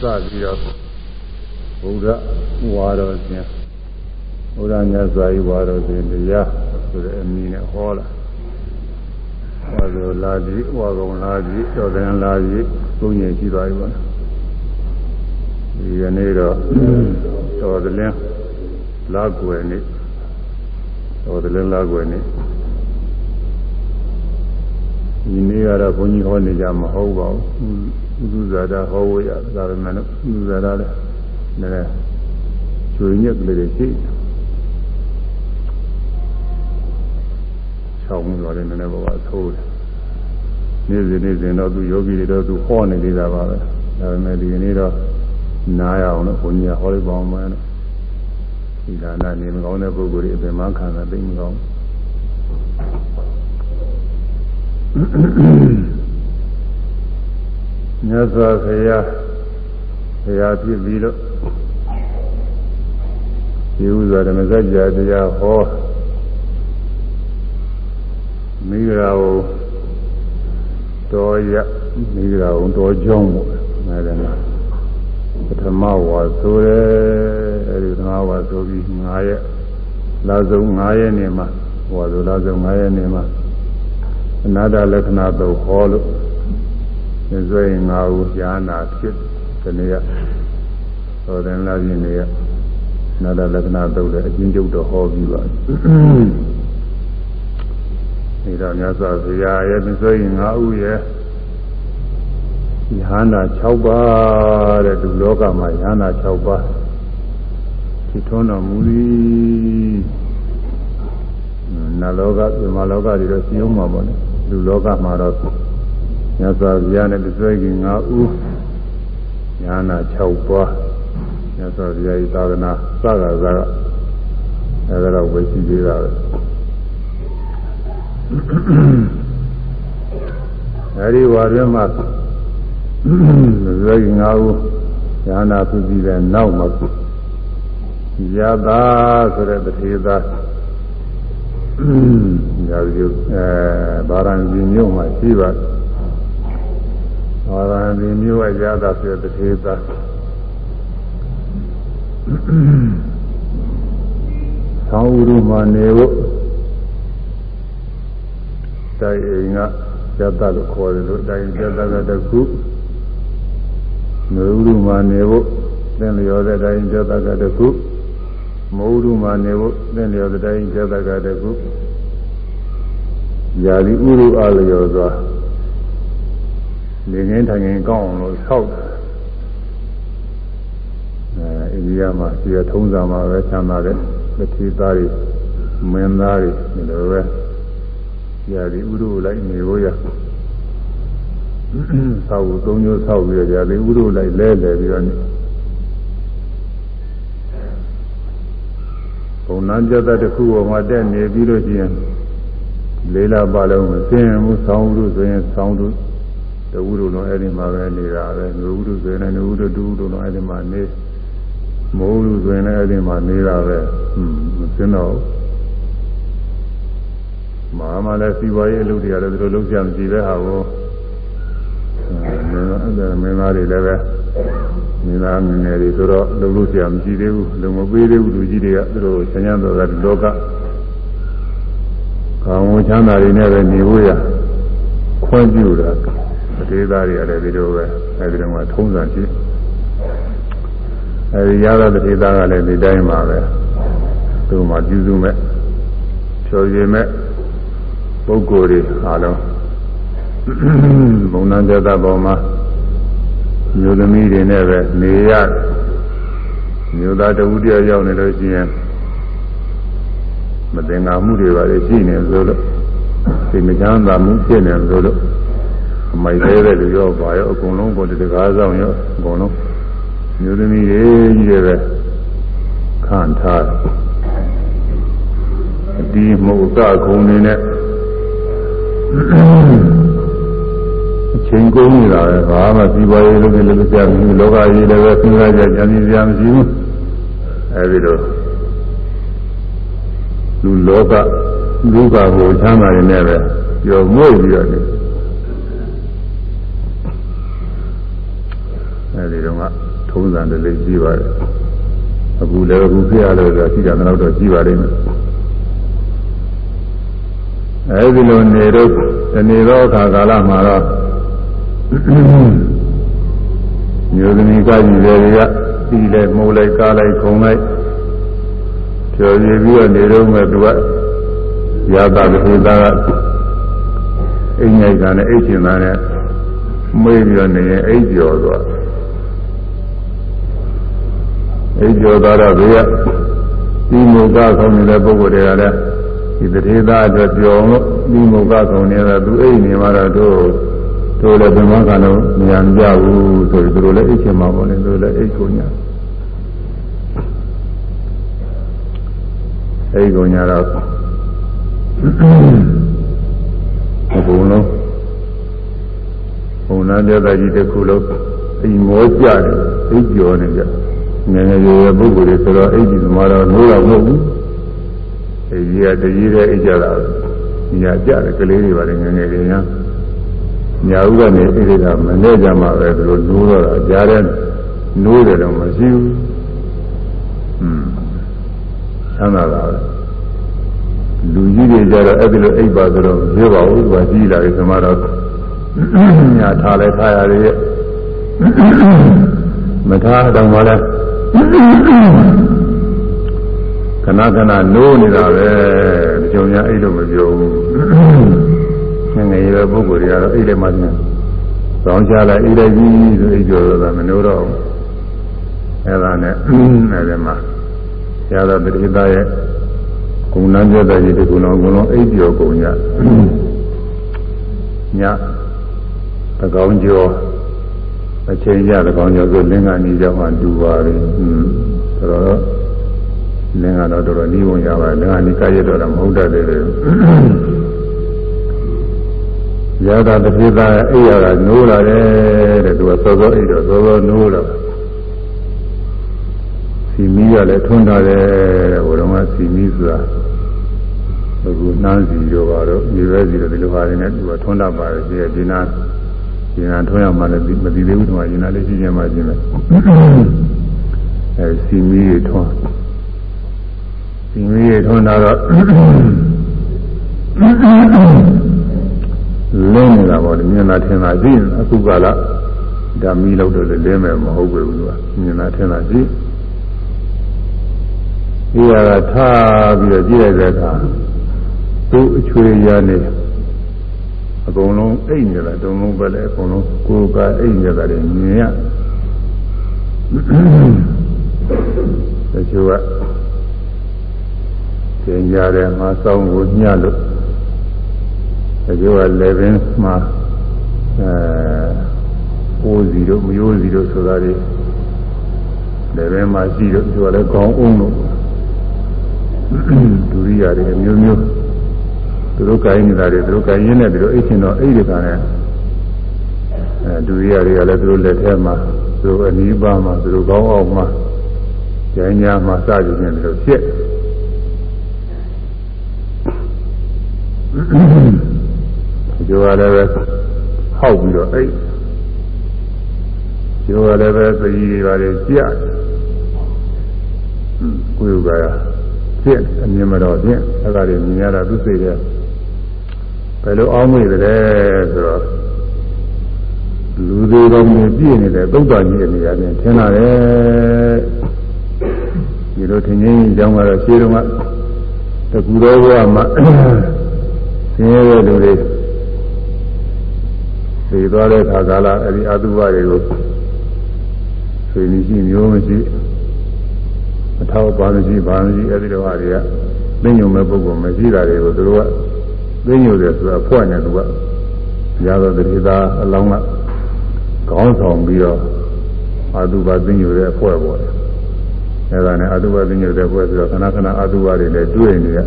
ပြီးတော့ဘုရားဝါတော်ရှင်ဘုရားမြတ်စွာဘုရားဝါတော်ရှင်တရားဆိုတဲ့အမည်နဲ့ဟောလာဟောဆိုလာပြီးဟောကုန်လာပြီးတော်တယ်လာပြီးဘုန်းကြီးရှိသွားပြီပေါ့ဒီကနေ့တော့တော်တယ်လာကွယ်နေ့တော်တယ်လာကွယ်နေ့ဒီနေ့ကတော့ဘုန်းကြီးဟောနေကြမဟုတ်ပါဘူး ဥဒ္ဒဇာတာဟောဝရဒါပေမဲ့ဥဒ္ဒဇာတာလည်းနည်းနည်းကျွေညက်ကလေးတွေရှိချောင်းလို့လည်းနည်းနည်းဘာသိုးတယ်နေ့စဉ်နေ့စဉ်တော့သူယောဂီတွေတော့သူဟောနေသေးတာပါပဲဒါပေမဲ့ဒီနေ့တော့နားရအောင်လို့ဘုန်းကြီးဟောလိုက်ပါအောင်မယ်လို့ဒီဒါနနေမကောင်းတဲ့ပုဂ္ဂိုလ်တွေအပင်မခံတာသိမကောင်း မြတ်စွာဘုရားဘုရားဖြစ်ပြီးတော့ဒီဥစွာဓမ္မစကြာတရားဟောမိဂရာကိုတော်ရမိဂရာကိုတော်ကြောင်းပေါ့ငါလည်းပထမဝါဆိုရဲအဲဒီပထမဝါဆိုပြီး9ရက်လာဆုံး9ရက်နေမှာဝါဆိုလာဆုံး9ရက်နေမှာအနာတလက္ခဏာတော့ဟောလို့ ဒီဆိုရင်ငါ့ကိုညာနာဖြစ်ဒီနေ့ကဟောတယ်လားပြင်းနေရနာတလက္ခဏာတော့လည်းအချင်းကျုပ်တော့ဟောပြီးပါဒီတော့မြတ်စွာဘုရားရဲ့ဒီဆိုရင်ငါ့ဦးရဲ့ယဟနာ6ပါးတဲ့ဒီလောကမှာယဟနာ6ပါးဒီထုံးတော်မူသည်နာလောကပြမလောကတွေတော့စီအောင်မှာပေါ့လေလူလောကမှာတော့ မြတ်စွာဘုရားနဲ့တဆွဲခင်5ဦးညာနာ6ပါးမြတ်စွာဘုရားဤသာသနာစကားစကားအဲဒါတော့ဝိသိသေးတာပဲအဲဒီဝါရင်းမှာတဆွဲခင်5ဦးညာနာဖြစ်ပြီးတဲ့နောက်မှာယတာဆိုတဲ့တထေသာညာပြုအဲဗာရဏစီမြို့မှာရှိပါ ဗာရဏစီမြို့အရသာဆိုတဲ့သေသာသောဥရုမာနေဖို့တိုင်အိမ်ကဇတလို့ခေါ်တယ်လို့တိုင်ဇတကတခုမေဥရုမာနေဖို့သင်လျော်တဲ့တိုင်ဇတကတခုမိုးရုမာနေဖို့သင်လျော်တဲ့တိုင်ဇတကတခုယာလီဥရုအလျော်စွာ နေငင်းထိုင်ငင်းကောင်းအောင်လို့ဆောက်တယ်အဲအိန္ဒိယမှာဒီကထုံးစံမှာပဲချမ်းသာတဲ့ပတိသားတွေမင်းသားတွေဒီလိုပဲယာလီဥရုလိုက်နေဖို့ရဆောက်ကိုသုံးမျိုးဆောက်ပြီးတော့ယာလီဥရုလိုက်လဲလဲပြီးတော့ဘုံနာကြတဲ့တစ်ခုပေါ်မှာတက်နေပြီးလို့ရှိရင်လေးလာပါလုံးမစင်မှုဆောင်းဥဆိုရင်ဆောင်းဥ တဝုရုလုံးအဲ့ဒီမှာပဲနေတာပဲငုရုဆိုရင်လည်းငုရုတူရုလုံးအဲ့ဒီမှာနေမိုးရုဆိုရင်လည်းအဲ့ဒီမှာနေတာပဲဟွန်းမစင်တော့မဟာမလည်းစီပွားရေးအလုပ်တွေရတယ်သူတို့လုပ်ကြမရှိပဲဟာကိုမင်းမင်းသားတွေလည်းပဲမင်းသားငယ်ငယ်တွေဆိုတော့လုပ်လို့ကြမရှိသေးဘူးလုံမပေးသေးဘူးလူကြီးတွေကသူတို့ဆញ្ញံတော်ကလောကကောင်းဝချမ်းသာတွေနဲ့ပဲနေဖို့ရခွင့်ပြုတာ ပတိသားတွေလည်းဒီလိုပဲအဲဒီတော့မှထုံးစံရှိအဲဒီရသောပတိသားကလည်းဒီတိုင်းပါပဲသူ့မှာပြုစုမဲ့ဖြော်ရည်မဲ့ပုဂ္ဂိုလ်တွေအားလုံးဘုံနာကြတာပေါ်မှာမျိုးသမီးတွေနဲ့ပဲနေရမျိုးသားတဝုတ္တရောက်နေလို့ရှိရင်မတင်္ဂါမှုတွေပါလေရှိနေဆိုလို့စိတ်မချမ်းသာမှုဖြစ်နေဆိုလို့အ မိုက်သေးတဲ့လူရောပါရောအကုန်လုံးပေါ်တကားဆောင်ရောအကုန်လုံးမျိုးသမီးတွေကြီးတွေပဲခံထားဒီမုတ်ကခုံနေနဲ့အချိန်ကုန်နေတာပဲဘာမှစီးပွားရေးလုပ်နေလို့ကြားဘူးလောကကြီးလည်းပဲစဉ်းစားကြကြံစည်ကြမရှိဘူးအဲဒီတော့လူလောကလူကကိုချမ်းသာနေနဲ့ပဲပျော်မွေ့ပြီးတော့နေအဲ အဲ ဒီတော့ကထုံးစံတလေးကြီးပါတယ်အခုလည်းအခုဖြစ်ရလို့ဆိုရှိတာတော့တော့ကြီးပါလိမ့်မယ်အဲဒီလိုနေတော့ဒီနေ့တော့အခါကာလမှာတော့မျိုးသမီးကကြီးတွေကပြီးလဲမိုးလိုက်ကားလိုက်ခုံလိုက်ကျော်ရည်ပြီးတော့နေတော့မဲ့သူကရာသာသေသားကအိမ်ငိုက်ကနဲ့အိတ်ချင်သားနဲ့မေးပြီးတော့နေရင်အိတ်ကျော်သွား အိတ်ကျော်သွားတော့ဘေးကဒီမုကခေါင်းနေတဲ့ပုဂ္ဂိုလ်တွေကလည်းဒီတထေသားအတွက်ပြောအောင်လို့ဒီမုကခေါင်းနေတာသူအိတ်နေမှတော့တို့တို့လည်းဘယ်မှကတော့မရကြဘူးဆိုပြီးတို့လည်းအိတ်ချင်မှာပေါ့လေတို့လည်းအိတ်ကိုညာအိတ်ကိုညာတော့အကုန်လုံးဘုံနာပြတာကြီးတစ်ခုလုံးအိမ်မောကြတယ်အိပ်ကျော်နေကြငယ် ငယ်ရွယ်ရွယ်ပုဂ္ဂိုလ်တွေဆိုတော့အိပ်ကြီးသမားတော့လို့တော့မဟုတ်ဘူးအိပ်ကြီးကတကြီးတဲ့အိပ်ကြတာညာကြတယ်ကလေးတွေပါလေငယ်ငယ်တွေညာညာဥကနေအိပ်နေတာမနဲ့ကြမှာပဲသူတို့နိုးတော့တာကြားတဲ့နိုးတယ်တော့မရှိဘူးอืมဆန်းတာပါပဲလူကြီးတွေကြတော့အဲ့ဒီလိုအိပ်ပါဆိုတော့ပြေပါဘူးသူကကြီးလာပြီသမားတော့ညာထားလဲထားရရဲ့မထားတော့မှလည်း ခဏခဏနိုးနေတာပဲဒီကြုံညာအိပ်လို့မပြောဘူးငငယ်ရွယ်ပုဂ္ဂိုလ်တွေကတော့အိပ်လည်းမှပြန်ဆောင်းချလိုက်အိပ်လိုက်ကြီးဆိုအိပ်ကြောတော့မနိုးတော့ဘူးအဲ့ဒါနဲ့အဲ့ဒီမှာရသောတတိသားရဲ့ကုဏ္ဏပြတဲ့ကြီးတကုဏအကုန်လုံးအိပ်ကျော်ကုန်ညညတကောင်းကျော် အချိန်ရတကောင်းကျော်ဆိုလင်းကနေကြောင်းမှတူပါလေอืมဆိုတော့လင်းကတော့တော်တော်နှီးဝင်ရပါလင်းကနေကရတော့မဟုတ်တတ်သေးတယ်ရတာတစ်ပြေးသားအိပ်ရတာနိုးလာတယ်တဲ့သူကစောစောအိပ်တော့စောစောနိုးလာစီမီးရလည်းထွန်းထားတယ်တဲ့ဘုရားကစီမီးဆိုတာအခုနှမ်းစီတို့ပါတော့မြေပဲစီတို့ဒီလိုဟာတွေနဲ့သူကထွန်းတတ်ပါတယ်ဒီဒီနာ ဒီနာထွန်းရမှလည်းမသိသေးဘူးဒီမှာဒီနာလေးရှိနေမှရှင်းတယ်အဲစီမီးထွန်းစီမီးထွန်းတာတော့လင်းနေတာပေါ့လေမြင်တာထင်တာကြည့်အခုကလာဒါမီးလောက်တော့လဲမယ်မဟုတ်ဘူးသူကမြင်တာထင်တာကြည့်ဒီကထားပြီးတော့ကြည့်ရတဲ့အခါသူ့အချွေရနေ အကုန်လုံးအိတ်နေတာတုံလုံးပဲလေအကုန်လုံးကိုယ်ကအိတ်နေတာတွေမြင်ရတချို့ကသင်ကြတယ်မှာစောင်းကိုညှလို့တချို့ကလည်းပင်မှာအဲပိုးစီတို့မျိုးစီတို့ဆိုတာတွေလည်းပင်မှာရှိတို့သူကလည်းကောင်းအောင်လို့ဒုရိယာတွေမျိုးမျိုး သူတို့ကိုင်းနေတာတွေသူတို့ကိုင်းရင်းနဲ့သူတို့အိတ်ချင်တော့အိတ်တွေကလည်းအဲဒုရိယာတွေကလည်းသူတို့လက်ထဲမှာသူတို့အနီးပါးမှာသူတို့ကောင်းအောင်မှာကျန်းညာမှာစကြည့်နေတယ်လို့ဖြစ်ဒီလိုလည်းပဲဟောက်ပြီးတော့အိတ်ဒီလိုလည်းပဲသတိတွေပါလေကြက်ကိုယ်ကရဖြင့်အမြင်မတော်ဖြင့်အဲ့ဒါတွေမြင်ရတာသူစိတ်ထဲ ဘယ်လိုအောင်းမိတယ်ဆိုတော့လူသေးတော်မြင်ပြည့်နေတဲ့သုဒ္ဓကြီးအနေနဲ့ထင်လာတယ်ဒီလိုထင်ချင်းကြောင်းကတော့ရှင်းတော့ကတကူတော်ဘဝမှာဆင်းရဲတဲ့လူတွေသိသွားတဲ့အခါကာလအဲ့ဒီအတုပတွေကိုဆွေးနွေးရှိမျိုးမရှိအထောက်ပါမရှိပါမရှိအဲ့ဒီလိုဟာတွေကသိညုံမဲ့ပုဂ္ဂိုလ်မရှိတာတွေကိုသူတို့က သိညုံတယ်ဆိုတာဖွဲ့နေသူကရသောတတိသားအလောင်းကခေါင်းဆောင်ပြီးတော့အာတုဘသိညုတဲ့အဖွဲ့ပေါ်တယ်အဲ့ဒါနဲ့အာတုဘသိညုတဲ့အဖွဲ့ဆိုတော့ခဏခဏအာတုဘတွေလည်းတွေ့နေရ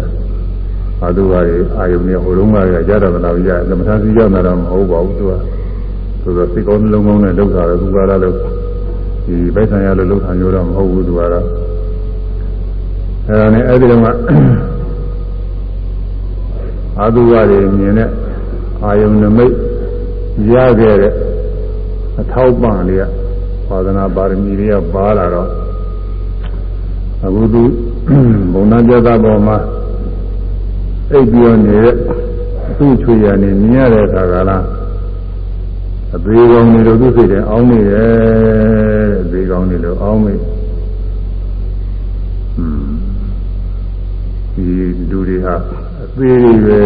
အာတုဘတွေအာယုန်နဲ့ဟိုတုန်းကရကြတော့မလားရသမထစီရောက်လာတော့မဟုတ်ပါဘူးသူကဆိုတော့စိတ်ကောင်းနှလုံးကောင်းနဲ့လောက်တာပဲသူကတော့ဒီဗိုက်ဆံရလို့လောက်တာမျိုးတော့မဟုတ်ဘူးသူကတော့အဲဒါနဲ့အဲ့ဒီတော့က အာသုဘတွေမြင်တဲ့အာယုန်နမိတ်ရခဲ့တဲ့အထောက်ပံ့လေးကသာသနာပါရမီတွေကပါလာတော့အခုသူဘုံနာကျတာပေါ်မှာအိပ်ပြောနေတဲ့သူ့ချွေရနေမြင်ရတဲ့အခါကလားအသေးကောင်းနေလို့သူ့စိတ်ထဲအောင်းနေတယ်အသေးကောင်းနေလို့အောင်းနေဒီလူတွေဟာ အသေးတွေပဲ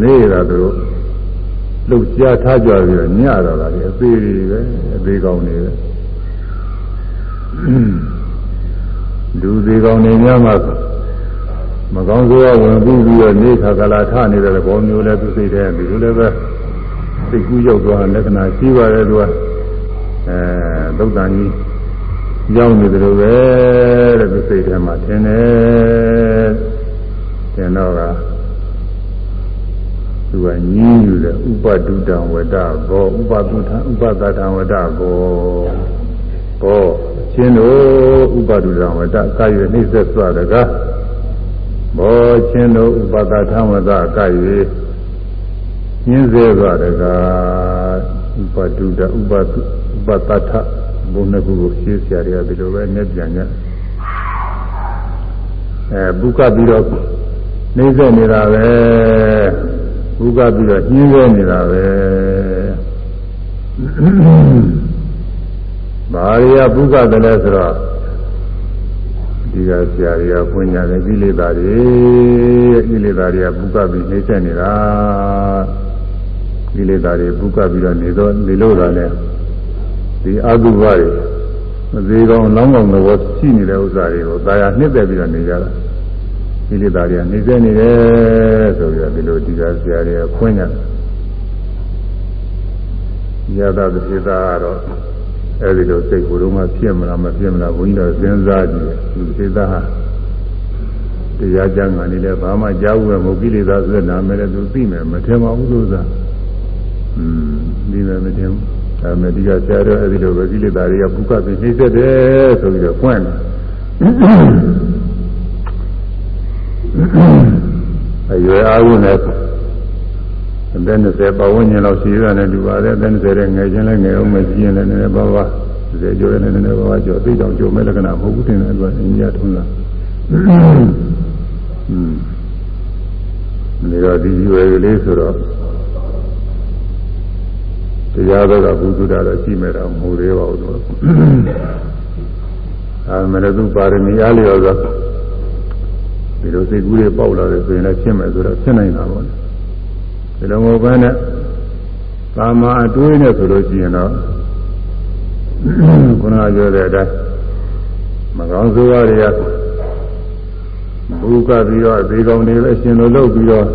နေတာတို့လှုပ်ရှားထားကြပြီးတော့ညတော့တာလေအသေးတွေပဲအသေးကောင်းနေပဲလူသေးကောင်းနေများမှာမကောင်းဆိုးဝင်ပြီးပြီးတော့နေခါကလာထနေတဲ့ဘောမျိုးလဲသူစိတ်ထဲဒီလိုလည်းပဲစိတ်ကူးရောက်သွားလက္ခဏာရှိပါတယ်သူကအဲသုတ်တန်ကြီး ရောက်နေတယ်လို့ပဲတဲ့သူစိတ်ထဲမှာထင်တယ်ထင်တော့ကသူကညင်းယူတဲ့ဥပဒုတံဝတ္တဘောဥပဒုထဥပဒတံဝတ္တဘောဘောချင်းတို့ဥပဒုတံဝတ္တကာယနှိစ္စစွာတကားဘောချင်းတို့ဥပဒထံဝတ္တကာယညင်းစေစွာတကားဥပဒုတဥပဒဥပဒထ ဘုန်းတစ်ခုကိုရှင်းဆရာတွေကဒီလိုပဲနဲ့ပြန်ကြအဲပုကပြီးတော့နှိမ့်ဆက်နေတာပဲဥကပြီးတော့ညှင်းဆဲနေတာပဲဘာရီယပုကတယ်လဲဆိုတော့ဒီကဆရာကြီးကဖွင့်ကြတယ်ကိလေသာတွေကိလေသာတွေကပုကပြီးနှိမ့်ဆက်နေတာကိလေသာတွေပုကပြီးတော့နေတော့နေလို့တာလဲ ဒီအတုပါတွေမသေးကောင်းလောင်းကောင်းသဘောရှိနေတဲ့ဥစ္စာတွေကိုသာယာနှစ်သက်ပြီးတော့နေကြတာကိလေသာတွေကနှိမ့်ဆက်နေတယ်ဆိုပြီးတော့ဒီလိုဒီကဆရာတွေကဖွင့်ကြတယ်ရသတိဖြစ်တာကတော့အဲဒီလိုစိတ်ကိုယ်တော့မှဖြစ်မလားမဖြစ်မလားဘုန်းကြီးတို့စဉ်းစားကြည့်ဒီစိတ်သားဟာတရားကြမ်းကနေလည်းဘာမှကြားဘူးမဟုတ်ကိလေသာဆိုတဲ့နာမည်လည်းသူသိမယ်မထင်ပါဘူးလို့သာอืมဒီလည်းမထင်ဘူး အဲမဲ့ဒီကဆရာတော်အဲဒီလိုပဲကိလေသာတွေကပုကပြီးနှိမ့်ဆက်တယ်ဆိုပြီးတော့ဖွင့်တယ်အရွယ်အားဖြင့်လည်းအသက်20ပတ်ဝန်းကျင်လောက်ရှိရတယ်တူပါတယ်အသက်20တဲ့ငယ်ချင်းလည်းငယ်အောင်မကြည့်ရင်လည်းနည်းနည်းပါးပါး30ကျော်လည်းနည်းနည်းပါးပါးကျော်သိတောင်ကျော်မဲ့လက္ခဏာမဟုတ်ဘူးတင်တယ်သူကအင်းကြီးထုံးတာอืมနေတော့ဒီရွယ်ကလေးဆိုတော့ တရားတော်ကဘုသူတာတော့ရှိမဲ့တော့မဟုတ်သေးပါဘူးသူအဲမလည်းသူပါရမီအားလျော်ဆိုဒီလိုစိတ်ကူးတွေပေါက်လာတယ်ဆိုရင်လည်းဖြစ်မယ်ဆိုတော့ဖြစ်နိုင်တာပေါ့ဒီလိုမဟုတ်ဘဲနဲ့ကာမအတွေးနဲ့ဆိုလို့ရှိရင်တော့ခုနကပြောတဲ့အတိုင်းမကောင်းဆိုးရတွေကဘူကပြီးတော့ဒီကောင်တွေလည်းရှင်လို့လုပ်ပြီးတော့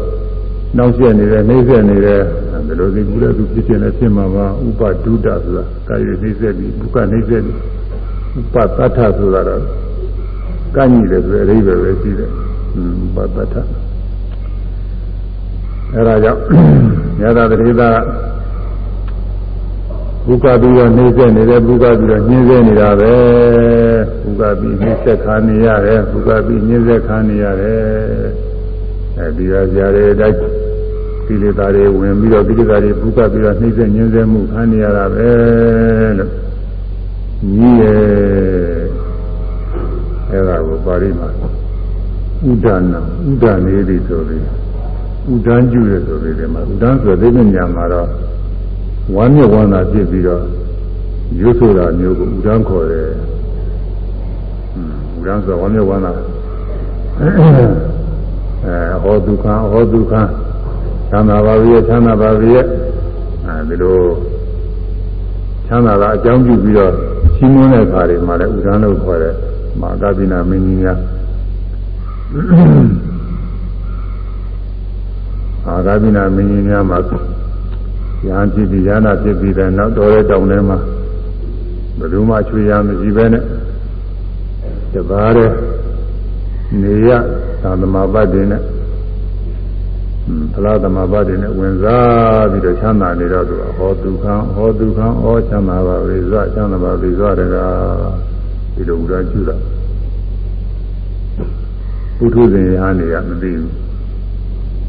နောက်ဆက်နေတယ်နှိမ့်ဆက်နေတယ် ဒီလိုစီကူလည်းသူဖြစ်ခြင်းနဲ့ဖြစ်မှာပါဥပဒုဒဆိုတာကာယနှိမ့်ဆက်ပြီးဘူကနှိမ့်ဆက်ပြီးဥပသတ္ထဆိုတာတော့ကန့်ညီတယ်ဆိုတဲ့အဓိပ္ပာယ်ပဲရှိတယ်ဥပသတ္ထအဲဒါကြောင့်ညသာတိသာဘုကပြီးတော့နှိမ့်ဆက်နေတယ်ဘုကပြီးတော့ညှင်းဆဲနေတာပဲဘုကပြီးနှိမ့်ဆက်ခါနေရတယ်ဘုကပြီးညှင်းဆက်ခါနေရတယ်အဲဒီဟာကြရတဲ့အတိုင်း ကိလေသာတွေဝင်ပြီးတော့ကိလေသာတွေဘုကပြီးတော့နှိမ့်ဆက်ညှင်းဆဲမှုခါနေရတာပဲလို့ကြီးရဲ့အဲဒါကိုပါဠိမှာဥဒ္ဒနာဥဒ္ဒနေပြီဆိုပြီးဥဒန်းကျူရဆိုပြီးဒီမှာဥဒန်းဆိုသိတဲ့ညမှာတော့ဝမ်းမြောက်ဝမ်းသာဖြစ်ပြီးတော့ရွတ်ဆိုတာမျိုးကိုဥဒန်းခေါ်တယ်ဥဒန်းဆိုဝမ်းမြောက်ဝမ်းသာအဲဟောဒုက္ခဟောဒုက္ခ သံသာပါပြီသံသာပါပြီအဲဒီလိုချမ်းသာတာအကြောင်းပြုပြီးတော့ရှင်းမွန်းတဲ့အခါတွေမှာလည်းဥဒန်းလို့ခေါ်တယ်မာကပိနာမင်းကြီးများအာဂပိနာမင်းကြီးများမှာရဟန်းဖြစ်ပြီးရဟနာဖြစ်ပြီးတဲ့နောက်တော်တဲ့တောင်ထဲမှာဘယ်သူမှချွေရမရှိပဲနဲ့တပါးတဲ့နေရသာသမပတ်တွေနဲ့ ဖလားသမပတ်တွေနဲ့ဝင်စားပြီးတော့ချမ်းသာနေတော့သူဟောဒုက္ခဟောဒုက္ခဟောချမ်းသာပါပြီဇွချမ်းသာပါပြီဇွတကားဒီလိုဥဒ္ဒကျူတာပုထုဇဉ်ရဟန်းတွေကမသိဘူး။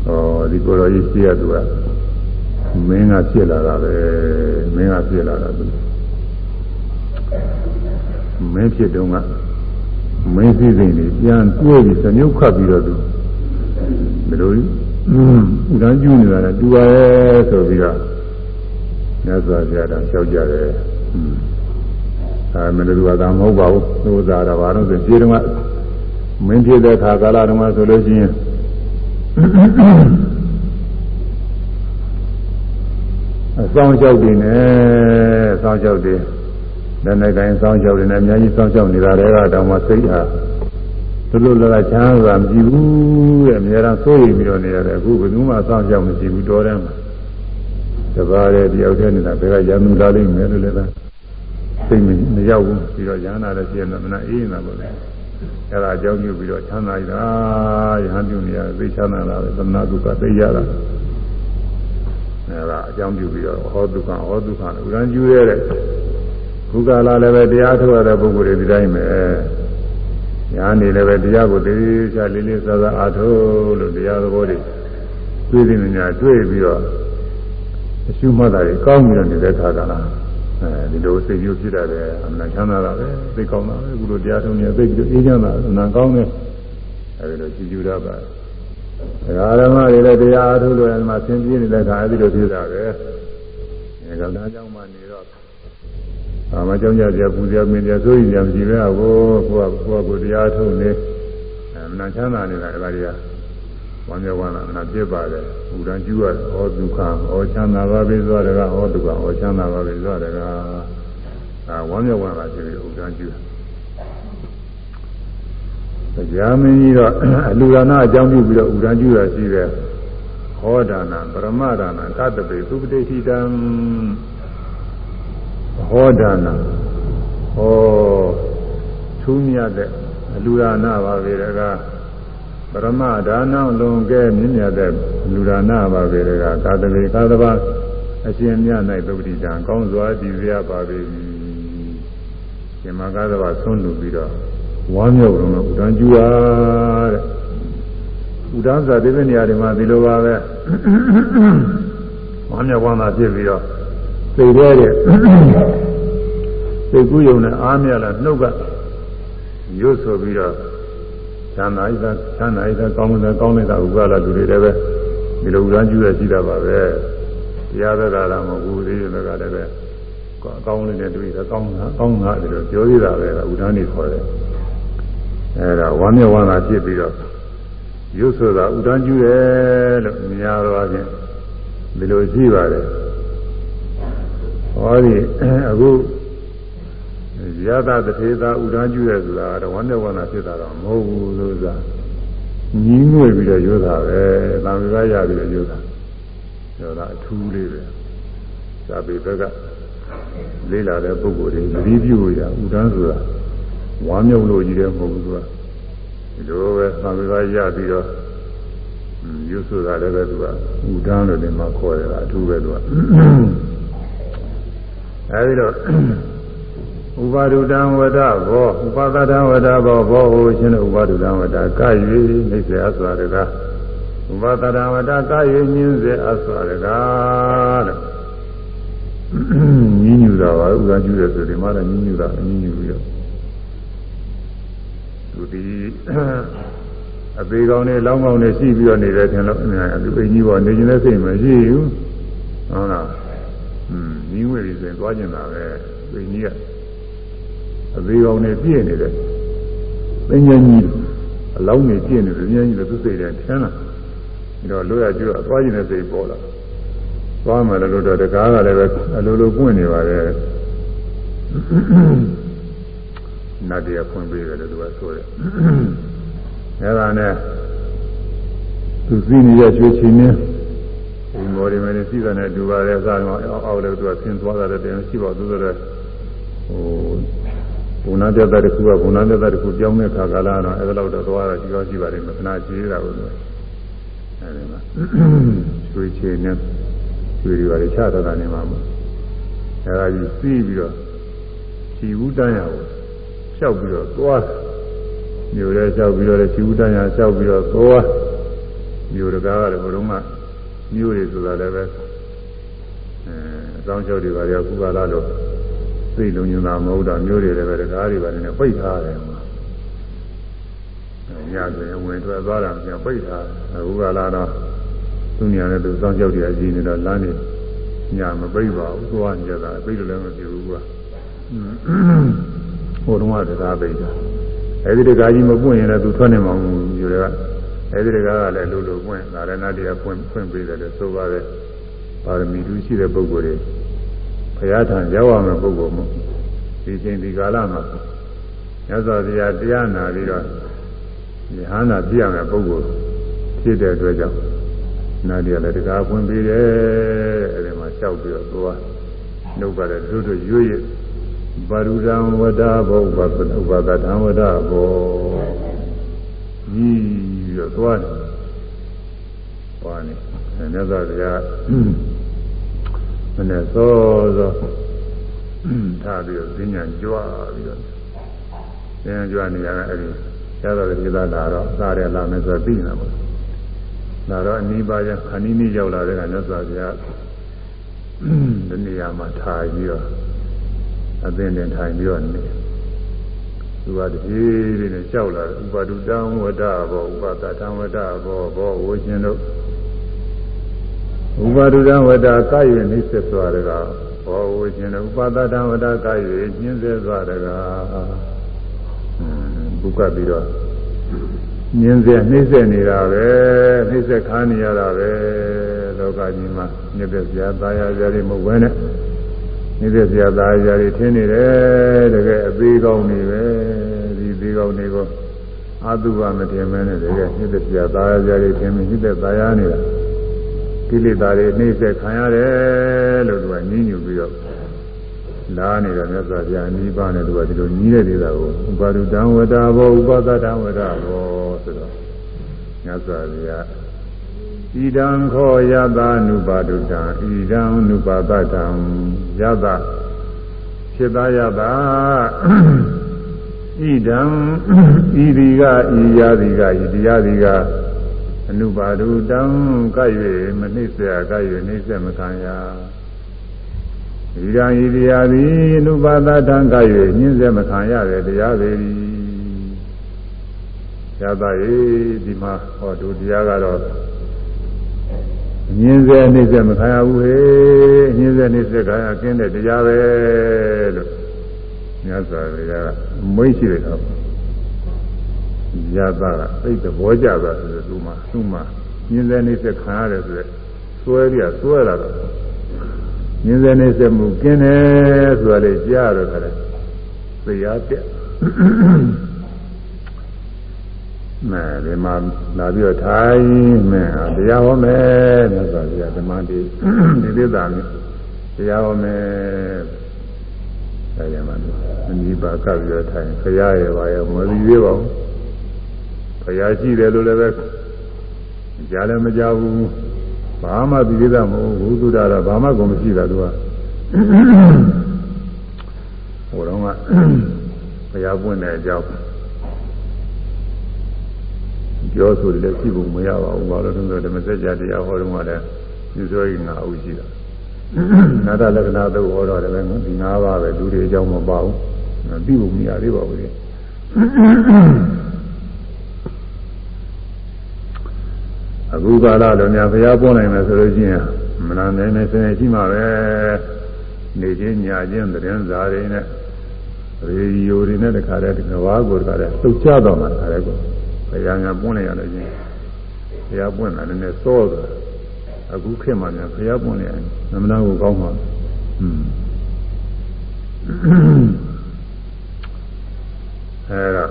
ဩဒီကိုယ်တော်ကြီးရှိရသူကမင်းကဖြစ်လာတာပဲမင်းကဖြစ်လာတာသူမင်းဖြစ်တော့ကမင်းစည်းစိမ်တွေပြန်တွဲပြီးစမြုပ်ခတ်ပြီးတော့သူဘယ်လို ဥဒန်းကျူးနေတာလဲတူပါရဲ့ဆိုပြီးတော့မြတ်စွာဘုရားတော်လျှောက်ကြတယ်အဲမင်းတို့ကသာမဟုတ်ပါဘူးသို့သာတော့ဘာလို့ဆိုပြေတော့မင်းဖြစ်တဲ့ခါကာလတုန်းကဆိုလို့ရှိရင်အဆောင်လျှောက်တင်နေအဆောင်လျှောက်တင်လက်နဲ့ကိုင်းစောင်းကြောက်နေတယ်အများကြီးစောင်းကြောက်နေတာတွေကတောင်မှစိတ်ဟာ သူတို့လည်းချမ်းသာမရှိဘူးတဲ့အများအားစိုးရိမ်ပြီးတော့နေရတယ်အခုဘယ်သူမှစောင်းကြောက်မရှိဘူးတော်တယ်မှာတပါးတဲ့တယောက်တည်းနေတာဘယ်ကရံသူလာလိမ့်မယ်လို့လည်းစိတ်မရောက်ဘူးပြီးတော့ရဟန္တာလည်းပြည့်နေမနာအေးနေတာပေါ့လေအဲ့ဒါအကြောင်းပြုပြီးတော့ချမ်းသာရတာယဟန်ပြုနေရသိချမ်းသာလာတယ်သမဏဒုက္ခသိရတာအဲ့ဒါအကြောင်းပြုပြီးတော့ဟောဒုက္ခဟောဒုက္ခဥရန်ကျူရတဲ့ခုကလာလည်းပဲတရားထုတ်ရတဲ့ပုဂ္ဂိုလ်တွေဒီတိုင်းပဲ ညာနေလည်းပဲတရားကိုသိချာလေးလေးစားစားအားထုတ်လို့တရားသဘောတွေတွေ့သိနေညာတွေ့ပြီးတော့အရှုမှတ်တာတွေကောင်းပြီးတော့နေတဲ့ခါကလာအဲဒီလိုစိတ်ကြိုးဖြစ်တယ်အမှန်ချမ်းသာတာပဲသိကောင်းတာပဲအခုလိုတရားထုတ်နေသိပြီးတော့အေးချမ်းသာအမှန်ကောင်းတယ်အဲဒီလိုကြည်ကျူရပါဒကာဓမ္မတွေလည်းတရားအားထုတ်လို့အဲဒီမှာသင်ပြနေတဲ့ခါအဲဒီလိုဖြစ်တာပဲအဲကဒါကြောင့်မှနေတော့ အာမကြောင့်ကြပြပူဇော်မင်းပြဆိုရင်ကြမရှိပဲဟိုကိုကကိုကကိုတရားထုတ်နေအမှန်ချမ်းသာနေတာအဲဒါတွေကဝမ်းမြောက်ဝမ်းသာနာပြစ်ပါတယ်ဘုရားကျူးရဟောဒုက္ခဟောချမ်းသာပါပြီသွားတကဟောဒုက္ခဟောချမ်းသာပါပြီသွားတကအာဝမ်းမြောက်ဝမ်းသာဖြစ်ပြီးဘုရားကျူးတရားမင်းကြီးတော့အလူရဏအကြောင်းပြုပြီးတော့ဥဒန်းကျူတာရှိတယ်ဟောဒါနာပရမဒါနာကတ္တပေသုပတိတိတံ ဟောဒါနာဟောထူးမြတ်တဲ့အလူရဏပါပဲတကားပရမဒါနလွန်ကဲမြင့်မြတ်တဲ့လူဒါနပါပဲတကားကာတလေကာသဘာအရှင်မြတ်၌သုပတိတံကောင်းစွာတည်ရပါပေ၏ရှင်မကာသဘာဆွန်းလူပြီးတော့ဝမ်းမြောက်တော့ဥဒန်းကျူပါတဲ့ဥဒန်းစာဒီနေ့နေရာတွေမှာဒီလိုပါပဲဝမ်းမြောက်ဝမ်းသာဖြစ်ပြီးတော့ သိတဲ့တဲ့သိကူးယုံနဲ့အားမြလာနှုတ်ကရွတ်ဆိုပြီးတော့သံသာဣသသံသာဣသကောင်းတဲ့ကောင်းတဲ့ဥပါလာသူတွေလည်းပဲဒီလိုဥဒန်းကျူရရှိတာပါပဲတရားဘက်ကလာမဟုတ်ဘူးဒီဘက်ကလည်းပဲအကောင်းလေးနဲ့တွေ့တာကောင်းတာကောင်းတာဒီလိုပြောရတာပဲဥဒန်းနေခေါ်တယ်အဲဒါဝမ်းမြောက်ဝမ်းသာဖြစ်ပြီးတော့ရုပ်ဆိုတာဥဒန်းကျူတယ်လို့မြင်ရတော့ဖြင့်ဒီလိုရှိပါတယ် ဟောဒီအခုရသတထေသာဥဒန်းကျူတယ်ဆိုတာတော့ဝမ်းမြောက်ဝမ်းသာဖြစ်တာတော့မဟုတ်ဘူးလို့ဆိုတာညီးငွေပြီးတော့ရုပ်တာပဲသံဃာရပြီးတော့ရုပ်တာပြောတာအထူးလေးပဲသာပေဘက်ကလေးလာတဲ့ပုဂ္ဂိုလ်တွေသတိပြုရဥဒန်းဆိုတာဝမ်းမြောက်လို့ကြီးတယ်မဟုတ်ဘူးသူကဒီလိုပဲသံဃာရပြီးတော့ရုပ်ဆိုတာလည်းပဲသူကဥဒန်းလို့ဒီမှာခေါ်ရတာအထူးပဲသူက အဲဒီတော့ဥပါဒုတံဝဒဘောဥပါဒတံဝဒဘောဘောဟိုရှင်ဥပါဒုတံဝဒကာယိနေစေအစွာတကားဥပါဒတံဝဒကာယိညင်းစေအစွာတကားလို့ညင်းညူတာပါဥပ္ပကျူတယ်ဆိုဒီမှာလည်းညင်းညူတာညင်းညူပြီးတော့သူဒီအသေးကောင်းနဲ့လောင်းကောင်းနဲ့ရှိပြီးတော့နေတဲ့ထင်လို့သူအိမ်ကြီးပေါ်နေခြင်းနဲ့စိတ်မရှိဘူးဟုတ်လားอื มညီငွေတွေဆိုရင်သွားကျင်တာပဲအိမ်ကြီးကအသေးကောင်းနဲ့ပြည့်နေတယ်ပညာကြီးအလောင်းနေပြည့်နေတယ်ပညာကြီးလည်းသူစိတ်တယ်ထင်လားပြီးတော့လိုရကျွတ်သွားကျင်တဲ့စိတ်ပေါ်လာသွားမယ်လို့တော့တကားကလည်းပဲအလိုလိုပွင့်နေပါရဲ့နတ်တရားဖွင့်ပေးတယ်လို့သူကဆိုတယ်အဲဒါနဲ့သူစီးနေတဲ့ကျွေးချင်းနဲ့ ဒီမော်ဒီမယ်စီးတဲ့နဲ့ဒူပါတဲ့စားတော့အောက်လည်းသူကဆင်းသွားတာတဲ့တရားရှိပါသူဆိုတော့ဟိုဘုနာပြတ်တဲ့ခုကဘုနာပြတ်တဲ့ခုကြောင်းတဲ့ခါကာလတော့အဲဒါတော့သွားတော့ရှိတော့ရှိပါတယ်မခဏချေးတာလို့အဲဒီမှာကျွေးချင်းနဲ့ကျွေးတွေပါလေချတော့တာနေမှာမို့အဲဒါကြီးစီးပြီးတော့ခြီဦးတန်းရအောင်လျှောက်ပြီးတော့သွားမြို့ထဲလျှောက်ပြီးတော့ခြီဦးတန်းရလျှောက်ပြီးတော့သွားမြို့တကားကလည်းဘုရုံးက မြို့တွေဆိုတာလည်းပဲစောင်းကြောက်တွေပါရောကုကလာလို့သိလုံညတာမဟုတ်တာမျိုးတွေလည်းပဲတကားတွေပါနေပိတ်ထားတယ်မှာညဆိုရင်ဝင်ထွက်သွားတာပြန်ပိတ်ထားတယ်အခုကလာတော့သူညာနဲ့သူစောင်းကြောက်တွေအကြီးနေတော့လမ်းနေညမပိတ်ပါဘူးသွားကြတာပိတ်လို့လည်းမဖြစ်ဘူးကဟိုတုန်းကတကားပိတ်တာအဲဒီတကားကြီးမပွင့်ရင်လည်းသူထွက်နေမှာမဟုတ်ဘူးယူတွေက အဲဒီတကားကလည်းလူလူပွင့်ဒါရဏတရားပွင့်ဖွင့်ပေးတယ်လို့ဆိုပါတယ်ပါရမီတူရှိတဲ့ပုဂ္ဂိုလ်တွေဘုရားထံရောက်ရမယ့်ပုဂ္ဂိုလ်မို့ဒီချိန်ဒီကာလမှာမြတ်စွာဘုရားတရားနာပြီးတော့ယဟန္တာပြရမယ့်ပုဂ္ဂိုလ်ဖြစ်တဲ့အတွက်ကြောင့်နာတရားလည်းတကားဖွင့်ပေးတယ်အဲဒီမှာလျှောက်ပြီးတော့သွားနှုတ်ကလည်းတို့တို့ရွရွပါရုဒံဝဒဘောဥပသဥပဒထံဝဒဘောကြီး ပြီးတော့သွားတယ်သွားနေမြတ်စွာဘုရားမနဲ့သောသောထားပြီးတော့ဈဉ္ညာကြွားပြီးတော့ဈဉ္ညာကြွားနေရတာအဲ့ဒီရသော်ဒီသာလာတော့စားရလာမယ်ဆိုတော့ပြီးနေတာပေါ့လာတော့အနိပါယခဏီနီးရောက်လာတဲ့ကမြတ်စွာဘုရားဒီနေရာမှာထားပြီးတော့အသင်တင်ထိုင်ပြီးတော့နေ သူကတပြေးလေးနဲ့ကြောက်လာတယ်ဥပါဒုတံဝဒဘောဥပါဒတံဝဒဘောဘောဝရှင်တို့ဥပါဒုဒံဝတ္တကာယနှိစ္စသွားတကားဘောဝရှင်ဥပါဒတံဝတ္တကာယညင်းစေသွားတကားဘုကပြီးတော့ညင်းစေနှိစ္စနေတာပဲနှိစ္စခါနေရတာပဲလောကကြီးမှာမြတ်တဲ့ဇာသားရဇာတွေမဟုတ်ဘဲနဲ့ မြတ်တဲ့ဇာသားရဇာတွေထင်းနေတယ်တကယ်အသေးကောင်းနေပဲဒီသေးကောင်းနေကိုအတုပမတင်မဲနဲ့တကယ်မြတ်တဲ့ဇာသားရဇာတွေထင်းပြီးမြတ်တဲ့သားရနေတာကိလေသာတွေနှိမ့်ဆက်ခံရတယ်လို့သူကညှင်းညူပြီးတော့လာနေတယ်မြတ်စွာဘုရားနိဗ္ဗာန်နဲ့သူကဒီလိုညှိတဲ့ဒေသကိုဥပါဒုတံဝတ္တဘောဥပသတံဝတ္တဘောဆိုတော့မြတ်စွာဘုရား ဣဒံခောယတာနုပါဒုတံဣဒံနုပါဒတံယတာဖြစ်သားယတာဣဒံဤဒီကဤယာဒီကဤတရားဒီကအနုပါဒုတံက၍မနှိစ္စရက၍နှိစ္စမခံရဤရာဤတရားသည်အနုပါဒတံက၍ညှင်းစေမခံရတဲ့တရားပေ၏ရသရေဒီမှာဟောတို့တရားကတော့ ညှင်းစေနှိစ္စမခံရဘူးဟေညှင်းစေနှိစ္စခံရကင်းတဲ့တရားပဲလို့မြတ်စွာဘုရားကမွေးရှိတယ်တော့ရတာကသိတဲ့ဘောကြတာဆိုတော့သူမှသူမှညင်းတဲ့နေဆက်ခံရတယ်ဆိုတော့စွဲရစွဲလာတော့ညင်းတဲ့နေဆက်မှုกินတယ်ဆိုတာလေကြားတော့ခါတယ်သိရတဲ့ မဲဒီမှာလာပြီးတော့ထိုင်မဲတရားဟောမယ်မြတ်စွာဘုရားဓမ္မတိဒီသစ္စာမျိုးတရားဟောမယ်အဲဒီမှာအနိဗ္ဗာန်ကပ်ပြီးတော့ထိုင်ခရရပါရောမသိသေးပါဘူးဘုရားရှိတယ်လို့လည်းပဲကြားလည်းမကြားဘူးဘာမှသိသေးတာမဟုတ်ဘူးသုဒ္ဓတော့ဘာမှကိုမရှိတာသူကဟိုတော့ကဘုရားပွင့်တဲ့အကြောင်း ပြောဆိုတယ်လည်းရှိဖို့မရပါဘူးဘာလို့လဲဆိုတော့ဓမ္မစကြာတရားဟောတော့ကလည်းယူဆိုရင်ငါအုပ်ရှိတာနာတလက္ခဏာသုတ်ဟောတော့လည်းဒီ၅ပါးပဲလူတွေအကြောင်းမပါဘူးသိဖို့မရသေးပါဘူးလေအခုကာလလုံးများဘုရားပွင့်နိုင်မယ်ဆိုလို့ရှိရင်မနာနိုင်နေစနေရှိမှာပဲနေချင်းညာချင်းသတင်းစာတွေနဲ့ရေဒီယိုတွေနဲ့တခါတည်းကဘာကိုတခါတည်းသုတ်ချတော့မှာတခါတည်းကို ဘုရားကပွင့်လိုက်ရလို့ချင်းဘုရားပွင့်တာလည်းနည်းစောတယ်အခုခေတ်မှာများဘုရားပွင့်လိုက်ရင်မနာကိုကောင်းမှာอืมအဲဒါ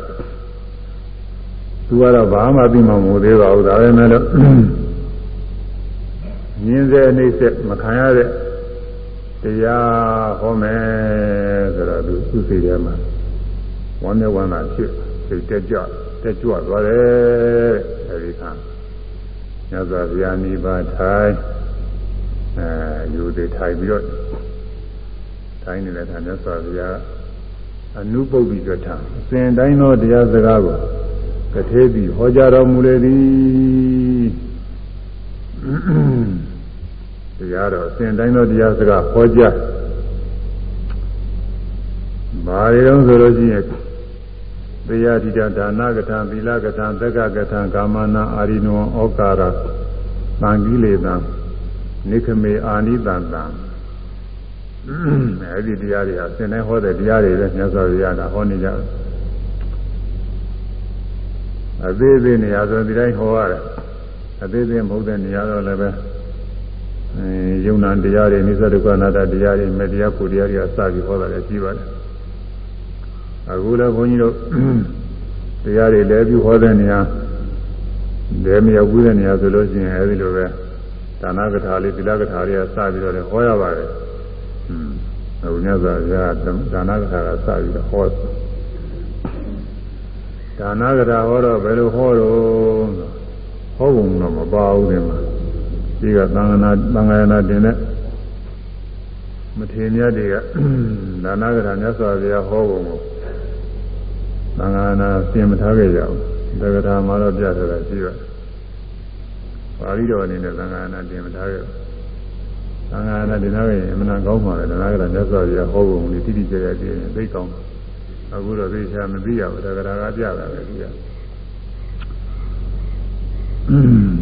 သူကတော့ဘာမှသိမှမဟုတ်သေးပါဘူးဒါပဲမဲ့လို့ညင်းစေနှိမ့်ဆက်မခံရတဲ့တရားဟောမယ်ဆိုတော့သူသူစိတ်ထဲမှာဝမ်းနဲ့ဝမ်းသာဖြစ်စိတ်တက်ကြွ တက်ကြွသွားတယ်အဲဒီကညဇာဗျာနိပါထိုင်အဲယူသေးထိုင်ပြီးတော့ထိုင်နေတဲ့အခါညဇာဗျာအနုပုပ္ပိကထအစဉ်တိုင်းသောတရားစကားကိုကထေပြီးဟောကြားတော်မူလေသည်တရားတော်အစဉ်တိုင်းသောတရားစကားဟောကြားဘာတွေတုံးဆိုလို့ရှိရင် တရားတိတဒါနကထံသီလကထံသက္ကကထံကာမနာအာရိနဝဩကာရသံကိလေသာနိခမေအာနိတံတံအဲဒီတရားတွေဟာသင်တိုင်းဟောတဲ့တရားတွေပဲမြတ်စွာဘုရားကဟောနေကြတယ်အသေးသေးနေရာဆိုဒီတိုင်းဟောရတယ်အသေးသေးမဟုတ်တဲ့နေရာတော့လည်းပဲအဲယုံနာတရားတွေနိစ္စဒုက္ခအနတ္တတရားတွေမေတ္တရားကိုတရားတွေအစပြီးဟောတာလည်းရှိပါတယ် အခုလည်းဘုန်းကြီးတို့တရားတွေလည်းပြီးဟောတဲ့နေရာလည်းမရောက်ဘူးတဲ့နေရာဆိုလို့ရှိရင်အဲဒီလိုပဲဒါနကထာလေးသီလကထာလေးကစပြီးတော့လည်းဟောရပါတယ်။ဟွန်းအခုညဇာကဒါနကထာကစပြီးတော့ဟောဒါနကထာဟောတော့ဘယ်လိုဟောတော့ဟောပုံတော့မပါဘူးဒီမှာဒီကသံဃာနာသံဃာနာတင်တဲ့မထေရမြတ်တွေကဒါနကထာမြတ်စွာဘုရားဟောပုံကို သံဃာနာပြင်မထားခဲ့ကြဘူးတက္ကထာမှာတော့ပြထားတာရှိပါတယ်ပါဠိတော်အနေနဲ့သံဃာနာပြင်မထားခဲ့ဘူးသံဃာနာတင်ထားခဲ့ရင်အမှန်ကောင်းပါလေဒါနကထာမြတ်စွာဘုရားဟောပုံလေးတိတိကျကျပြရင်သိကောင်းအခုတော့သိချာမသိရဘူးတက္ကထာကပြတာပဲဒီက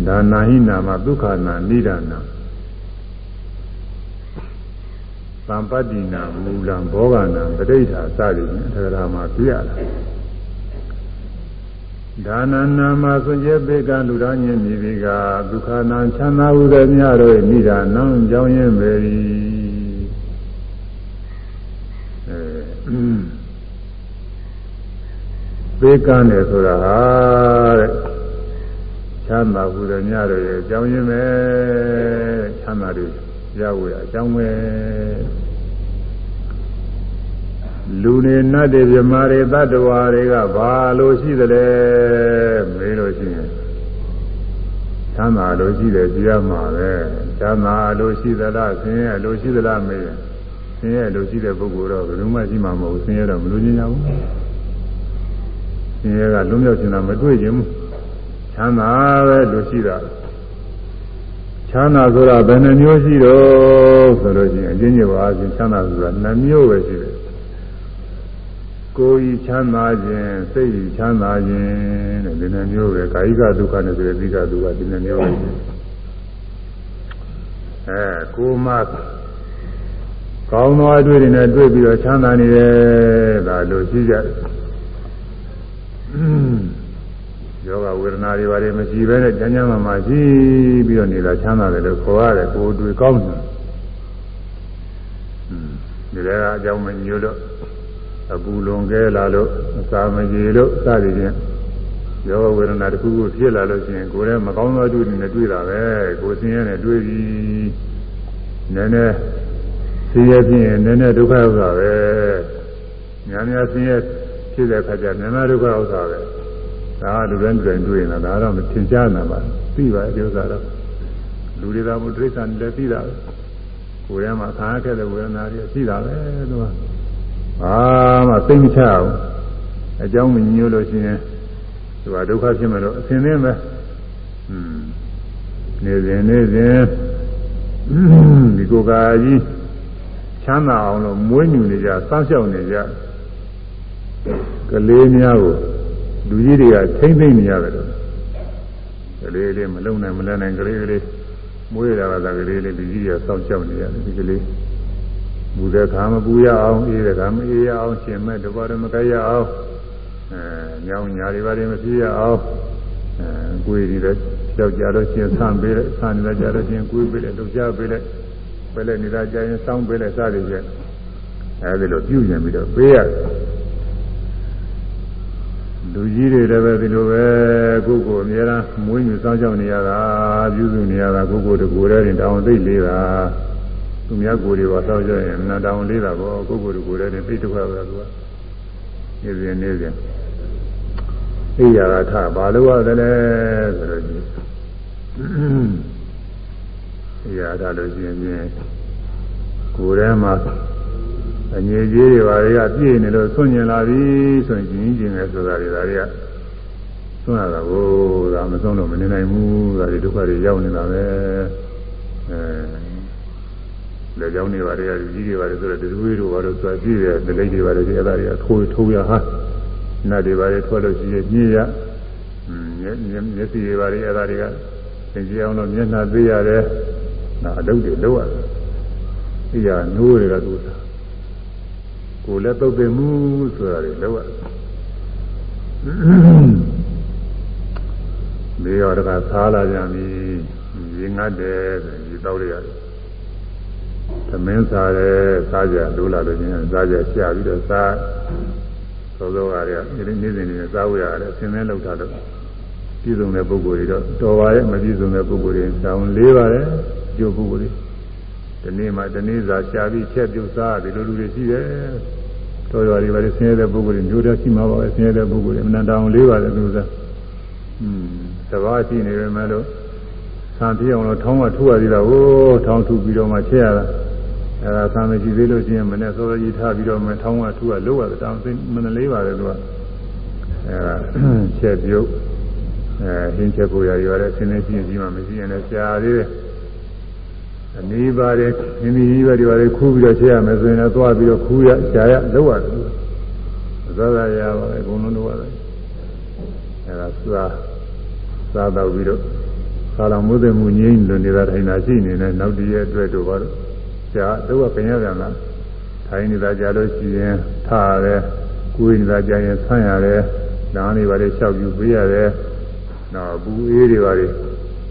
ဒါနာဟိနာမဒုက္ခနာနိဒာနာသံပတ္တိနာမူလံဘောဂနာပဋိဋ္ဌာစသည်ဖြင့်သက္ကရာမှာပြရတာ ဒါနနာမဆွကျဲပေကလူတော်ညင်မိဘကဒုက္ခနာချမ်းသာဟုသောမြတ်တို့နိဒာနံကြောင်းရင်ပေ၏အဲပေကနဲ့ဆိုတာဟာတဲ့ချမ်းသာဟုသောမြတ်တို့ရဲ့ကြောင်းရင်ပဲချမ်းသာတွေရဝေအကြောင်းပဲ လူနေနတ်တွေမြမာတွေတ attva တွေကဘာလို့ရှိသလဲမေးလို့ရှိရင်ချမ်းသာလို့ရှိတယ်ကြည်ရမှာပဲချမ်းသာလို့ရှိသလားဆင်းရဲလို့ရှိသလားမေးရင်ဆင်းရဲလို့ရှိတဲ့ပုဂ္ဂိုလ်တော့ဘယ်သူမှရှိမှာမဟုတ်ဆင်းရဲတော့မလို့ခြင်းရဘူးဆင်းရဲကလုံးမြောက်ခြင်းတော့မတွေ့ခြင်းဘူးချမ်းသာပဲလို့ရှိတာချမ်းသာဆိုတာဘယ်နှမျိုးရှိတော့ဆိုလို့ရှိရင်အချင်းချင်းပါအချင်းချမ်းသာဆိုတာနှမျိုးပဲရှိတယ် ကိုယ်ဤချမ်းသာခြင်းစိတ်ဤချမ်းသာခြင်းတဲ့ဒီနှမျိုးပဲကာယကဒုက္ခနဲ့ဆိုတဲ့သီကဒုက္ခဒီနှမျိုးပဲအဲကိုယ်မှကောင်းသောအတွေ့တွေနဲ့တွေ့ပြီးတော့ချမ်းသာနေတယ်ဒါလို့ရှိကြတယ်ယောဂဝေဒနာတွေဘာတွေမရှိဘဲနဲ့ကျမ်းကျမ်းမာမာရှိပြီးတော့နေတာချမ်းသာတယ်လို့ခေါ်ရတယ်ကိုယ်တွေ့ကောင်းတယ်ဒီလည်းအကြောင်းမညို့လို့ အပူလွန်ကဲလာလို့အစာမကြေလို့စသည်ဖြင့်ယောဂဝေဒနာတစ်ခုခုဖြစ်လာလို့ရှိရင်ကိုယ်လည်းမကောင်းသောအတွေ့အကြုံနဲ့တွေ့တာပဲကိုယ်ဆင်းရဲနဲ့တွေ့ပြီးနည်းနည်းဆင်းရဲဖြစ်ရင်နည်းနည်းဒုက္ခဥစ္စာပဲများများဆင်းရဲဖြစ်တဲ့အခါကျများများဒုက္ခဥစ္စာပဲဒါကလူတိုင်းလူတိုင်းတွေ့နေတာဒါတော့မသင်ကြားနိုင်ပါဘူးသိပါရဲ့ဥစ္စာတော့လူတွေသာမို့ဒိဋ္ဌာန်လည်းသိတာပဲကိုယ်ထဲမှာခံရခဲ့တဲ့ဝေဒနာတွေရှိတာပဲသူက ဘာမှသိမချအောင်အကြောင်းမညို့လို့ရှိရင်သူကဒုက္ခဖြစ်မယ်လို့အစဉ်သင်းပဲอืมနေစဉ်နေစဉ်ဒီကိုယ်ကာကြီးချမ်းသာအောင်လို့မွေးညူနေကြစောင့်ရှောက်နေကြကလေးများကိုလူကြီးတွေကထိမ့်သိမ့်နေရတယ်လို့ကလေးလေးမလုံနိုင်မလဲနိုင်ကလေးလေးမွေးရတာကကလေးလေးလူကြီးတွေကစောင့်ရှောက်နေရတယ်ဒီကလေး မူတဲ့ခါမပူရအောင်အေးတဲ့ခါမအေးရအောင်ရှင်မဲ့တဘာမကရအောင်အဲညောင်ညာတွေဘာတွေမဖြစ်ရအောင်အဲကိုယ်ဒီလည်းကြောက်ကြတော့ရှင်ဆန့်ပေးတယ်ဆန့်နေကြတော့ရှင်ကိုယ်ပေးတယ်လှုပ်ရှားပေးတယ်ပဲလဲနေတာကြရင်စောင်းပေးတယ်စသည်ဖြင့်အဲဒီလိုပြုကျင်ပြီးတော့ပေးရလူကြီးတွေလည်းပဲဒီလိုပဲကိုယ်ကိုအများအားမွေးမြူစောင့်ရှောက်နေရတာပြုစုနေရတာကိုယ်ကိုယ်တကူတည်းတင်တောင်းသိလေးတာ သူများကိုယ်တွေပါစောင့်ကြရင်နာတောင်လေးတာပေါ့ကိုယ်ကိုယ်ကိုယ်တည်းပြိတုခပဲသူကနေစဉ်နေစဉ်အိယာကထဘာလို့ရတယ်လဲဆိုတော့ဒီအိယာထလို့ရှိရင်ကိုယ်ထဲမှာအငြိကြီးတွေဘာတွေကပြည့်နေလို့ဆွညင်လာပြီဆိုရင်ကြီးကြီးငယ်ဆိုတာတွေဒါတွေကဆွရတာကိုဒါမဆုံးလို့မနေနိုင်ဘူးဒါတွေဒုက္ခတွေရောက်နေတာပဲအဲ လက်ကြောင်းတွေပါတယ်ကြီးတွေပါတယ်ဆိုတော့တူတွေတို့ဘာလို့ဆိုကြည့်တယ်လက်တွေပါတယ်ဒီအဲ့ဒါတွေကထိုးထိုးရဟာနတ်တွေပါတယ်ထွက်လို့ရှိရင်ညှိရမျက်မျက်စိတွေပါတယ်အဲ့ဒါတွေကသင်ကြအောင်လို့မျက်နှာသေးရတယ်ဒါအလုပ်တွေလုပ်ရတယ်ဒီကနိုးတွေကသူစားကိုလည်းတုတ်ပင်မှုဆိုတာတွေလုပ်ရတယ်ဒီရောတကစားလာကြပြီရေငတ်တယ်ဆိုရင်ဒီတော့တွေရတယ် သမင်းစားတယ်စားကြလိုလာလို့ချင်းစားကြရှာပြီးတော့စားသောသောကတွေကဒီနေ့နေ့စဉ်နေစားဝရရတယ်အစင်းမဲလောက်တာတော့ပြည့်စုံတဲ့ပုဂ္ဂိုလ်တွေတော့တော်ပါရဲ့မပြည့်စုံတဲ့ပုဂ္ဂိုလ်တွေတောင်းလေးပါတယ်ကျိုးပုဂ္ဂိုလ်တွေဒီနေ့မှဒီနေ့စာရှာပြီးချက်ပြုတ်စားဒီလိုလူတွေရှိတယ်တော်တော်တွေပါလေဆင်းရဲတဲ့ပုဂ္ဂိုလ်တွေမျိုးတည်းရှိမှာပါပဲဆင်းရဲတဲ့ပုဂ္ဂိုလ်တွေအမှန်တောင်းလေးပါတယ်သူစားอืมသဘာဝရှိနေပေမဲ့လို့ဆံပြအောင်လို့ထောင်းကထိုးရသေးတာဟိုးထောင်းထူပြီးတော့မှချက်ရတာ အဲဒါဆံမရှိသေးလို့ရှိရင်မနဲ့စောစောကြီးထားပြီးတော့မှထောင်းကထိုးရလို့ရတယ်တောင်းသိမနှလေးပါတယ်သူကအဲဒါချက်ပြုတ်အဲဟင်းချက်ကိုရရရတယ်ဆင်းနေပြင်းပြီးမှမရှိရင်လည်းရှားသေးတယ်အနည်းပါတယ်ဟင်းဒီကြီးပဲဒီပါတယ်ခူးပြီးတော့ချက်ရမယ်ဆိုရင်လည်းသွားပြီးတော့ခူးရရှားရလို့ရတယ်သောသာရပါပဲအကုန်လုံးတော့ရတယ်အဲဒါသာစားတော့ပြီးတော့သာလမုဒ္ဒမှုငြိမ်းလွန်နေတာထိုင်တာရှိနေတယ်နောက်တည်းရဲ့အတွက်တို့ပါတော့ ကြာတော့ပင်ရပြန်လားထိုင်နေတာကြာလို့ရှိရင်ထားရတယ်ကိုယ်နေတာကြာရင်ဆန့်ရတယ်နားနေပါလေလျှောက်ယူပေးရတယ်နောက်ဘူးအေးတွေပါလေ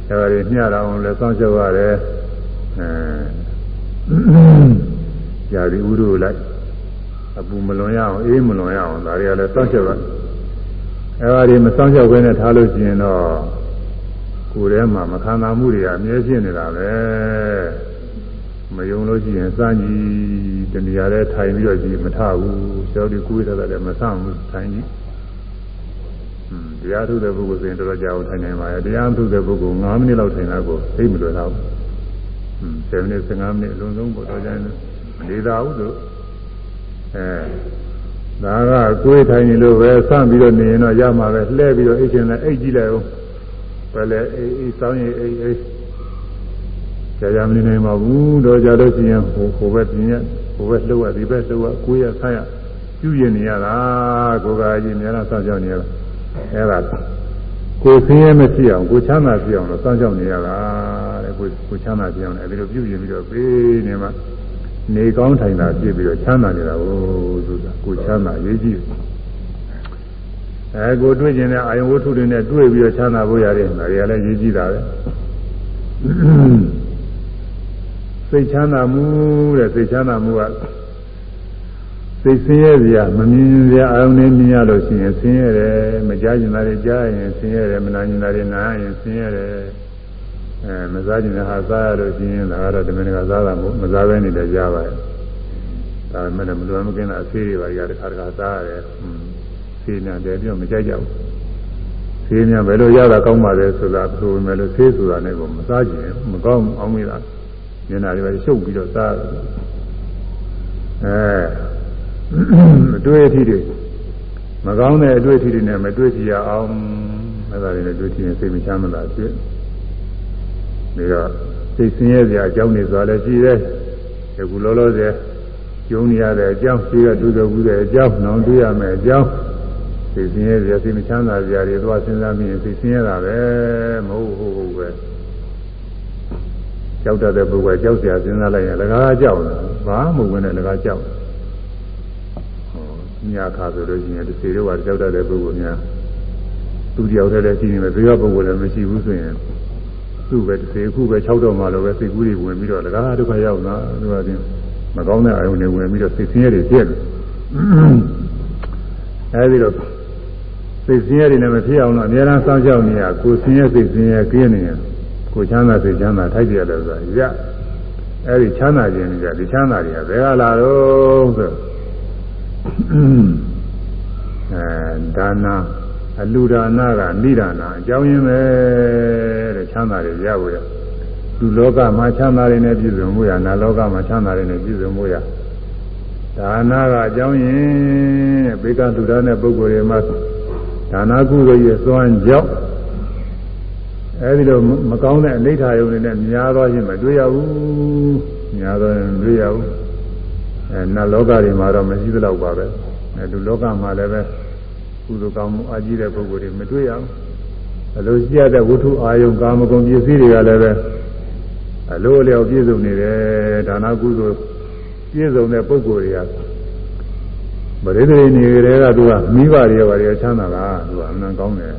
အဲဒါတွေမျှတာအောင်လည်းစောင့်ရှောက်ရတယ်အဲကြာဒီဥရုလိုက်အပူမလွန်ရအောင်အေးမလွန်ရအောင်ဒါတွေကလည်းစောင့်ရှောက်ရအဲဒါတွေမစောင့်ရှောက်ဘဲနဲ့ထားလို့ရှိရင်တော့ကိုယ်ထဲမှာမခံနိုင်မှုတွေကအမြဲဖြစ်နေတာပဲ မယုံလို့ရှိရင်စမ်းကြည့်တဏှာလည်းထိုင်ပြီးတော့ကြည့်မထဘူးကျောင်းဒီကိုယ်ထားတယ်မဆန့်ဘူးထိုင်ကြည့်တရားထုတဲ့ပုဂ္ဂိုလ်ဆိုရင်တော်တော်ကြာအောင်ထိုင်နိုင်ပါရဲ့တရားထုတဲ့ပုဂ္ဂိုလ်9မိနစ်လောက်ထိုင်တာကိုသိမလွယ်တော့ဘူး7မိနစ်15မိနစ်အလုံးစုံပေါ်တော့ကြရင်မလေးသာဘူးသူအဲဒါကကိုယ်ထိုင်နေလို့ပဲဆန့်ပြီးတော့နေရင်တော့ရမှာပဲလှဲပြီးတော့အိတ်ချင်တယ်အိတ်ကြည့်လိုက်အောင်ပဲလေအေးအေးစောင်းရင်အေးအေး ကြာကြာမနေနိုင်ပါဘူးတော့ကြလို့ရှိရင်ဟိုဟိုဘက်ပြင်းရဟိုဘက်လှုပ်ရဒီဘက်လှုပ်ရကိုယ်ရဆန်းရပြုရင်နေရတာကိုယ်ကကြီးများလားစောင့်ကြောက်နေရတာအဲ့ဒါကိုယ်ဆင်းရဲမရှိအောင်ကိုယ်ချမ်းသာဖြစ်အောင်လို့စောင့်ကြောက်နေရတာတဲ့ကိုယ်ကိုယ်ချမ်းသာဖြစ်အောင်လည်းအဲဒီလိုပြုရင်ပြီးတော့ပေးနေမှနေကောင်းထိုင်တာဖြစ်ပြီးတော့ချမ်းသာနေတာကိုဆိုတာကိုယ်ချမ်းသာရေးကြည့်အဲကိုတွေ့ကျင်တဲ့အာယုဝတ္ထုတွေနဲ့တွေ့ပြီးတော့ချမ်းသာဖို့ရတယ်ဒါတွေကလည်းရေးကြည့်တာပဲ စိတ်ချမ်းသာမှုတဲ့စိတ်ချမ်းသာမှုကစိတ်ဆင်းရဲစရာမမြင်စရာအာရုံနဲ့မြင်ရလို့ရှိရင်ဆင်းရဲတယ်မကြားကျင်တာတွေကြားရင်ဆင်းရဲတယ်မနာကျင်တာတွေနားရင်ဆင်းရဲတယ်အဲမစားကျင်တဲ့ဟာစားရလို့ရှိရင်ဒါကတော့တမင်ကစားတာမဟုတ်မစားဘဲနေတယ်ကြားပါရဲ့ဒါပေမဲ့မလွယ်မကင်းတာအသေးတွေပါရတခါတခါစားရတယ်ဆေးညာတယ်ပြီးတော့မကြိုက်ကြဘူးဆေးညာဘယ်လိုရတာကောင်းပါလဲဆိုတာဆိုပေမဲ့လို့ဆေးဆိုတာနဲ့ကိုမစားကြည့်မကောင်းအောင်မိလား မျက်နှာတွေပဲရှုပ်ပြီးတော့စားအဲအတွေ့အထိတွေမကောင်းတဲ့အတွေ့အထိတွေနဲ့မတွေ့ကြရအောင်အဲဒါတွေနဲ့တွေ့ကြည့်ရင်စိတ်မချမ်းသာဖြစ်ပြီးတော့စိတ်ဆင်းရဲစရာအကြောင်းတွေဆိုတာလည်းရှိတယ်ဒီကူလောလောဆယ်ကျုံနေရတဲ့အကြောင်းရှိရတူတူဘူးတဲ့အကြောင်းနောင်တွေ့ရမယ်အကြောင်းစိတ်ဆင်းရဲစရာစိတ်မချမ်းသာစရာတွေသွားစဉ်းစားမိရင်စိတ်ဆင်းရဲတာပဲမဟုတ်ဟုတ်ဟုတ်ပဲ ကြောက်တတ်တဲ့ပုဂ္ဂိုလ်ကြောက်စရာစဉ်းစားလိုက်ရင်လကားကြောက်တာဘာမှမဝင်နဲ့လကားကြောက်ဟောမြာခါဆိုလို့ရှိရင်တစ်စီတော့ကြောက်တတ်တဲ့ပုဂ္ဂိုလ်များသူတယောက်တည်းလည်းရှိနေမယ်ဘေးကပုဂ္ဂိုလ်လည်းမရှိဘူးဆိုရင်သူ့ပဲတစ်စီအခုပဲ6တော့မှလည်းပဲစိတ်ကူးတွေဝင်ပြီးတော့လကားဒုက္ခရောက်တာသူကချင်းမကောင်းတဲ့အာယုန်တွေဝင်ပြီးတော့စိတ်ဆင်းရဲတွေဖြစ်တယ်အဲဒီတော့စိတ်ဆင်းရဲတွေလည်းမဖြစ်အောင်လို့အများအားစောင့်ရှောက်နေရကိုယ်ဆင်းရဲစိတ်ဆင်းရဲကင်းနေရင် ကိုချမ်းသာစိတ်ချမ်းသာထိုက်ပြရတယ်ဆိုတာရအဲဒီချမ်းသာခြင်းတွေကဒီချမ်းသာတွေကဘယ်ကလာတော့ဆိုအဲဒါနာအလူဒါနာကနိဒါနာအကြောင်းရင်းပဲတဲ့ချမ်းသာတွေရဖို့ရလူလောကမှာချမ်းသာတွေနဲ့ပြည့်စုံမှုရနာလောကမှာချမ်းသာတွေနဲ့ပြည့်စုံမှုရဒါနာကအကြောင်းရင်းဘေကလူဒါနဲ့ပုဂ္ဂိုလ်တွေမှာဒါနာကုသိုလ်ရဲ့သွမ်းကြောင့် အဲဒီလိုမကောင်းတဲ့အနိဋ္ဌာယုံတွေနဲ့များသွားခြင်းမတွေ့ရဘူးညာတော့တွေ့ရဘူးအဲနတ်လောကတွေမှာတော့မရှိသလောက်ပါပဲအဲလူလောကမှာလည်းပဲကုသိုလ်ကောင်းမှုအကြီးတဲ့ပုဂ္ဂိုလ်တွေမတွေ့ရဘူးအလိုရှိရတဲ့ဝိထုအာယုံကာမဂုဏ်ပစ္စည်းတွေကလည်းပဲအလိုအလျောက်ပြည့်စုံနေတယ်ဒါနကုသိုလ်ပြည့်စုံတဲ့ပုဂ္ဂိုလ်တွေကပရိသေနေကြတဲ့ကသူကမိဘတွေရောတွေချမ်းသာတာသူကအမှန်ကောင်းတယ်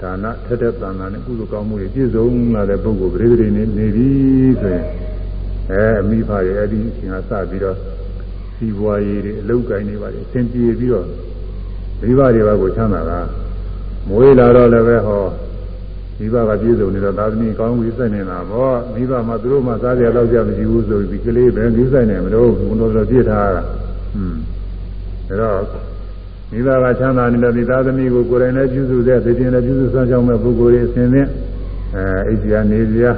ဒါနထက်တဲ့တန်တာနဲ့ကုသိုလ်ကောင်းမှုတွေပြည့်စုံလာတဲ့ပုဂ္ဂိုလ်ပရိသေနေနေပြီဆိုရင်အဲမိဘတွေအဲ့ဒီအချိန်ကစပြီးတော့စီးပွားရေးတွေအလုပ်ကိုင်းတွေပါလေအဆင်ပြေပြီးတော့မိဘတွေကကိုချမ်းသာတာမွေးလာတော့လည်းပဲဟောမိဘကပြည့်စုံနေတော့သာသမီကောင်းပြီးစိုက်နေတာပေါ့မိဘမှသူတို့မှစားကြတော့ကြမရှိဘူးဆိုပြီးကလေးပဲကြီးစိုက်နေမလို့ဘုံတော်တော်ပြည့်ထားတာဟွန်းဒါတော့ မိဘကချမ်းသာနေတဲ့ဒီသာသမီကိုကိုယ်တိုင်လည်းပြုစုတဲ့သိတင်လည်းပြုစုစောင့်ရှောက်မဲ့ပုဂ္ဂိုလ်တွေအစဉ်နဲ့အဲအိပ်ရာနေရာ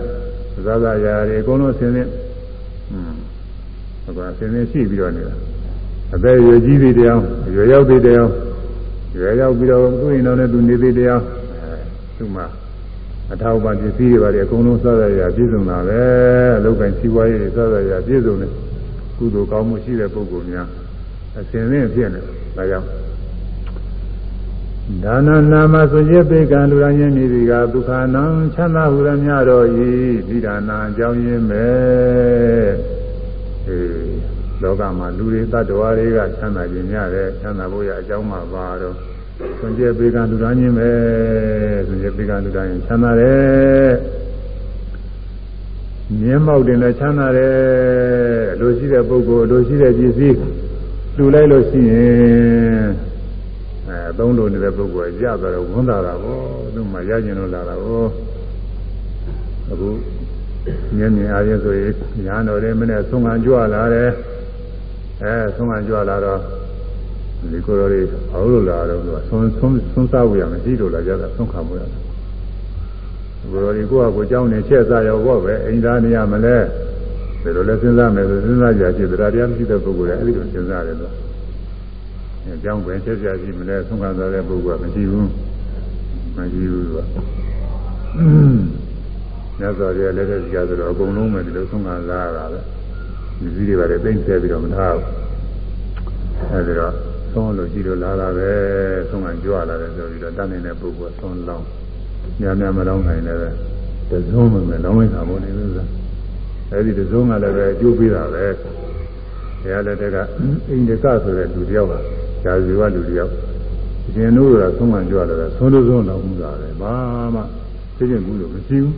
သာသာရာတွေအကုန်လုံးအစဉ်နဲ့ဟွန်းဒါကအစဉ်နဲ့ရှိပြီးတော့နေတာအသက်ရွယ်ကြီးပြီတရားရွယ်ရောက်ပြီတရားရွယ်ရောက်ပြီးတော့သူ့ရင်တော်နဲ့သူနေသေးတရားအဲသူ့မှာအထောက်ပံ့ပစ္စည်းတွေပါလေအကုန်လုံးစသရပြည့်စုံတာပဲအလုတ်ကင်စီးပွားရေးတွေစသရပြည့်စုံတယ်ကုသိုလ်ကောင်းမှုရှိတဲ့ပုဂ္ဂိုလ်များအစဉ်နဲ့ဖြစ်နေဒါကြောင့် ဒါနနာမဆွေပေကံလူရင်းနေဒီကဒုက္ခနံချမ်းသာဟုရမြတော်ဤဒီဒါနာအကြောင်းရင်းပဲအေးလောကမှာလူတွေတ attva တွေကချမ်းသာခြင်းများတယ်ချမ်းသာဖို့ရအကြောင်းမှာပါတော့ဆွန်ကျက်ပေကံလူသားချင်းပဲဆွန်ကျက်ပေကံလူသားချင်းချမ်းသာတယ်မြင်းမောက်တင်လည်းချမ်းသာတယ်လိုရှိတဲ့ပုဂ္ဂိုလ်လိုရှိတဲ့ပစ္စည်းလူလိုက်လို့ရှိရင် အဲသုံးလို့နေတဲ့ပုဂ္ဂိုလ်ရသွားတော့ဝန်တာတာပေါ့သူမှရကျင်လို့လာတာပေါ့အခုမြင်းမြင်အားဖြင့်ဆိုရင်ညာတော်တွေမနဲ့ဆုံးခံကြွလာတယ်အဲဆုံးခံကြွလာတော့ဒီကိုယ်တော်တွေဘာလို့လာတော့သူကဆုံးဆုံးဆုံးစားဝရမရှိလို့လာကြတာဆုံးခံမှုရတယ်ကိုယ်တော်တွေကိုယ့်အကိုเจ้าနေချက်စားရောပေါ့ပဲအိမ်သားနေရမလဲဒါလိုလဲစဉ်းစားမယ်ဆိုစဉ်းစားကြကြည့်တရားတရားမရှိတဲ့ပုဂ္ဂိုလ်တွေအဲ့ဒီလိုစဉ်းစားတယ်သူ အကြောင်းပဲချက်ကြကြည့်မလဲဆုံးခံစားတဲ့ပုဂ္ဂိုလ်ကမရှိဘူးမရှိဘူးသူကညဇော်ရလည်းတဲ့ကြာဆိုတော့အကုန်လုံးပဲဒီလိုဆုံးခံစားရတာပဲဒီစည်းတွေပါလေသိမ့်ဆဲပြီးတော့မထားဘူးအဲဒီတော့ဆုံးလို့ကြည့်လို့လာတာပဲဆုံးကကြွလာတယ်ဆိုပြီးတော့တတ်နေတဲ့ပုဂ္ဂိုလ်ဆုံးလောင်းများများမလောင်းနိုင်လည်းပဲတစုံမှမလောင်းလိုက်တာပေါ့နေလို့ဆိုအဲဒီတစုံကလည်းပဲအကျိုးပေးတာပဲဘုရားလက်ထက်ကအိန္ဒကဆိုတဲ့လူတယောက်က ဇာဇီဝလူတယောက်ရှင်တို့ကဆုံးကကြွလာတယ်ဆုံးလို့ဆုံးလောင်းမှုတာပဲဘာမှသိကျင်ဘူးလို့မရှိဘူး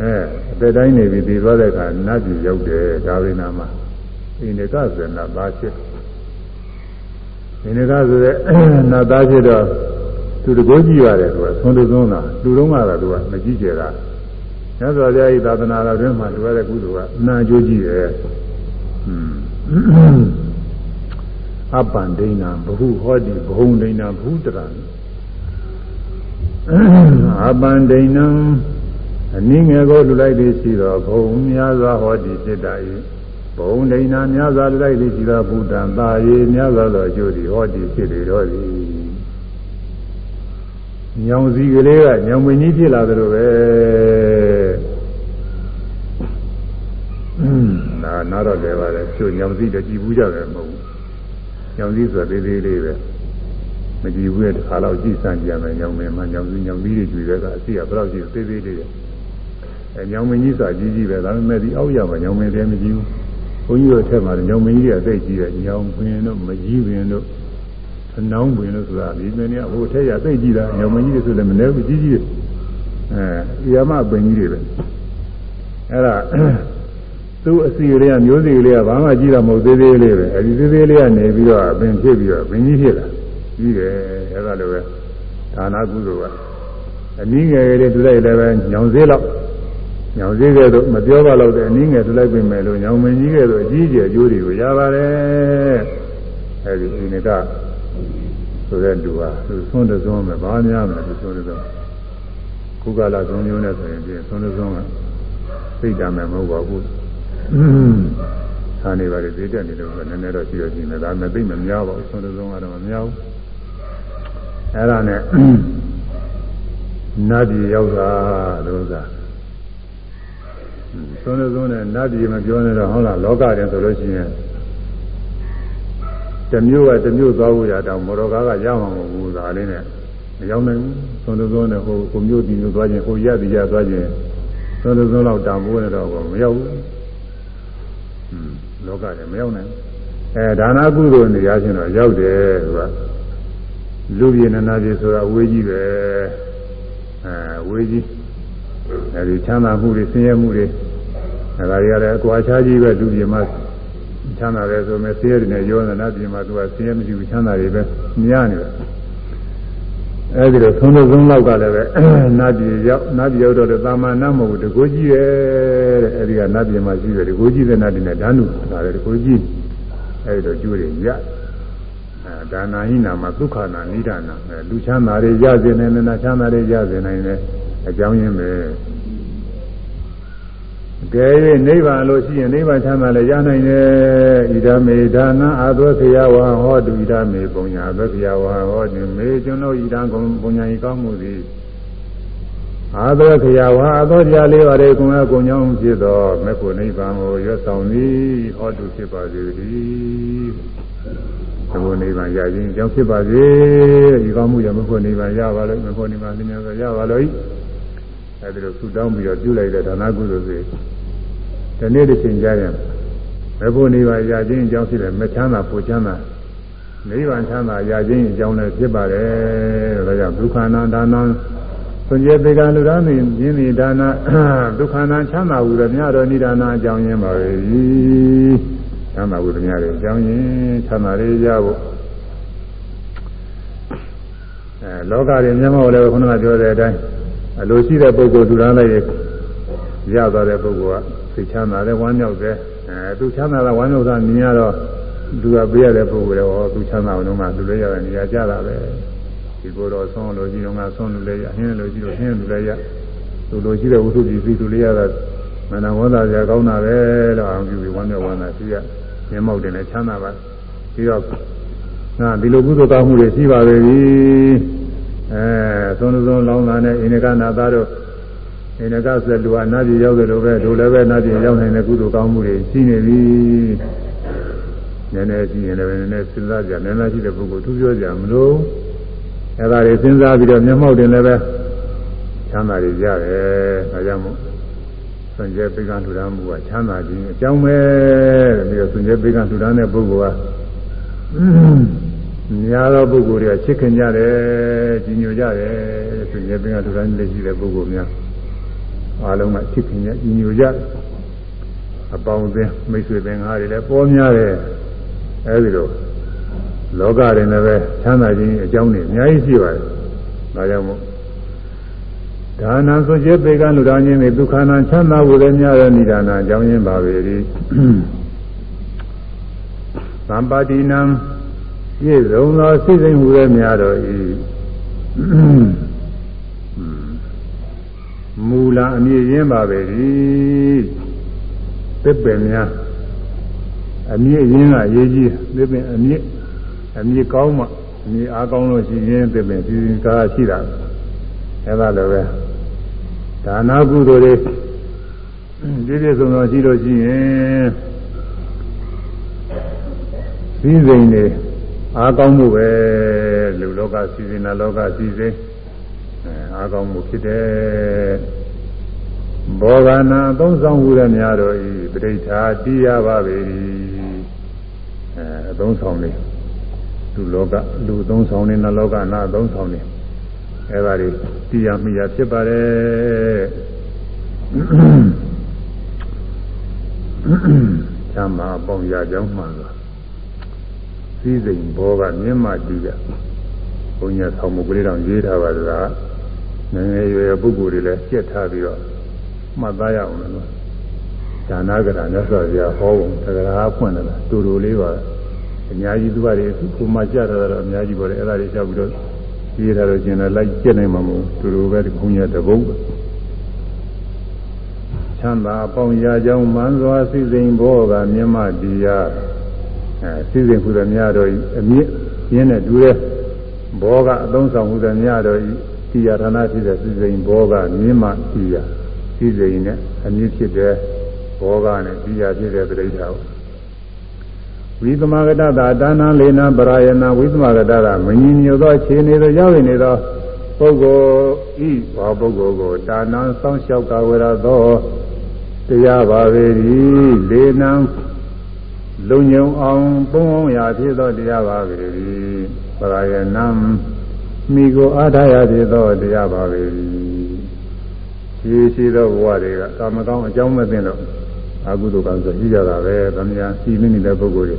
အဲအသက်တိုင်းနေပြီးပြီးသွားတဲ့အခါနတ်ပြည်ရောက်တယ်ဒါဝိနာမှာအိန္ဒကဆိုတဲ့နတ်သားဖြစ်ဒီနေ့ကဆိုရဲနတ်သားဖြစ်တော့သူတကိုးကြည့်ရတယ်သူကသွန်တသွန်းတာလူတုံးကတော့သူကမကြည့်ကြတာမြတ်စွာဘုရားဤသာသနာတော်တွင်မှာလူရတဲ့ကုသိုလ်ကအနာကျိုးကြည့်ရဲ့ အပန္ဒိဏဘဟုဟောတိဘုံဒိဏဘုတရံအပန္ဒိဏအနည်းငယ်ကိုလူလိုက်သည်ရှိတော်ဘုံများစွာဟောတိစိတ္တ၏ဘုံဒိဏများစွာလူလိုက်သည်ရှိတော်ဘုဒ္ဓံသာယေများစွာသောအကျိုးသည်ဟောတိဖြစ်လေတော်သည်ညောင်စီကလေးကညောင်မင်းကြီးဖြစ်လာသလိုပဲနာနာတော့လည်းပါလေကျိုးညောင်စီတကြည့်ဘူးကြတယ်မဟုတ်ဘူး ညောင်စီဆိုသေးသေးလေးပဲမကြည့်ဘူးတဲ့ခါတော့ကြည့်စမ်းကြည့်ရမယ်ညောင်မင်းမှညောင်စီညောင်ပြီးတွေကြည့်တဲ့ကအစီကဘယ်တော့ကြည့်သေးသေးလေးအဲညောင်မင်းကြီးဆိုတာကြီးကြီးပဲဒါပေမဲ့ဒီအောက်ရမှာညောင်မင်းတည်းမကြည့်ဘူးဘုန်းကြီးတို့ထက်မှာညောင်မင်းကြီးကသိကြည့်တယ်ညောင်ပင်တို့မကြီးပင်တို့သနောင်းပင်တို့ဆိုတာဒီမင်းကဟိုထက်ရသိကြည့်တာညောင်မင်းကြီးတွေဆိုလည်းမနေဘူးကြီးကြီးအဲဣယမပင်ကြီးတွေပဲအဲ့ဒါ သူ့အစီလေးကမျိုးစီလေးကဘာမှကြည့်တာမဟုတ်သေးသေးလေးပဲအဲဒီသေးသေးလေးကနေပြီးတော့အပင်ဖြစ်ပြီးတော့ပင်ကြီးဖြစ်လာကြီးတယ်အဲ့ဒါလိုပဲဒါနာကုသိုလ်ကအနည်းငယ်လေးတူလိုက်လည်းပဲညောင်သေးလောက်ညောင်သေးကဲတော့မပြောပါတော့တဲ့အနည်းငယ်တူလိုက်ပြင်မယ်လို့ညောင်မင်းကြီးကဲတော့အကြီးကျယ်အကျိုးတွေကိုရပါတယ်အဲဒီဒီနေ့ကဆိုတဲ့လူဟာသူသွန်းတဲ့သွန်းမယ်ဘာများမလဲသူသွန်းတဲ့သွန်းခုကလာသုံးမျိုးနဲ့ဆိုရင်ပြင်သွန်းတဲ့သွန်းကသိတာမယ်မဟုတ်ပါဘူး သာနေပါလေသိတတ်နေလို့နည်းနည်းတော့ရှိရရှိနေဒါမဲ့သိမများပါဘူးသွန်းတဲ့သွန်းကတော့မများဘူးအဲ့ဒါနဲ့နတ်ပြည်ရောက်တာလို့သာသုံးလို့သုံးတယ်နတ်ပြည်မပြောနေတော့ဟုတ်လားလောကတင်ဆိုလို့ရှိရင်တမျိုးကတမျိုးသွားဖို့ရတော့မော်တော်ကားကရမှာမဟုတ်ဘူးဒါလေးနဲ့မရောက်နိုင်ဘူးသုံးလို့သုံးတယ်ဟိုကိုမျိုးဒီမျိုးသွားခြင်းဟိုရသည်ရသွားခြင်းသုံးလို့သုံးလောက်တောင်ပိုးနေတော့မရောက်ဘူးอืม လောကတင်မရောက်နိုင်အဲဒါနာကုသိုလ်နေရခြင်းတော့ရောက်တယ်ဆိုတာလူပြည်နာနာပြည်ဆိုတာအဝေးကြီးပဲအဲအဝေးကြီးအဲဒီချမ်းသာမှုတွေဆင်းရဲမှုတွေဒါကြရတဲ့အကွာခြားကြီးပဲလူပြည်မှာချမ်းသာတယ်ဆိုမဲ့ဆင်းရဲတွေနဲ့ရောနေတာပြည်မှာသူကဆင်းရဲမရှိဘူးချမ်းသာတွေပဲများနေတယ် အဲဒီတော့သုံးလို့သုံးလောက်ကလည်းပဲနတ်ပြည်ရောက်နတ်ပြည်ရောက်တော့တာမန်နတ်မဟုတ်ဘူးတကိုးကြီးရဲ့တဲ့အဲဒီကနတ်ပြည်မှာရှိတယ်တကိုးကြီးတဲ့နတ်တွေနဲ့ဓာနုဒါလည်းတကိုးကြီးအဲဒီတော့ကျိုးတွေရအဲဒါနာဟိနာမှာဒုက္ခနာနိဒာနာအဲလူချမ်းသာတွေရစေနိုင်တယ်နာချမ်းသာတွေရစေနိုင်တယ်အကြောင်းရင်းပဲ ကဲ၍နိဗ္ဗာန်လို့ရှိရင်နိဗ္ဗာန်ချမ်းသာလည်းရနိုင်တယ်ဣဒမေဒါနအာသောခယဝဟဟောတုဣဒမေပုံညာသောခယဝဟဟောတုမေကျွန်ုပ်ဣဒံကုံပုံညာဤကောင်းမှုသည်အာသောခယဝအာသောတရားလေးပါးတွေကုံအကုံကြောင့်ဖြစ်သောမေဖို့နိဗ္ဗာန်ကိုရွတ်ဆောင်သည်ဟောတုဖြစ်ပါစေတည်းသဘောနိဗ္ဗာန်ရခြင်းကြောင့်ဖြစ်ပါစေဒီကောင်းမှုကြောင့်မေဖို့နိဗ္ဗာန်ရပါလို့မေဖို့နိဗ္ဗာန်လင်းမြန်စွာရပါလို့အဲဒီလိုဆုတောင်းပြီးတော့ပြုလိုက်တဲ့ဒါနကုသိုလ်တွေ ဒီနေ့တစ်ချိန်ကြာရင်ဘယ်ဖို့နေပါရခြင်းအကြောင်းဖြစ်တယ်မချမ်းသာပူချမ်းသာနိဗ္ဗာန်ချမ်းသာရခြင်းအကြောင်းလည်းဖြစ်ပါတယ်ဒါကြောင့်ဒုက္ခနာဒါနံဆွန်ကျေပေကလူသားမင်းရင်းဒီဒါနဒုက္ခနာချမ်းသာဟုလည်းမြတ်တော်နိဒါနာအကြောင်းရင်းပါပဲချမ်းသာဟုလည်းမြတ်ရဲ့အကြောင်းရင်းချမ်းသာလေးရဖို့အဲလောကတွေမျက်မှောက်လည်းခုနကပြောတဲ့အတိုင်းအလိုရှိတဲ့ပုဂ္ဂိုလ်ဒုရမ်းလိုက်ရသွားတဲ့ပုဂ္ဂိုလ်က စိတ်ချမ်းသာတယ်ဝမ်းမြောက်တယ်အဲသူချမ်းသာတာဝမ်းမြောက်တာမြင်ရတော့သူကပေးရတဲ့ပုဂ္ဂိုလ်တွေဟောသူချမ်းသာအောင်လို့မှသူလည်းရတဲ့နေရာကြတာပဲဒီကိုယ်တော်ဆုံးလို့ကြီးတော့ငါဆုံးလို့လည်းရဟင်းလို့ကြီးတော့ဟင်းလို့လည်းရသူလိုရှိတဲ့ဝိသုဒ္ဓိစီသူလည်းရတာမနဝန္တာကြကောင်းတာပဲလို့အောင်ပြုပြီးဝမ်းမြောက်ဝမ်းသာရှိရမြင်မောက်တယ်နဲ့ချမ်းသာပါပြီးတော့ငါဒီလိုကုသိုလ်ကောင်းမှုတွေရှိပါလေပြီအဲသုံးသုံးလောင်းတာနဲ့အိန္ဒကနာသားတို့ အိန္ဒကဆက်လူဟာနာပြည်ရောက်တယ်လို့ပဲတို့လည်းပဲနာပြည်ရောက်နိုင်တဲ့ကုသိုလ်ကောင်းမှုတွေရှိနေပြီနည်းနည်းကြည့်ရင်လည်းနည်းနည်းစဉ်းစားကြနည်းနည်းရှိတဲ့ပုဂ္ဂိုလ်သူပြောကြမလို့အဲဒါတွေစဉ်းစားပြီးတော့မျက်မှောက်တင်လည်းပဲချမ်းသာတွေရတယ်ဒါကြောင့်မို့ဆွန်ကျဲပိကံထူထမ်းမှုကချမ်းသာခြင်းအကြောင်းပဲတဲ့ပြီးတော့ဆွန်ကျဲပိကံထူထမ်းတဲ့ပုဂ္ဂိုလ်ကများသောပုဂ္ဂိုလ်တွေကချစ်ခင်ကြတယ်ကြီးညိုကြတယ်ဆွန်ကျဲပိကံထူထမ်းတဲ့ရှိတဲ့ပုဂ္ဂိုလ်များ အားလုံးကချစ်ခင်ကြညီညွတ်ကြအပေါင်းအသင်းမိတ်ဆွေပင်ကားတွေလည်းပေါ်များတယ်အဲဒီလိုလောကရင်လည်းပဲချမ်းသာခြင်းအကြောင်းတွေအများကြီးရှိပါတယ်ဒါကြောင့်မို့ဒါနံဆိုကျပေကလူတော်ချင်းတွေဒုက္ခနာချမ်းသာဖို့လည်းများတဲ့နိဒာနာအကြောင်းရင်းပါပဲဒီသံပါတိနံပြည့်စုံသောစိတ်စိမ်ဟူလည်းများတော်၏ မူလာအမြင့်ရင်းပါပဲဒီသစ်ပင်များအမြင့်ရင်းကရေးကြီးသစ်ပင်အမြင့်အမြင့်ကောင်းမှအမြင့်အားကောင်းလို့ရှိရင်သစ်ပင်ဒီကားရှိတာအဲဒါလည်းပဲဒါနာကုသိုလ်တွေပြည့်ပြည့်စုံစုံရှိလို့ရှိရင်စည်းစိမ်တွေအားကောင်းမှုပဲလူလောကစည်းစိမ်နာလောကစည်းစိမ်အားကောင်းမှုဖြစ်တယ် ဘောဂနာအသုံးဆောင်မှုရများတော့ဤပဋိဌာတိရပါပေ၏အဲအသုံးဆောင်နေလူလောကလူအသုံးဆောင်နေနလောကနာအသုံးဆောင်နေအဲဒါတွေတိရမိရဖြစ်ပါတယ်ချမ်းသာပေါင်းရကြောင်းမှန်သွားစည်းစိမ်ဘောကမြင့်မှတည်ရဘုန်းကြီးဆောင်းမှုကလေးတောင်ရေးထားပါလားငယ်ငယ်ရွယ်ပုဂ္ဂိုလ်တွေလည်းကြက်ထားပြီးတော့ မှတ်သားရအောင်လို့ဒါနာကရာမြတ်စွာဘုရားဟောပုံသက္ကရာဖွင့်တယ်တူတူလေးပါအများကြီးသူကတွေခုမှကြတာတော့အများကြီးပေါ်တယ်အဲ့ဒါတွေချက်ပြီးတော့ရေးထားလို့ကျင်လည်းလိုက်ကြက်နိုင်မှာမဟုတ်တူတူပဲခုညတပုတ်ချမ်းသာပေါင်းရာကြောင်းမှန်စွာစိစိမ်ဘောကမြမတရားအဲစိစိမ်ခုသမျှတော့အမြင့်ရင်းနဲ့တူတဲ့ဘောကအသုံးဆောင်မှုသမျှတော့တရားဌာနဖြစ်တဲ့စိစိမ်ဘောကမြင့်မှတရား ရှိစိန်နဲ့အမြင့်ဖြစ်တဲ့ဘောဂနဲ့ဒီရဖြစ်တဲ့တိဋ္ဌာကိုဝိသမဂတတာဒါနလေနပရာယနာဝိသမဂတတာမငြင်းညိုသောခြေနေသောရောက်နေသောပုဂ္ဂိုလ်ဤဘာပုဂ္ဂိုလ်ကိုဒါနစောင့်ရှောက်ကာဝရသောတရားပါပေ၏လေနံလုံညုံအောင်ပုံအောင်ရာဖြစ်သောတရားပါပေ၏ပရာယနာမိကိုအားထားရဖြစ်သောတရားပါပေ၏ ရှိရှိသောဘဝတွေကကာမကောင်းအကြောင်းမသိလို့အကုသိုလ်ကံဆိုရှိကြတာပဲ။သမယစီမင်းနေတဲ့ပုဂ္ဂိုလ်တွေ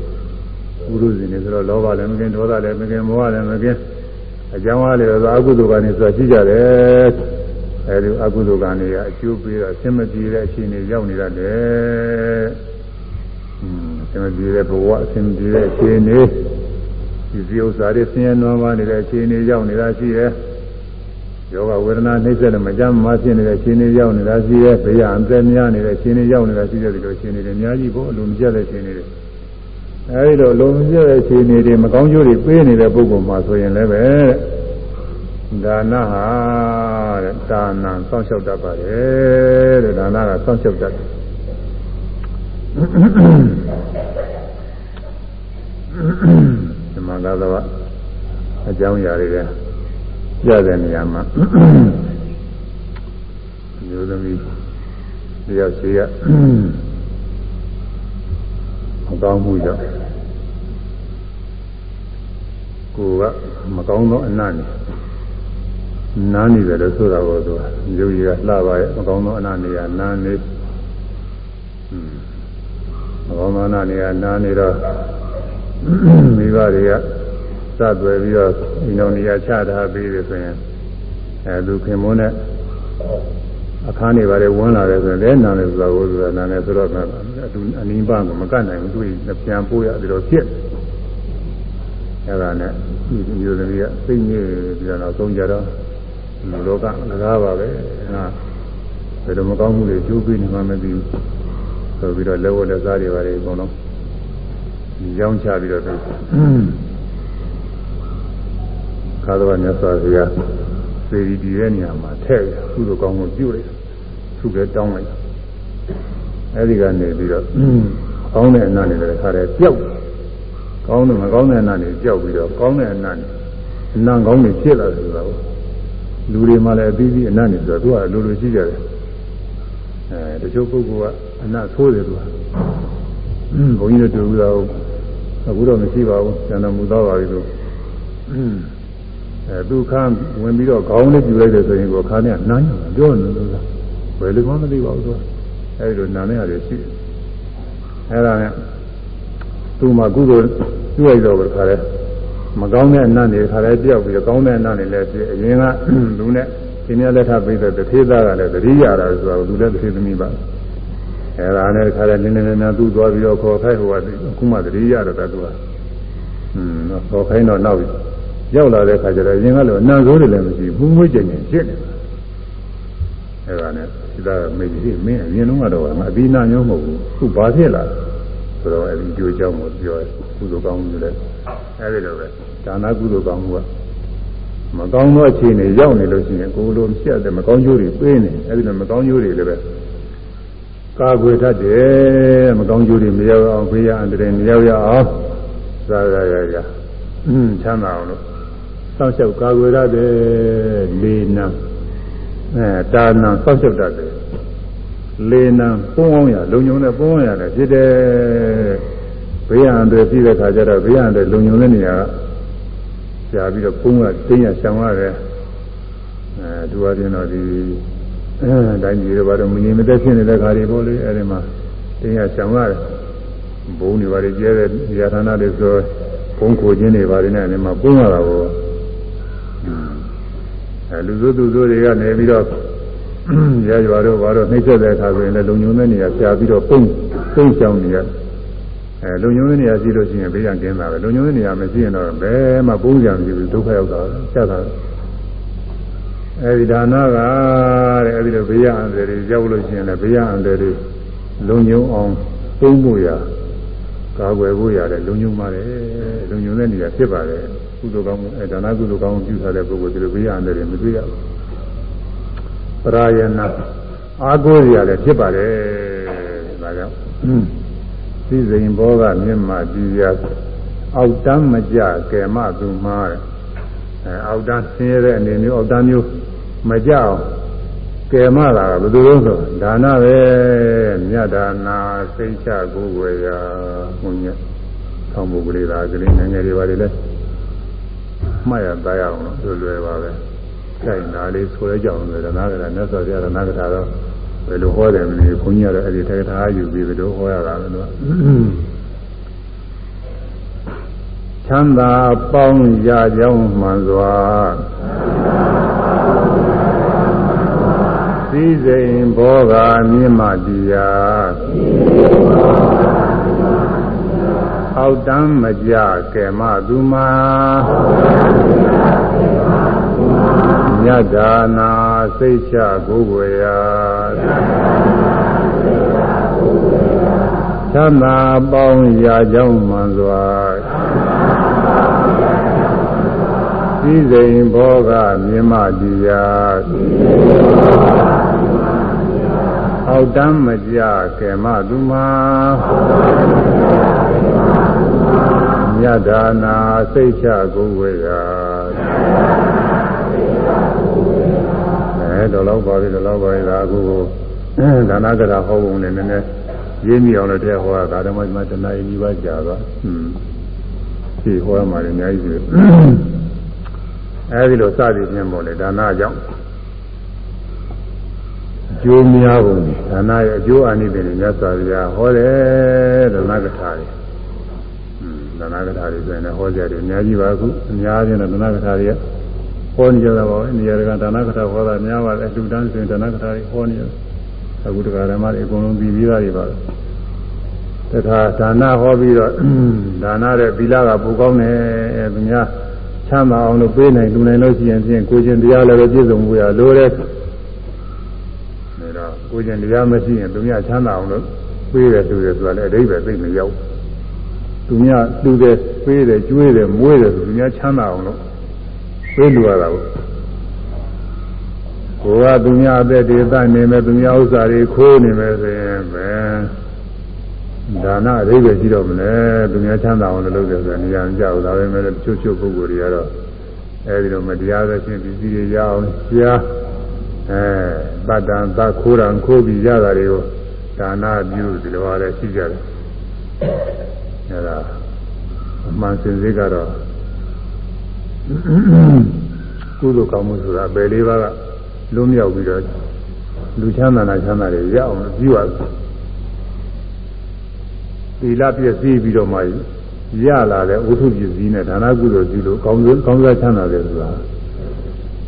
ဥရုဇဉ်နေဆိုတော့လောဘလည်းမကင်းဒေါသလည်းမကင်းမောဟလည်းမကင်းအကြောင်းအားလည်းဆိုအကုသိုလ်ကံနေဆိုရှိကြတယ်။အဲဒီအကုသိုလ်ကံတွေကအကျိုးပေးတော့ဆင်မပြေတဲ့အခြေအနေရောက်နေတတ်တယ်။อืมဆင်မပြေတဲ့ဘဝဆင်မပြေတဲ့အခြေအနေဒီဇီဥစ္စာတွေဆင်းရဲနွမ်းပါနေတဲ့အခြေအနေရောက်နေတာရှိတယ်။ ယောဂဝေဒနာနှိမ့်ဆက်လို့မကြမ်းမဖြစ်နေတဲ့ရှင်နေရောက်နေတာရှိရဲ့ဘေးရအသက်များနေတဲ့ရှင်နေရောက်နေတာရှိတဲ့ဒီလိုရှင်နေတွေအများကြီးပေါ့အလိုမကျတဲ့ရှင်နေတွေအဲဒီလိုလုံမကျတဲ့ရှင်နေတွေမကောင်းကျိုးတွေပေးနေတဲ့ပုဂ္ဂိုလ်မှာဆိုရင်လည်းပဲဒါနဟာတဲ့ဒါနစောင့်ရှောက်တတ်ပါတယ်တဲ့ဒါနကစောင့်ရှောက်တတ်တယ်ဓမ္မသာသဝအကြောင်းအရာတွေ ရတဲ့နေရာမှာမျိုးသမီးတယောက်ရှိရမကောင်းမှုကြောင့်ကိုကမကောင်းသောအနတ်နေနားနေတယ်လို့ဆိုတာကိုသူရုပ်ရည်ကလှပါရဲ့မကောင်းသောအနတ်နေရနားနေမကောင်းသောအနတ်နေရနားနေတော့မိဘတွေက စသွယ်ပြီးတော့ဒီနောင်နေရာချထားပြီးတယ်ဆိုရင်အဲသူခင်မွန်းတဲ့အခါနေပါလေဝင်လာတယ်ဆိုရင်လည်းနာတယ်ဆိုတာကိုဆိုတာနာတယ်ဆိုတော့သူအနည်းပါးကိုမကတ်နိုင်ဘူးသူပြန်ပို့ရတယ်လို့ဖြစ်အဲဒါနဲ့ဒီမျိုးသမီးကစိတ်ညစ်ပြီးတော့သုံးကြတော့လူလောကလကားပါပဲဟာဘယ်လိုမကောင်းမှုတွေကျိုးပြီးနေမှမသိဘူးဆိုပြီးတော့လက်ဝတ်လက်စားတွေပါလေအကုန်လုံးရောင်းချပြီးတော့ ခါတော့မြတ်စွာဘုရားစေတီတည်တဲ့နေရာမှာထည့်ကုသိုလ်ကောင်းမှုပြုလိုက်သူကတောင်းလိုက်အဲဒီကနေပြီးတော့ကောင်းတဲ့အနတ်တွေလည်းခါတယ်ပျောက်ကောင်းတယ်မကောင်းတဲ့အနတ်တွေပျောက်ပြီးတော့ကောင်းတဲ့အနတ်တွေအနံကောင်းတွေဖြစ်လာတယ်ဆိုတာကိုလူတွေမှလည်းအပြီးပြီးအနတ်တွေဆိုတော့သူကလိုလိုရှိကြတယ်အဲတချို့ပုဂ္ဂိုလ်ကအနတ်ဆိုးတယ်သူကဘုန်းကြီးတို့တူတော့အခုတော့မရှိပါဘူးကျန်တော်မူတော့ပါပြီလို့ အဲသူခန်းဝင်ပြီးတော့ခေါင်းလေးပြလိုက်တယ်ဆိုရင်ကိုခါနဲ့နားညံပြောနေလို့လားဘယ်လိုမှမသိပါဘူးသူအဲဒီလိုနားနေရတယ်ရှိတယ်အဲဒါနဲ့သူ့မှာကုသိုလ်ပြုလိုက်တော့ခါလဲမကောင်းတဲ့အနတ်တွေခါလဲပြောက်ပြီးတော့ကောင်းတဲ့အနတ်တွေလည်းပြအရင်ကလူနဲ့ဒီနေ့လက်ထပ်ပြီးတဲ့တထေးသားကလည်းတတိရတာဆိုတော့လူလည်းတထေးသမီးပါအဲဒါနဲ့ခါလဲနင်းနေနေသူ့သွားပြီးတော့ခေါ်ခိုင်းဟိုကအခုမှတတိရတော့သူကอืมတော့ခေါ်ခိုင်းတော့နောက်ပြီ ရောက်လာတဲ့ခါကျတော့ရင်ကလည်းအနံဆိုးတွေလည်းမရှိဘူးမွေးကြင်ကြင်ဖြစ်နေတာအဲဒါနဲ့ဒီသားမေကြီးမင်းအရင်လုံးကတော့ငါအပြီးနာမျိုးမဟုတ်ဘူးခုဘာဖြစ်လာဆိုတော့အဲဒီကြိုးကြောင်းကိုပြောတယ်ကုသိုလ်ကောင်းမှုလည်းအဲဒီလိုပဲဒါနကုသိုလ်ကောင်းမှုကမကောင်းသောအခြေအနေရောက်နေလို့ရှိရင်ကိုယ်လိုဖြစ်တဲ့မကောင်းကျိုးတွေပေးနေအဲဒီလိုမကောင်းကျိုးတွေလည်းပဲကာကွယ်တတ်တယ်မကောင်းကျိုးတွေမရောက်အောင်ဖေးရအန္တရာယ်မရောက်ရအောင်သာရရရချမ်းသာအောင်လို့ စောင့်ရှောက်ကာကွယ်ရတယ်လေနံအဲတာနံစောင့်ရှောက်တတ်တယ်လေနံပုံအောင်ရလုံုံနဲ့ပုံအောင်ရတယ်ဖြစ်တယ်ဘေးရန်တွေပြီးတဲ့ခါကျတော့ဘေးရန်တွေလုံုံတဲ့နေရာကကြာပြီးတော့ပုံကတင်းရရှောင်ရတယ်အဲသူအရင်တော့ဒီအဲတိုင်းကြီးတွေဘာလို့မငြိမ်မသက်ဖြစ်နေတဲ့ခါတွေပေါ့လေအဲဒီမှာတင်းရရှောင်ရတယ်ဘုံတွေဘာတွေကျဲတဲ့ရာဌာနတွေဆိုဘုံခိုခြင်းတွေဘာတွေနဲ့အဲဒီမှာပုံရတာကို အဲလူစုသူတို့တွေကနေပြီးတော့ရရွာတော့ဘာတော့နှိမ့်ဆက်တဲ့အခါဆိုရင်လည်းလုံညုံတဲ့နေရာပြပြီးတော့ပုံပုံချောင်းနေရအဲလုံညုံတဲ့နေရာရှိလို့ရှိရင်ဘေးရန်ကင်းတာပဲလုံညုံတဲ့နေရာမရှိရင်တော့ဘယ်မှပုံစံမရှိဘူးဒုက္ခရောက်တာချက်တာအဲဒီဒါနကတဲ့အဲဒီလိုဘေးရန်အန္တရာယ်ရောက်လို့ရှိရင်လည်းဘေးရန်အန္တရာယ်လုံညုံအောင်သုံးဖို့ရကာကွယ်ဖို့ရတယ်လုံညုံပါတယ်လုံညုံတဲ့နေရာဖြစ်ပါတယ် ကုသိုလ်ကောင်းအဲဒါနကုသိုလ်ကောင်းပြုထားတဲ့ပုဂ္ဂိုလ်ဒီလိုဘေးရန်တယ်မတွေ့ရဘူးပရာယနာအာကိုးရလည်းဖြစ်ပါတယ်ဒါကြောင့်သိစိန်ဘောကမြင့်မှကြည်ရအောက်တမ်းမကြကဲမသူမှားတယ်အဲအောက်တန်းဆင်းရဲတဲ့အနေမျိုးအောက်တန်းမျိုးမကြအောင်ကယ်မလာတာဘယ်သူလို့ဆိုဒါနပဲမြတ်ဒါနာစိတ်ချကိုယ်ွယ်ရာဘုညဆောင်းဖို့ကလေးသာကလေးငယ်ငယ်တွေပါလေလဲ မှတ်ရသားရအောင်လို့လွယ်လွယ်ပါပဲခိုင်နာလေးဆိုရကြအောင်လို့ဒါနာကလည်းမြတ်စွာဘုရားကနာကထာတော့ဘယ်လိုဟောတယ်မလို့ခွန်ကြီးကတော့အဲ့ဒီတက္ကထာယူပြီးဘယ်လိုဟောရတာလဲလို့ချမ်းသာပေါင်းရကြောင်းမှန်စွာစည်းစိမ်ဘောဂာမြင့်မတရား အောက်တမ်းမကြကဲမသူမာညဒါနာစိတ်ချကိုယ်ွယ်ရာသမာပေါင်းရာကြောင်းမှန်စွာစည်းစိမ်ဘောကမြမတရားအောက်တမ်းမကြကဲမသူမာ မြတ်ဒါနာစိတ်ချကိုယ်ဝေရာအဲတော့တော့ပါပြီတော့ပါပြီဒါအခုဒါနကရာဟောပုံနဲ့နည်းနည်းရင်းမိအောင်လည်းတဲ့ဟောတာဓမ္မမတနာယီဒီပါကြာသွားဟွန်းဒီဟောရမှာလည်းအများကြီးပြီအဲဒီလိုစသည်ဖြင့်ပေါ့လေဒါနကြောင့်အကျိုးများပုံဒါနရဲ့အကျိုးအာနိသင်တွေမြတ်စွာဘုရားဟောတယ်ဒါနကထာတွေ ဒါနကထာတွေဆိုရင်လည်းဟောကြတယ်အများကြီးပါခုအများကြီးတော့ဒါနကထာတွေကဟောနေကြတာပါပဲနေရာကဒါနကထာဟောတာများပါတယ်လူတန်းဆိုရင်ဒါနကထာတွေဟောနေတယ်အခုတရားဓမ္မတွေအကုန်လုံးပြီးပြီးသားတွေပါတခါဒါနဟောပြီးတော့ဒါနတဲ့သီလကပူကောင်းတယ်သူများချမ်းသာအောင်လို့ပေးနိုင်လူနိုင်လို့ရှိရင်ဖြင့်ကိုကျင်တရားလည်းပဲပြည့်စုံမှုရလိုတယ်ဒါတော့ကိုကျင်တရားမရှိရင်သူများချမ်းသာအောင်လို့ပေးတယ်ဆိုရဆိုတာလည်းအဓိပ္ပာယ်သိမရောက် သူများလူတယ်ပေးတယ်ကျွေးတယ်မွေးတယ်ဆိုသူများချမ်းသာအောင်လို့ပေးလူရတာကိုကိုကသူများအသက်တွေတတ်နေမယ်သူများဥစ္စာတွေခိုးနေမယ်ဆိုရင်ပဲဒါနအသေးပဲရှိတော့မလဲသူများချမ်းသာအောင်လုပ်တယ်ဆိုရင်နေရာမကြောက်ဒါပဲမဲ့ချို့ချို့ပုဂ္ဂိုလ်တွေကတော့အဲဒီလိုမတရားတဲ့ချင်းပစ္စည်းတွေရအောင်ရှားအဲတတ္တန်သခိုးရန်ခိုးပြီးရတာတွေကိုဒါနပြုဒီလိုအားလည်းရှိကြတယ် အဲဒါအမှန်စင်စစ်ကတော့ကုသိုလ်ကောင်းမှုဆိုတာဘယ်လေးပါးကလုံးမြောက်ပြီးတော့လူချမ်းသာနာချမ်းသာတွေရအောင်ပြုရသီလပြည့်စည်ပြီးတော့မှရလာတဲ့ဝိထုပစ္စည်းနဲ့ဒါနကုသိုလ်ပြုလို့ကောင်းကောင်းစားချမ်းသာတယ်ဆိုတာ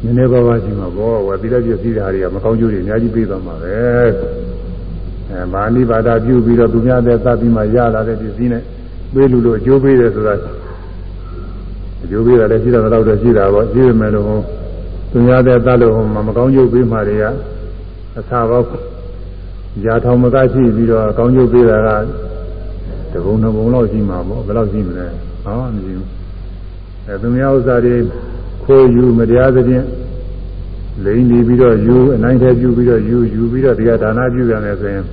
နည်းနည်းပါးပါးရှိမှာဘောဝသီလပြည့်စည်တဲ့ဟာတွေကမကောင်းကျိုးတွေအများကြီးပေးသွားမှာပဲအဲမာနိပါဒပြုပြီးတော့သူများတဲ့သတ်ပြီးမှရလာတဲ့ပစ္စည်းနဲ့ ပေးလူလို့အကျိုးပေးတယ်ဆိုတာအကျိုးပေးတာလည်းရှိတာတော့တော့ရှိတာပေါ့ရှိရမယ်လို့သူများတဲ့သတ်လို့ဟိုမှာမကောင်းကျိုးပေးမှတွေကအစာပေါက်ရာထောင်မကရှိပြီးတော့ကောင်းကျိုးပေးတာကတဘုံနှစ်ဘုံလောက်ရှိမှာပေါ့ဘယ်လောက်ရှိမလဲဟောမရှိဘူးအဲသူများဥစ္စာတွေခိုးယူမတရားသဖြင့်လိန်နေပြီးတော့ယူအနိုင်ထဲပြုပြီးတော့ယူယူပြီးတော့ဒီကဒါနပြုရတယ်ဆိုရင်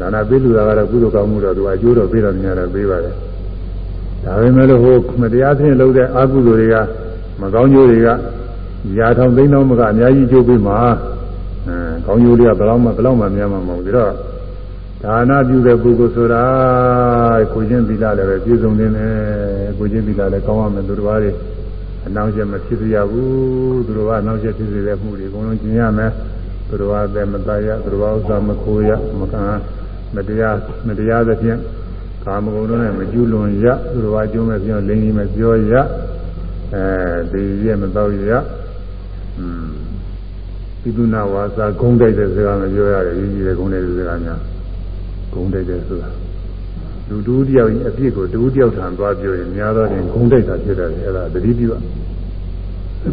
ဒါနပေးလူတာကတော့ကုသိုလ်ကောင်းမှုတော့သူအကျိုးတော့ပေးတော့များတယ်ပေးပါတယ်ဒါပေမဲ့လို့ဟိုမတရားဖြင့်လုပ်တဲ့အကုသိုလ်တွေကမကောင်းကျိုးတွေကရာထောင်သိန်းသောမကအများကြီးကျိုးပေးမှာအဲကောင်းကျိုးတွေကဘယ်တော့မှဘယ်တော့မှများမှာမဟုတ်ဘူးဒါတော့ဒါနပြုတဲ့ပုဂ္ဂိုလ်ဆိုတာကိုချင်းသီလလည်းပဲပြည့်စုံနေတယ်ကိုချင်းသီလလည်းကောင်းရမယ်သူတော်ဘာတွေအနောက်ကျမဖြစ်စေရဘူးသူတော်ဘာအနောက်ကျဖြစ်စေတဲ့မှုတွေအကုန်လုံးကျင်ရမယ် သူတော်ဘာတဲ့မတရသူတော်ဘာဥစ္စာမခိုးရမကံမတရားမတရားသဖြင့်ကာမဂုဏ်တို့နဲ့မကျူးလွန်ရသူတော်ဘာကျုံးမဲ့ပြောလိန်ကြီးမဲ့ပြောရအဲဒီရမတော့ရอืมပိသုနာဝါစာဂုံးတိုက်တဲ့စကားမပြောရတယ်ရင်းကြီးတဲ့ဂုံးတိုက်တဲ့စကားများဂုံးတိုက်တဲ့ဆိုတာလူတူတယောက်အပြစ်ကိုတူတယောက်ထံသွားပြောရင်များတော့ရင်ဂုံးတိုက်တာဖြစ်တယ်အဲ့ဒါတတိပြု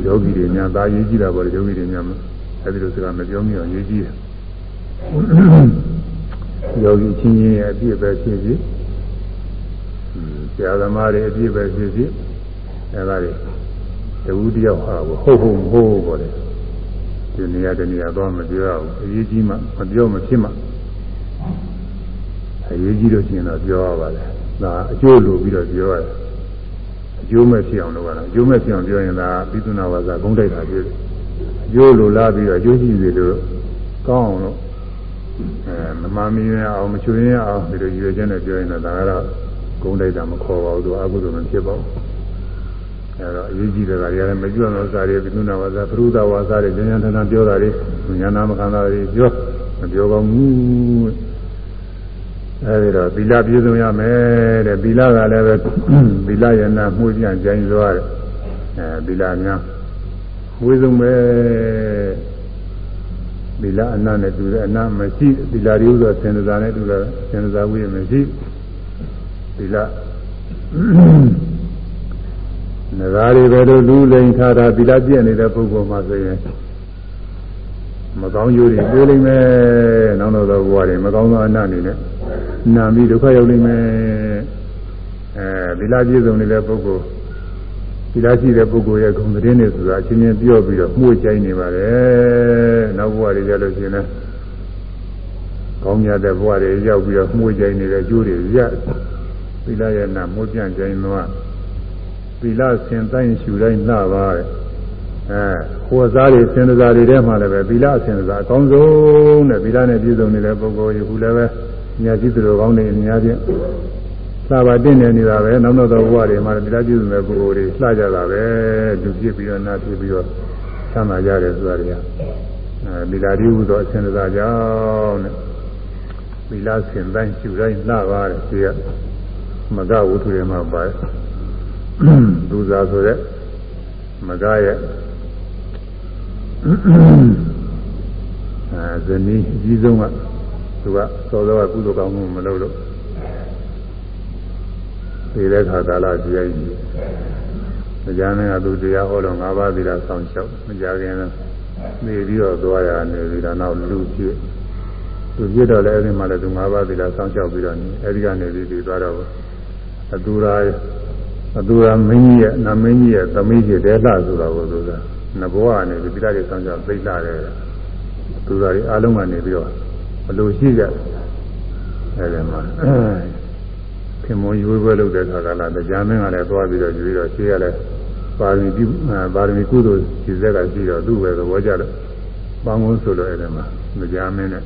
ယောဂီတွေများသာရေးကြည့်တာပေါ့ယောဂီတွေများ အဲဒီလိုစကားမပြောမိအောင်ရေးကြည့်တယ်ယောဂီချင်းချင်းရဲ့အပြစ်ပဲဖြစ်ဖြစ်ဆရာသမားတွေအပြစ်ပဲဖြစ်ဖြစ်အဲဒါတွေတူတယောက်ဟာဟုတ်ဟုတ်မဟုတ်ပေါ့လေဒီနေရာတနေရာတော့မပြောရဘူးအရေးကြီးမှမပြောမဖြစ်မှအရေးကြီးလို့ရှိရင်တော့ပြောရပါလေဒါအကျိုးလိုပြီးတော့ပြောရတယ်အကျိုးမဲ့ဖြစ်အောင်လုပ်ရတာအကျိုးမဲ့ဖြစ်အောင်ပြောရင်ဒါပိသုနာဝါစာဂုံးတိုက်တာပြည့်တယ်အ ကျိုးလိုလားပြီးတော့အကျိုးရှိစေလို့ကောင်းအောင်လို့အဲမမမီရအောင်မချွေရအောင်ဒီလိုရွေချက်နဲ့ပြောရင်တော့ဒါကတော့ဂုံးတိုက်တာမခေါ်ပါဘူးသူအကုသိုလ်မဖြစ်ပါဘူးအဲတော့အရေးကြီးတဲ့ကတွေလည်းမကြွအောင်စားရပိသုနာဝါစာပရုဒဝါစာတွေဉာဏ်ဉာဏ်ထထပြောတာတွေဉာဏ်နာမခံတာတွေပြောမပြောကောင်းဘူးအဲဒီတော့သီလပြည့်စုံရမယ်တဲ့သီလကလည်းပဲသီလရဏမှုပြန်ကြိုင်းစွာတဲ့အဲသီလများ ဝေဆုံးပဲသီလအနတ်နဲ့တူတယ်အနတ်မရှိသီလရည်ဥသောစင်စာနဲ့တူတယ်စင်စာဝိရမရှိသီလငါးတွေပဲလို့လူလိန်ထားတာသီလပြည့်နေတဲ့ပုဂ္ဂိုလ်မှဆိုရင်မကောင်းကျိုးတွေပြေးလိမ့်မယ်နောက်တော့ဘဝတွေမကောင်းသောအနတ်နေနဲ့နာပြီးဒုက္ခရောက်လိမ့်မယ်အဲဒီလားပြည့်စုံနေတဲ့ပုဂ္ဂိုလ် ဒီလားရှိတဲ့ပုဂ္ဂိုလ်ရဲ့ဂုဏ်သတင်းတွေဆိုတာအချင်းချင်းပြောပြီးတော့မှုချိုင်းနေပါတယ်နောက်ဘဝတွေကြလို့ရှိရင်လည်းကောင်းမြတ်တဲ့ဘဝတွေရောက်ပြီးတော့မှုချိုင်းနေတဲ့အကျိုးတွေရသီလရဲ့နာမှုပြန့်ချိုင်းတော့သီလဆင်တိုင်းရှူတိုင်းလှပါတဲ့အဲဟိုစားတွေစင်စားတွေထဲမှာလည်းပဲသီလဆင်စားအကောင်းဆုံးတဲ့သီလနဲ့ပြည့်စုံနေတဲ့ပုဂ္ဂိုလ်ယခုလည်းပဲညာကြည့်သူတော်ကောင်းတွေအများကြီး လှပါတင့်နေနေတာပဲနောက်တော့ဘဝတွေမှာသီလပြည့်စုံတဲ့ပုဂ္ဂိုလ်တွေလှကြတာပဲသူဖြစ်ပြီးတော့နာဖြစ်ပြီးတော့ဆမ်းသာကြတယ်ဆိုတာတွေကအဲသီလရည်ဟူသောအဆင်စားကြောင့်တဲ့သီလဆင်တိုင်းရှူတိုင်းလှပါတယ်ဒီကမကဝုထုတွေမှာပါတယ်သူစားဆိုတဲ့မကရဲ့အဲဇနီးအကြီးဆုံးကသူကစောစောကကုသိုလ်ကောင်းမှုမလုပ်လို့ ဒီတဲ့ခါကာလတရားကြီးမကြမ်းနဲ့ကသူတရားဟောတော့၅ပါးသီလဆောင်လျှောက်မကြခင်နေပြီးတော့သွားရနေပြီးတော့နောက်လူဖြစ်သူပြတော့လည်းအဲဒီမှာလည်းသူ၅ပါးသီလဆောင်လျှောက်ပြီးတော့အဲဒီကနေပြီးပြီးသွားတော့အတူရာအတူရာမင်းကြီးရဲ့နမင်းကြီးရဲ့သမီးကြီးတဲလှဆိုတော့ကိုသူကနဘောကနေပြီးသီလတွေဆောင်လျှောက်သိလှတယ်သူရာတွေအားလုံးကနေပြီးတော့ဘလို့ရှိကြအဲဒီမှာ ခင်မွန်ရွေးပွဲလုပ်တဲ့ခါကလာတရားမင်းကလည်းသွားပြီးတော့ယူပြီးတော့ရှေးရလဲပါရမီပြုပါရမီကုသိုလ်ရှိစက်ကရှိတော့သူ့ပဲသဘောကျတော့ပန်းကုန်းဆိုတော့အဲဒီမှာတရားမင်းနဲ့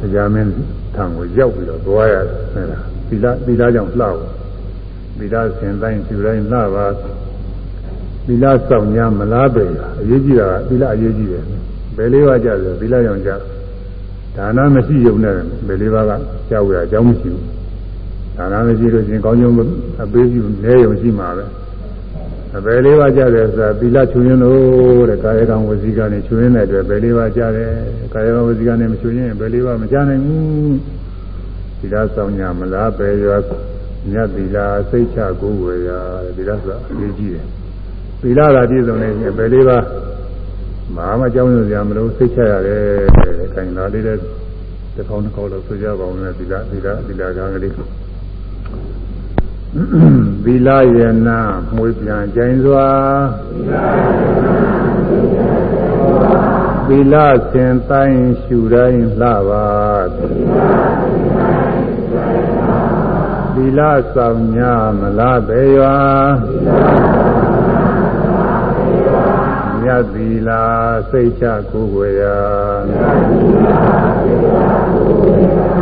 တရားမင်းထံကိုရောက်ပြီးတော့သွားရအဲဒါသီလသီလကြောင့်လှဖို့သီလစင်တိုင်းကျူတိုင်းလှပါသီလဆောင်ညာမလားပဲအရေးကြီးတာကသီလအရေးကြီးတယ်ဘယ်လေးပါးကြတယ်သီလကြောင့်ကြဒါနမရှိုံနဲ့ဘယ်လေးပါးကကြောက်ရအကြောင်းမရှိဘူး ဒါနမရှိလို့ချင်းကောင်းကျိုးအပေးပြုနေရုံရှိမှာပဲအဘယ်လေးပါးကြတယ်ဆိုတာသီလချွင်းလို့တဲ့ကာယကံဝစီကံနဲ့ချွင်းတဲ့အတွက်ဘယ်လေးပါးကြတယ်ကာယကံဝစီကံနဲ့မချွင်းရင်ဘယ်လေးပါးမကြနိုင်ဘူးသီလဆောင်ညာမလားပဲရောမြတ်သီလစိတ်ချကိုယ်ဝေရသီလဆိုတာအရေးကြီးတယ်သီလကပြည့်စုံနေရင်ဘယ်လေးပါးမဟာမကြောင်းရစရာမလိုစိတ်ချရတယ်။ခိုင်လာလေးတဲ့တစ်ခေါက်တစ်ခေါက်လို့ဆိုကြပါဦးမယ်သီလသီလသီလကံကလေး သီလယနာမွေးပြန်ကျိုင်းစွာသီလစင်တိုင်းရှူတိုင်းလှပါသီလဆောင်ညာမလားပေရွာမြတ်သီလာစိတ်ချကိုယ်ွယ်ရာသီလာ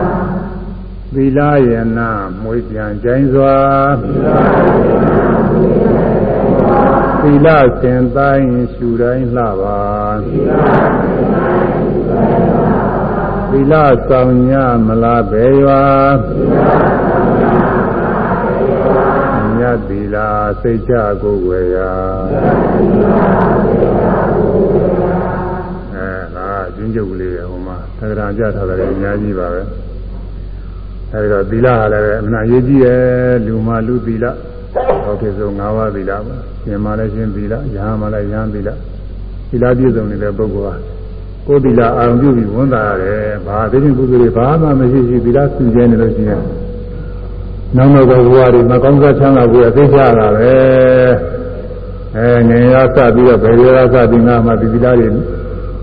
ယ နာမွေးပြန်ကျိုင်းစွာသီလစင်တိုင်းရှူတိုင်းလှပါသီလဆောင်ညမလားဘေရွာမြတ်သီလာစိတ်ချကိုယ်ွယ်ရာအဲဒါအချင်းချုပ်ကလေးဟိုမှာသက္ကရာကြထားတယ်အများကြီးပါပဲ အဲဒီတော့သီလဟာလည်းအမှန်ရေးကြည့်တယ်လူမှလူသီလဟောဖြစ်ဆုံး၅ပါးသီလပါရှင်မှလည်းရှင်သီလယဟမှလည်းယဟန်သီလသီလပြည့်စုံနေတဲ့ပုဂ္ဂိုလ်ဟာကိုယ်သီလအာရုံပြုပြီးဝန်တာရတယ်ဘာသိချင်းကုသိုလ်တွေဘာမှမရှိရှိသီလစုကျဲနေလို့ရှိရင်နောက်နောက်ဘဝတွေမကောင်းစားချမ်းသာဖို့သိချရတာပဲအဲငင်ရစပြီးတော့ဘယ်ရစပြီးငါမှဒီသီလတွေ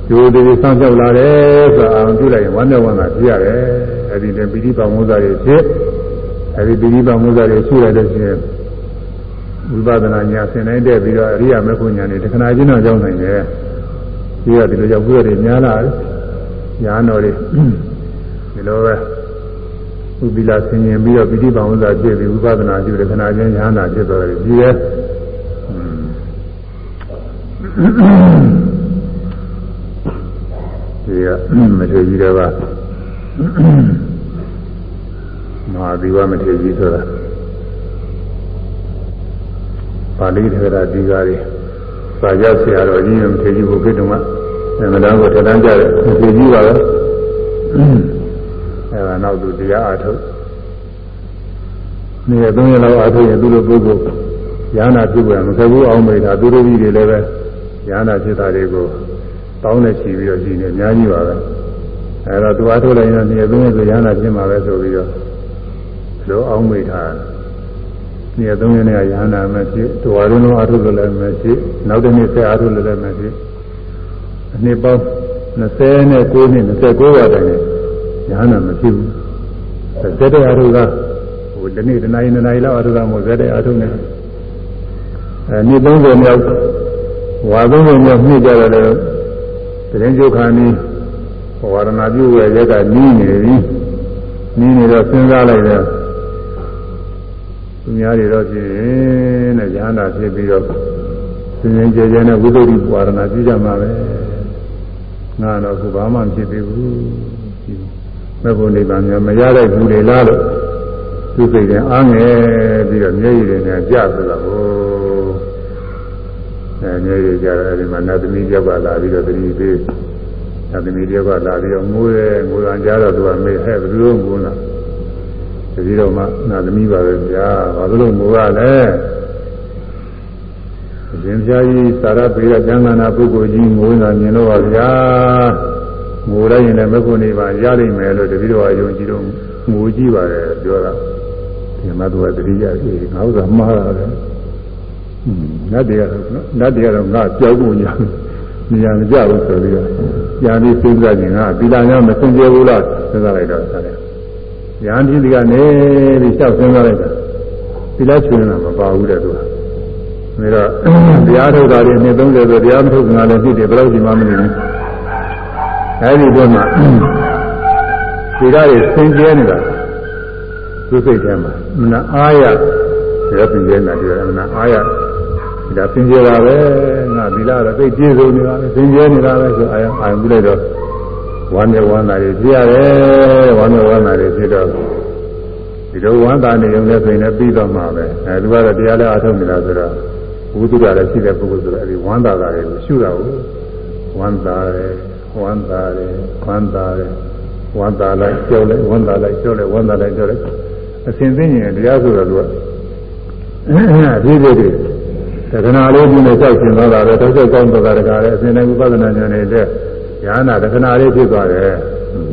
ကျိုးတွေစောင့်ကြောက်လာတယ်ဆိုတာအောင်ပြုလိုက်ရင်ဝမ်းမြောက်ဝမ်းသာဖြစ်ရတယ် အဲဒီတည်းပိဋိပါမုဇ္ဇာတွေဖြစ်အဲဒီပိဋိပါမုဇ္ဇာတွေရှိရတဲ့ချင်းဝိပဿနာညာဆင်နိုင်တဲ့ပြီးတော့အရိယာမေဖို့ညာနေတခဏချင်းတော့ရောက်နိုင်တယ်ဒီကဒီလိုရောက်ပြီးတော့ညာလာတယ်ညာတော်တွေဒီလိုပဲဥပိလာဆင်ញင်ပြီးတော့ပိဋိပါမုဇ္ဇာဖြစ်ပြီးဝိပဿနာကျူတခဏချင်းညာနာဖြစ်သွားတယ်ကြီးတယ်ဒီကမထေကြီးတွေက မဟာဒီဝမထေကြီးဆိုတာပါဠိထေရဒီကားတွေစာကြဆရာတော်ကြီးမထေကြီးဘုခေတ္တမှာအမှန်တရားကိုထထမ်းကြတယ်မထေကြီးပါပဲအဲဒါနောက်သူတရားအားထုတ်နေရသုံးရလောက်အားထုတ်ရင်သူတို့ပုဂ္ဂိုလ်ရဟနာပြုပြန်မခဲ့ဘူးအောင်မိတာသူတို့ကြီးတွေလည်းပဲရဟနာဖြစ်တာတွေကိုတောင်းနဲ့ချီပြီးတော့ရှိနေအများကြီးပါပဲ အဲတော့သူအားထုတ်လိုက်ရင်နေရသုံးရဆိုရဟနာဖြစ်မှာပဲဆိုပြီးတော့လိုအောင်မိတာနေရသုံးရနဲ့ရဟနာမဖြစ်သူအားလုံးအားထုတ်လို့လည်းမဖြစ်နောက်တစ်နေ့ဆက်အားထုတ်လို့လည်းမဖြစ်အနှစ်ပေါင်း20နဲ့9နှစ်29ပါးတိုင်ရဟနာမဖြစ်ဘူးဇက်တဲ့အားထုတ်ကဟိုဒီနေ့တနားရီနှစ်နာရီလောက်အားထုတ်တာမဟုတ်ဇက်တဲ့အားထုတ်နေအဲနှစ်30မြောက်ဝါ30မြောက်မြင့်ကြတယ်လေတရင်ကျုပ်ခါနီး ဝါရဏပြုရဲ့ရက်ကနီးနေပြီနီးနေတော့စဉ်းစားလိုက်တယ်သူများတွေတော့ဖြစ်ရင်တဲ့ရဟန္တာဖြစ်ပြီးတော့စဉ်းစဉ်ကြဲကြဲနဲ့ဝိသုဒ္ဓိဝါရဏပြုကြမှာပဲငါတော့ခုဘာမှမဖြစ်သေးဘူးမဲ့ဖို့နေပါများမရတဲ့ဘူးလေလားလို့သူစိတ်နဲ့အားငယ်ပြီးတော့မျက်ရည်တွေနဲ့ကြဆိုတာဟိုအဲမျက်ရည်ကြတယ်အဲဒီမှာနတ်သမီးယောက်ကလာပြီးတော့တတိပေး နတ်သမီးယောက်ကလာပြီးတော့ငိုးရဲငိုးရကြတော့သူကမေးဟဲ့ဘယ်လိုငိုးလားတတိတော့မှနတ်သမီးပါပဲဗျာဘာလို့ငိုရလဲရှင်ပြာကြီးသာရပေရကျမ်းဂနာပုဂ္ဂိုလ်ကြီးငိုးနေတာမြင်တော့ပါဗျာငိုလိုက်ရင်လည်းမဖို့နေပါရလိမ့်မယ်လို့တတိတော်အယုံကြည်တော့ငိုကြည့်ပါတယ်ပြောတာဒီမှာသူကတတိယကြီးငါဥစ္စာမှားတာပဲနတ်တွေကတော့နတ်တွေကတော့ငါကြောက်ဖို့ညာနေရာမကြဘူးဆိုပြီးတော့ ညာပြီးစဉ်းစားခြင်းကသီလများမစင်ကြဘူးလားစဉ်းစားလိုက်တော့ဆက်တယ်။ညာတိဒီကနေပြီးလျှောက်စဉ်းစားလိုက်တာသီလချွေးနေတာမပါဘူးတဲ့သူက။ဒါတော့တရားထုတ်တာတွေနှစ်30ဆိုတရားမထုတ်ကြလည်းဖြစ်တယ်ဘယ်လို့ဒီမှမနေဘူး။အဲဒီတော့မှသီလတွေစင်ကြဲနေတာသူစိတ်ထဲမှာမနာအားရရပင်ကျဲနေတာဒီကမနာအားရဒါသင်ကြတာပဲ ငါဒီလားတော့သိပြည့်စုံနေတာပဲသင်ကြနေတာပဲဆိုအာယအာယပြုလိုက်တော့ဝမ်းမြောက်ဝမ်းသာတွေဖြစ်ရတယ်ဝမ်းမြောက်ဝမ်းသာတွေဖြစ်တော့ဒီလိုဝမ်းသာနေုံနဲ့ဆိုရင်လည်းပြီးတော့မှာပဲအဲသူကတော့တရားလည်းအားထုတ်နေတာဆိုတော့ဘုသူကလည်းရှိတဲ့ပုဂ္ဂိုလ်ဆိုတော့အဲဒီဝမ်းသာတာတွေကိုရှုတာကိုဝမ်းသာတယ်ဝမ်းသာတယ်ဝမ်းသာတယ်ဝမ်းသာလိုက်ကြောက်လိုက်ဝမ်းသာလိုက်ကြောက်လိုက်ဝမ်းသာလိုက်ကြောက်လိုက်အစဉ်သိရင်တရားဆိုတော့သူကအပြည့်ပြည့်တွေ သက္ကနာလေးပြီးနေကြောက်ရှင်သွားတာပဲတောက်ချက်ကောင်းသွားတာတကားလည်းအစဉ်တိုင်းဝိပဿနာဉာဏ်နဲ့ညာနာသက္ကနာလေးဖြစ်သွားတယ်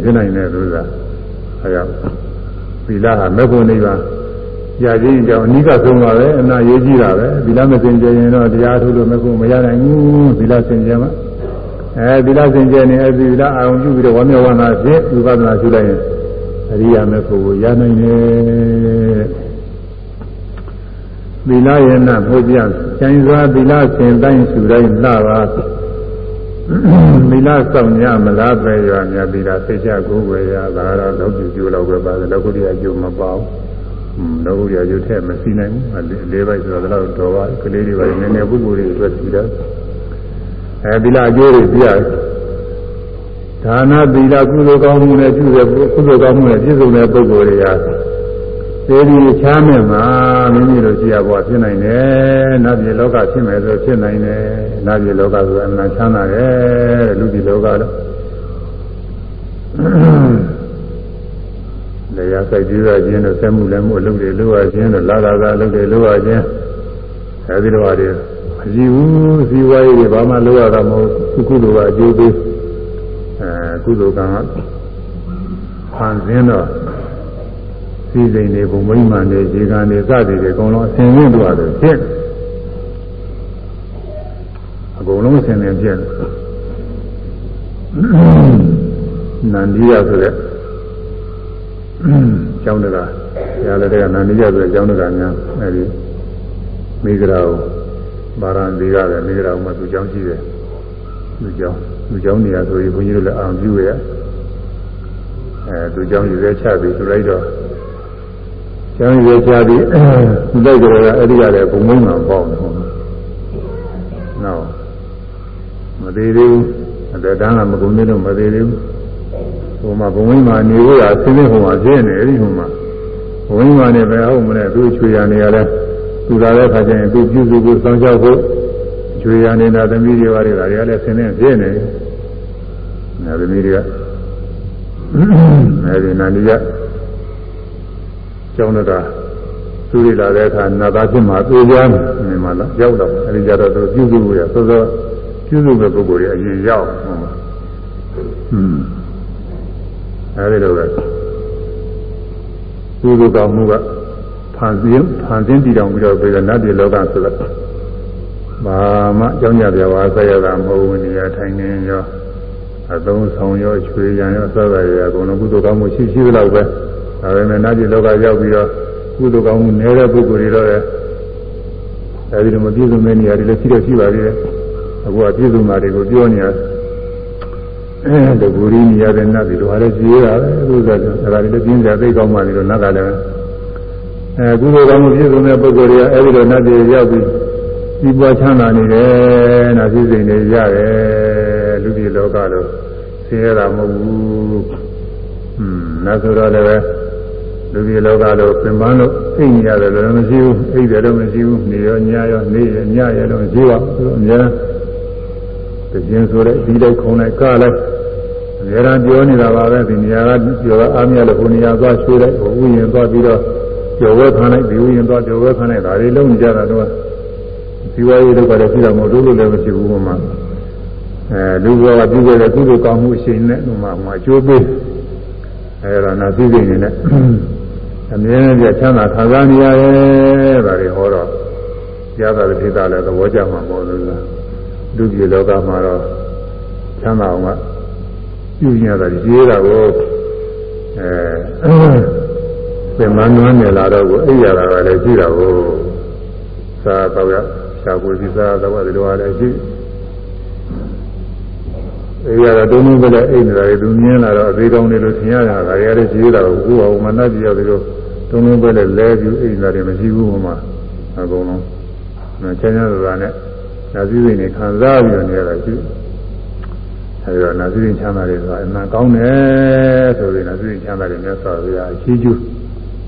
ဖြစ်နိုင်တဲ့သူကအဲကြောင့်သီလဟာမေဖို့နိဗ္ဗာန်ရာကြီးကြောင့်အနိကဆုံးပါပဲအနာရေးကြည့်တာပဲသီလမစင်ကြရင်တော့တရားထုတ်လို့မေဖို့မရနိုင်ဘူးသီလစင်ကြမှာအဲသီလစင်ကြနေအဲသီလအာရုံပြုပြီးတော့ဝမ်းမြောက်ဝမ်းသာဖြင့်ဝိပဿနာရှုလိုက်ရင်အရိယာမေဖို့ကိုရနိုင်တယ် သီလရဲ့နဖို့ပြကျိုင်းစွာသီလစင်တိုင်းရှုတိုင်းလှပါသီလဆောင်ညမလားပဲရွာမြတ်သီလသိချကိုယ်ပဲရဒါတော့လောကီကျိုးလောက်ပဲပါတယ်လောကုတ္တရာကျိုးမပေါဘူးလောကုတ္တရာကျိုးထက်မစီနိုင်ဘူးအလေးပိုက်ဆိုတော့တော့တော်ပါကလေးတွေပါနည်းနည်းပုဂ္ဂိုလ်တွေအတွက်စီတယ်အဲသီလအကျိုးတွေပြရတယ်ဒါနသီလကုသိုလ်ကောင်းမှုနဲ့ပြုတဲ့ကုသိုလ်ကောင်းမှုနဲ့ပြည့်စုံတဲ့ပုဂ္ဂိုလ်တွေဟာ သေဒီချမ်းမဲ့မှာမိမိတို့ကြည်ရဘွားဖြစ်နိုင်တယ်။နတ်ပြည်လောကဖြစ်မယ်ဆိုဖြစ်နိုင်တယ်။နတ်ပြည်လောကဆိုအမှန်ချမ်းသာတယ်လူပြည်လောကတော့လေယာစိုက်ကြည့်ရခြင်းတို့ဆက်မှုလည်းမှုအလုပ်တွေလုပ်ရခြင်းတို့လာလာသာအလုပ်တွေလုပ်ရခြင်းအဲဒီလိုဟာတွေအကြည့်ဘူးဇီဝရေးတွေဘာမှလုပ်ရတာမဟုတ်ကုသိုလ်ကအကျိုးပေးအဲကုသိုလ်ကံကဖန်ဆင်းတော့ စီစိန်တွေဘုံမိမှန်တွေခြေခံတွေစသည်တွေအကုန်လုံးအစင်ရင်းသွားတယ်ဖြစ်အကုန်လုံးအစင်ရင်းဖြစ်နန္ဒီယဆိုတဲ့ကျောင်းတကာရတဲ့ကနန္ဒီယဆိုတဲ့ကျောင်းတကာများအဲဒီမိဂရာကိုဘာရန်ဒီကလည်းမိဂရာမှာသူကျောင်းရှိတယ်သူကျောင်းသူကျောင်းနေရာဆိုရင်ဘုန်းကြီးတို့လည်းအာရုံပြုရအဲသူကျောင်းရည်ရဲချပြီးသူလိုက်တော့ကျောင်း ရည်ရဲချပြီးသူလိုက်ကြတော့အဲ့ဒီကလည်းဘုံမုန်းမှာပေါ့တယ်ဟုတ်နော်မသေးသေးဘူးအတတန်းကမကုန်သေးလို့မသေးသေးဘူးဟိုမှာဘုံဝင်းမှာနေရဆင်းနေဟိုမှာပြည့်နေအဲဒီဟိုမှာဘုံဝင်းမှာနေပဲဟုတ်မလဲသူချွေရနေရလဲသူလာတဲ့ခါကျရင်သူပြုစုဖို့စောင့်ရှောက်ဖို့ချွေရနေတာသမီးတွေပါတွေဒါတွေကလည်းဆင်းနေပြည့်နေတယ်။သမီးတွေကအဲဒီနာနီက ကျောင်းတော်သူတွေလာတဲ့အခါနာသားဖြစ်မှာသိကြတယ်နေမှာလားရောက်တော့အဲဒီကြတော့သူပြုစုဖို့ရသောသောပြုစုမဲ့ပုဂ္ဂိုလ်တွေအရင်ရောက်ဟုတ်မှာဟွန်းအဲဒီလိုပဲကုသိုလ်ကောင်းမှုကဖန်ဆင်းဖန်ဆင်းတည်တော်ပြီးတော့ပြေနတ်ပြည်လောကဆိုတော့ဘာမှအကြောင်းကြပြဝါဆက်ရတာမဟုတ်ဘူးနေရာထိုင်နေရောအသုံးဆောင်ရောချွေရန်ရောစသဖြင့်အကုန်လုံးကုသိုလ်ကောင်းမှုရှိရှိသလောက်ပဲ ဒါပေမဲ့နတ်ပြည်လောကရောက်ပြီးတော့ကုသိုလ်ကောင်းမှုနည်းတဲ့ပုဂ္ဂိုလ်တွေတော့အဲဒီလိုမပြည့်စုံတဲ့နေရာတွေလည်းရှိတော့ရှိပါသေးတယ်အခုကပြည့်စုံတာတွေကိုပြောနေရအဲတကူရီနေရတဲ့နတ်တွေတော့လည်းကြည်ရတာပဲဥစ္စာကဒါတွေလည်းပြင်းကြသိကောင်းမှနေတော့နတ်ကလည်းအဲကုသိုလ်ကောင်းမှုပြည့်စုံတဲ့ပုဂ္ဂိုလ်တွေကအဲဒီလိုနတ်တွေရောက်ပြီးဒီပွားချမ်းသာနေတယ်နာသိစိတ်တွေရတယ်လူပြည်လောကလို့ဆင်းရဲတာမဟုတ်ဘူးဟွန်းနတ်ဆိုတော့လည်းပဲ လူပြည်လောကလို့ပင်ပန်းလို့အိမ်ရတယ်လည်းမရှိဘူးအိမ်တယ်လည်းမရှိဘူးနေရောညရောနေရညရလည်းမရှိပါဘူးအများတခြင်းဆိုတဲ့ဒီလိုက်ခုံလိုက်ကလိုက်အများအားပြောနေတာပါပဲဒီနေရာကပြောအားမြလို့ဟိုနေရာသွားရွှေ့လိုက်ဟိုဥယျာဉ်သွားပြီးတော့ကျော်ဝဲခံလိုက်ဒီဥယျာဉ်သွားကျော်ဝဲခံလိုက်ဒါတွေလုံးကြတာတော့ဒီဝါရေးတော့လည်းရှိတာမဟုတ်လို့လည်းမရှိဘူးမှအဲလူဘောကပြုခဲ့တဲ့ကုသိုလ်ကောင်းမှုအရှင်နဲ့ဟိုမှာမှာအကျိုးပေးအဲဒါနာသိစိတ်နေနဲ့ အမြဲတမ်းချမ်းသာခံစားနေရတယ်ဒါတွေဟောတော့ရတာတဲ့ဒေသလည်းသဘောကျမှာမဟုတ်ဘူးလားဒုတိယလောကမှာတော့ချမ်းသာအောင်ကပြုရတာရေးတာကိုအဲပြန်မနှွမ်းနေလာတော့ကိုအိပ်ရတာကလည်းရှိတာကိုသာတော့ရရှားကိုဒီစားတော့ဒီလိုအားလည်းရှိအေးရတော့တုံးလုံးပဲအိတ်နေတာလေသူမြင်လာတော့အသေးကောင်းနေလို့ထင်ရတာဒါရတဲ့ကြီးတာကိုကိုယ်ကမနှက်ကြည့်ရသေးလို့ တုံးလုံးပဲလဲလဲပြီးအိတ်နေတာတွေမရှိဘူးဟိုမှာအကုန်လုံးချမ်းသာစွာနဲ့နာသီစိတ်နဲ့ခံစားပြီးတော့နေရတာရှိအဲဒီတော့နာသီစိတ်ချမ်းသာတယ်ဆိုတာအမှန်ကောင်းတယ်ဆိုရင်နာသီစိတ်ချမ်းသာတယ်မြတ်စွာဘုရားအရှိကျူး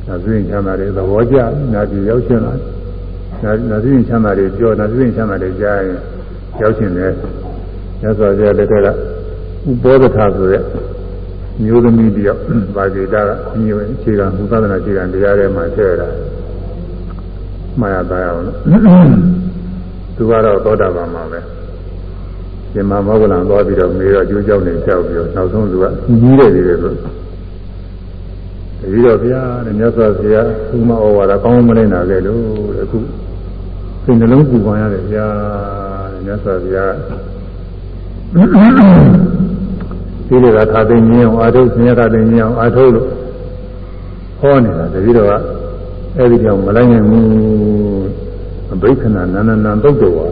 နာသီစိတ်ချမ်းသာတယ်သဘောကျနာကြည့်ရောက်ရှင်လာနာနာသီစိတ်ချမ်းသာတယ်ပြောနာသီစိတ်ချမ်းသာတယ်ကြားရင်ရောက်ရှင်တယ်မြတ်စွာဘုရားလက်ထက်ကဥပောဒထာဆိုတဲ့ မျိုးသမီးတယောက်ပါဠိတာကညိုအခြေခံဘုသဒနာအခြေခံတရားထဲမှာထည့်ရတာမှားရသားရအောင်လို့သူကတော့သောတာပန်မှာပဲရှင်မမောဂလံသွားပြီးတော့မေတော့ကျိုးကြောင်းနေကြောက်ပြီးတော့နောက်ဆုံးသူကကြီးတယ်နေတယ်ဆိုတတိတော့ဗျာတဲ့မြတ်စွာဘုရားသူမဩဝါဒကောင်းမလိုက်နာခဲ့လို့အခုစိတ်နှလုံးပူပန်ရတယ်ဗျာတဲ့မြတ်စွာဘုရား ဒီလိုကသာသိငင်းအောင်အာထုဆင်းရဲကသိငင်းအောင်အာထုလို့ဟောနေတာတတိတော့ကအဲ့ဒီကြောင့်မလိုက်နိုင်ဘူးအဘိခဏနန္ဒနံသုတ်တော်ပါ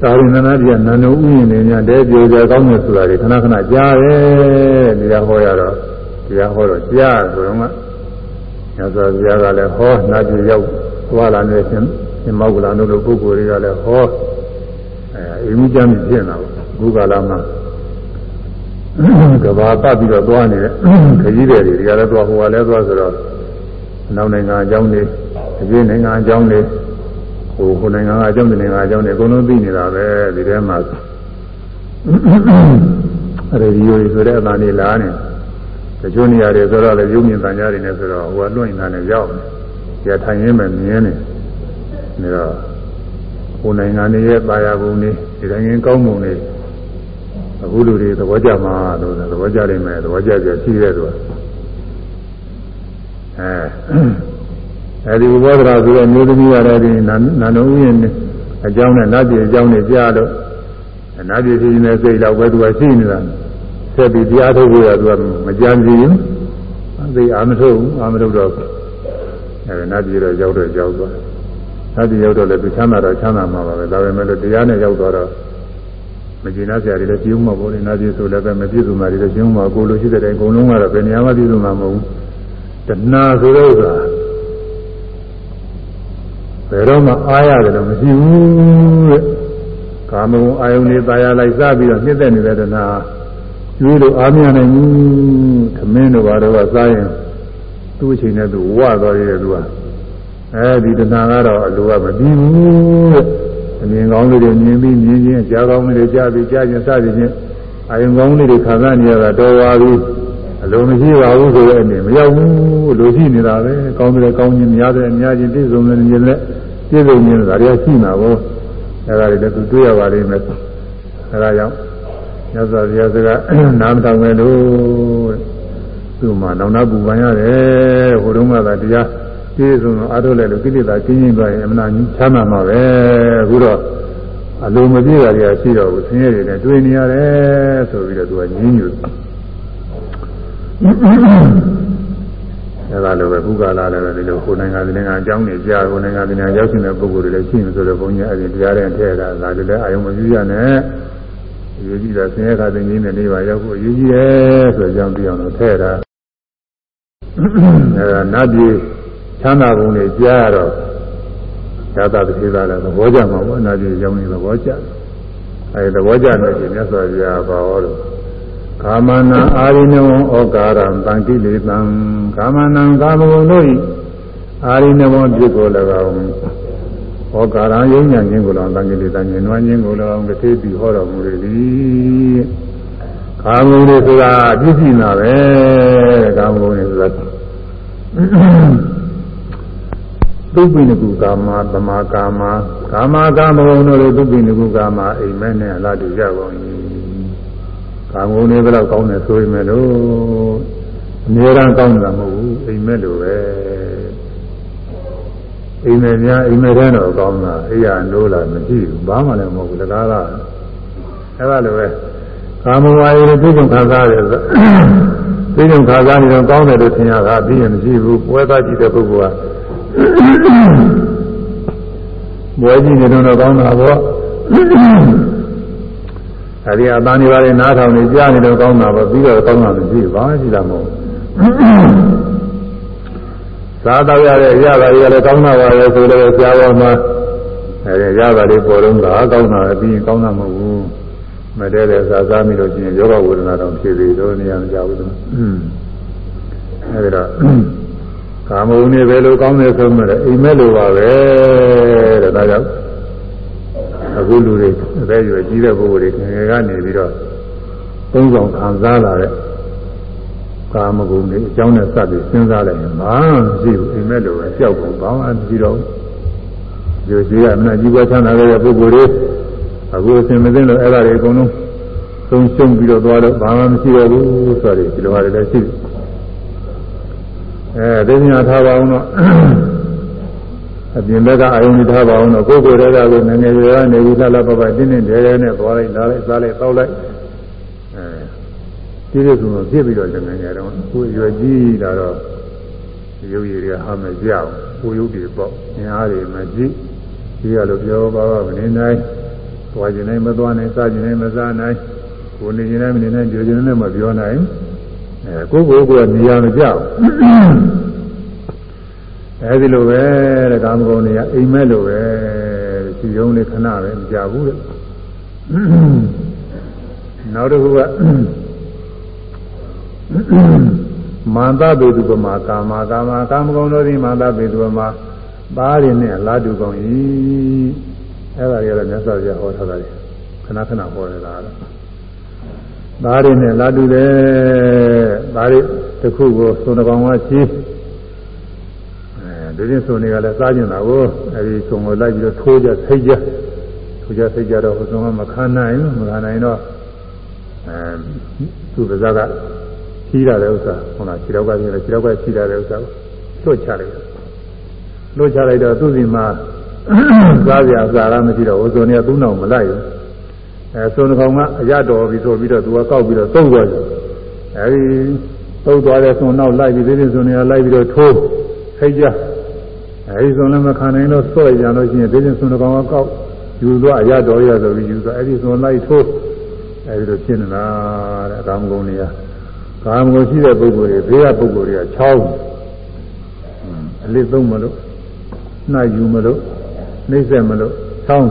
ဒါရင်နန္ဒပြနန္ဒဥယျာဉ်နေများတဲပြောကြကောင်းတယ်ဆိုတာတွေခဏခဏကြားတယ်တရားဟောရတော့တရားဟောတော့ကြားဆိုတော့ကညဇောဘုရားကလည်းဟောနာပြရောက်သွားလာနေရှင်ရှင်မောက္ကလန်တို့လိုပုဂ္ဂိုလ်တွေကလည်းဟောအဲအိမ်မှုကြမ်းဖြစ်နေတာဘုကာလမှာ ကဘာပတ်ပြီးတော့သွားနေတဲ့ခကြီးတွေတွေကလည်းသွားဟိုကလည်းသွားဆိုတော့နောက်နိုင်ငံအကြောင်းတွေအပြည့်နိုင်ငံအကြောင်းတွေဟိုဟိုနိုင်ငံကအကြောင်းတွေနိုင်ငံအကြောင်းတွေအကုန်လုံးသိနေတာပဲဒီထဲမှာရေဒီယိုတွေဆိုတဲ့အတန်တွေလာနေတချို့နေရာတွေဆိုတော့လည်းရုပ်မြင်သံကြားတွေနဲ့ဆိုတော့ဟိုကလွှင့်နေတာနဲ့ရောက်နေ။ကြာထိုင်ရင်းပဲမြင်နေ။ဒါတော့ဟိုနိုင်ငံတွေရဲ့ပါရပုံတွေဒီတိုင်းရင်ကောင်းပုံတွေ အခုလူတွေသဘောကျမှာလို့သဘောကျနိုင်မယ်သဘောကျကြရှိတဲ့သူကအဲအဲဒီဘောဓရာဆိုတဲ့မျိုးသမီးရတဲ့ဒီနာနုဥယျာဉ်အကြောင်းနဲ့နတ်ပြည်အကြောင်းနဲ့ကြားလို့အနာပြည်ဖြစ်နေတဲ့စိတ်တော့ပဲသူကရှိနေတာဆက်ပြီးတရားထုတ်ဖို့ရသူကမကြံစီဘူးသိအာမထုတ်ဘူးအာမထုတ်တော့အဲနာပြည်တော့ရောက်တော့ရောက်သွားနာပြည်ရောက်တော့လည်းသူချမ်းသာတော့ချမ်းသာမှာပါပဲဒါပေမဲ့လို့တရားနဲ့ရောက်သွားတော့ မကျေနပ်စရာတွေလည်းပြုံးမှာပေါ့လေနာပြည့်စုံလည်းပဲမပြည့်စုံတာတွေလည်းပြုံးမှာကိုလိုရှိတဲ့အတိုင်းအကုန်လုံးကတော့ဘယ်နေရာမှပြည့်စုံမှာမဟုတ်ဘူးတဏှာဆိုတဲ့ဥစ္စာဘယ်တော့မှအားရတယ်လို့မရှိဘူးတဲ့ကာမဂုဏ်အာယုန်တွေတာယာလိုက်စပြီးတော့နှိမ့်သက်နေတဲ့တဏှာကျွေးလို့အားမရနိုင်ဘူးသမင်းတို့ဘာတော့စားရင်သူ့အချိန်နဲ့သူဝသွားရတယ်သူကအဲဒီတဏှာကတော့အလိုကမပြီးဘူးတဲ့ အမြင်ကောင်းလေးတွေမြင်ပြီးမြင်ချင်းကြားကောင်းလေးတွေကြားပြီးကြားချင်းစသည်ချင်းအာယုံကောင်းလေးတွေခံစားနေရတာတော်ပါပြီအလိုမရှိပါဘူးဆိုတဲ့အနေမရောက်ဘူးလိုရှိနေတာပဲကောင်းတယ်ကောင်းခြင်းများတယ်အများကြီးပြည့်စုံတယ်မြင်လက်ပြည့်စုံခြင်းဒါတွေကရှိမှာကိုအဲဒါတွေလည်းသူတွေ့ရပါလိမ့်မယ်အဲဒါကြောင့်မြတ်စွာဘုရားစကားနားမတောင်ပဲလို့သူ့မှာနောင်နာပူပန်ရတယ်ဟိုတုန်းကသာတရား ပြည့်စုံအားထုတ်လိုက်လို့ကိလေသာကင်းရင်သွားရင်အမှန်ချမ်းသာမှာပဲအခုတော့အလိုမပြည့်တာတွေကရှိတော့ဘူးဆင်းရဲတွေနဲ့တွေ့နေရတယ်ဆိုပြီးတော့သူကညင်းညူအဲဒါလိုပဲဘုရားလာလည်းဒီလိုကိုယ်နိုင်ငံဒီနိုင်ငံအကြောင်းတွေကြားကိုယ်နိုင်ငံဒီနိုင်ငံရောက်နေတဲ့ပုဂ္ဂိုလ်တွေလည်းရှိနေဆိုတော့ဘုန်းကြီးအဲ့ဒီတရားတွေထည့်တာဒါတွေလည်းအာယုံမပြည့်ရနဲ့အရေးကြီးတာဆင်းရဲခါသိငင်းတဲ့နေပါရောက်ဖို့အရေးကြီးတယ်ဆိုကြောင်းပြအောင်လို့ထည့်တာအဲဒါနတ်ပြည် ချမ်းသာပုံတွေကြားရတော့သာသတိသားလည်းသဘောကျမှာပေါ့နတ်ပြည်ရောက်နေသဘောကျအဲဒီသဘောကျနေပြီမြတ်စွာဘုရားပါဟောလို့ကာမနံအာရိနဝံဩကာရံတံကိလေသံကာမနံကာမဂုဏ်တို့ဤအာရိနဝံပြစ်ကို၎င်းဩကာရံယုံညာခြင်းကို၎င်းတံကိလေသံဉာဏ်ဝခြင်းကို၎င်းတစ်သေးပြီးဟောတော်မူလေသည်ကာမဂုဏ်တွေဆိုတာပြည့်စုံတာပဲကာမဂုဏ်တွေဆိုတာ သုပိနကုကာမသမာကာမကာမကာမဂုဏ်တို့သုပိနကုကာမအိမ်မဲနဲ့အလားတူကြပါဦးကာမဂုဏ်တွေဘယ်တော့ကောင်းတယ်ဆိုရင်လည်းအများအားကောင်းတာမဟုတ်ဘူးအိမ်မဲလိုပဲအိမ်မဲများအိမ်မဲတဲ့တော့ကောင်းတာအိယာနိုးလာမရှိဘူးဘာမှလည်းမဟုတ်ဘူးလကားကအဲ့ဒါလိုပဲကာမဝါယတွေသိကြခံစားရတယ်ဆိုသိကြခံစားနေတော့ကောင်းတယ်လို့ထင်ရတာပြီးရင်မရှိဘူးပွဲသားကြည့်တဲ့ပုဂ္ဂိုလ်က ဘွယ်ကြည့်နေတော့ကောင်းတာပေါ့အဲဒီအသားနေပါလေနားထောင်နေကြားနေတော့ကောင်းတာပေါ့ပြီးတော့ကောင်းတာမရှိဘူးဘာမှရှိတာမဟုတ်စားတော့ရတဲ့ရတာရလည်းကောင်းတာပါပဲဆိုတော့ကြားပေါ်မှာအဲဒီရတာလေးပေါ်တော့ဒါကောင်းတာပြီးရင်ကောင်းတာမဟုတ်ဘူးမတည့်တဲ့စားစားမိလို့ရှိရင်ယောဂဝေဒနာတော့ဖြစ်သေးတော့နေရာမကြဘူးသူအဲဒီတော့ ကာမဂုဏ်တွေပဲလို့ကောင်းတယ်ဆိုမှလည်းအိမ်မက်လိုပါပဲတဲ့ဒါကြောင့်အခုလူတွေအသက်ရွယ်ကြီးတဲ့ပုဂ္ဂိုလ်တွေငယ်ငယ်ကနေပြီးတော့သုံးဆောင်ခံစားလာတဲ့ကာမဂုဏ်တွေအကြောင်းနဲ့စပ်ပြီးစဉ်းစားလိုက်ရင်ဘာမှမရှိဘူးအိမ်မက်လိုပဲကြောက်ဘူးဘာမှမရှိတော့ဘူးဒီကြီးကအမှန်ကြီးပွားချမ်းသာတဲ့ပုဂ္ဂိုလ်တွေအခုအစဉ်မသိလို့အဲ့ဒါတွေအကုန်လုံးသုံးရှုံပြီးတော့သွားတော့ဘာမှမရှိတော့ဘူးဆိုတော့ဒီလိုဟာတွေလည်းရှိတယ် အဲသိညာထားပါအောင်တော့အပြင်ဘက်ကအာယုန်ထားပါအောင်တော့ကိုယ်ကိုယ်တည်းကကိုငငယ်ရွယ်ကနေပြီးလှလှပပတင်းတင်းတဲတဲနဲ့သွားလိုက်လာလိုက်စားလိုက်တောက်လိုက်အဲဒီလိုဆိုပြစ်ပြီးတော့ငငယ်တော့ကိုယ်ရွယ်ကြီးလာတော့ရုပ်ရည်တွေကဟာမကြောက်ကိုရုပ်တွေပေါ့ညားတွေမကြည့်ဒီကလိုပြောပါပါမနေနိုင်သွားခြင်းနိုင်မသွားနိုင်စားခြင်းနိုင်မစားနိုင်ကိုနေခြင်းနိုင်မနေနိုင်ကြိုခြင်းနိုင်မပြောနိုင် အဲကိုကိုကနေရာမကြောက်အဲဒီလိုပဲတဲ့ကာမဂုဏ်တွေကအိမ်မက်လိုပဲစီယုံလေးခဏပဲမကြဘူးတဲ့နောက်တစ်ခုကမန္တပေတုပမာကာမကာမကာမဂုဏ်တို့သည်မန္တပေတုပမာသားရင်းနဲ့လာတူကောင်း၏အဲဒါတွေလည်းမြတ်စွာဘုရားဟောထားတာခဏခဏဟောရတာတော့ သားရင်းနဲ့လာတူတယ်သားရင်းတစ်ခုကိုသုံးတကောင်ကချီးအဲဒီရင်ဆိုနေကလည်းစားကျင်တာကိုအဲဒီဆုံကိုလိုက်ပြီးတော့ထိုးကြဆိတ်ကြထိုးကြဆိတ်ကြတော့ဟိုဆုံးကမခံနိုင်ဘူးမခံနိုင်တော့အဲသူ့ပါးစပ်ကချီးရတဲ့ဥစ္စာဟုတ်လားခြေတော့ကပြင်ခြေတော့ကချီးရတဲ့ဥစ္စာကိုလွတ်ချလိုက်လွတ်ချလိုက်တော့သူ့စီမှာစားကြစားရမရှိတော့ဟိုဆိုနေကသူ့နောက်မလိုက်ဘူး အဲဆိုနှကောင်ကအရတော်ပြီဆိုပြီးတော့သူကကောက်ပြီးတော့သုံးသွားတယ်အဲဒီသုံးသွားတဲ့ဆိုနောက်လိုက်ပြီးသေးသေးဆိုနေရလိုက်ပြီးတော့ထိုးထိတ်ကြအဲဒီဆိုလည်းမခံနိုင်တော့စော့ကြလို့ရှိရင်သေးသေးဆိုနှကောင်ကကောက်ယူသွားအရတော်ရဆိုပြီးယူသွားအဲဒီဆိုလိုက်ထိုးအဲဒီလိုဖြစ်နေတာတဲ့ကာမဂုဏ်တွေကကာမဂုဏ်ရှိတဲ့ပုဂ္ဂိုလ်တွေဘေးကပုဂ္ဂိုလ်တွေကချောင်းအလစ်သုံးမလို့နှာယူမလို့နှိမ့်ဆက်မလို့ချောင်း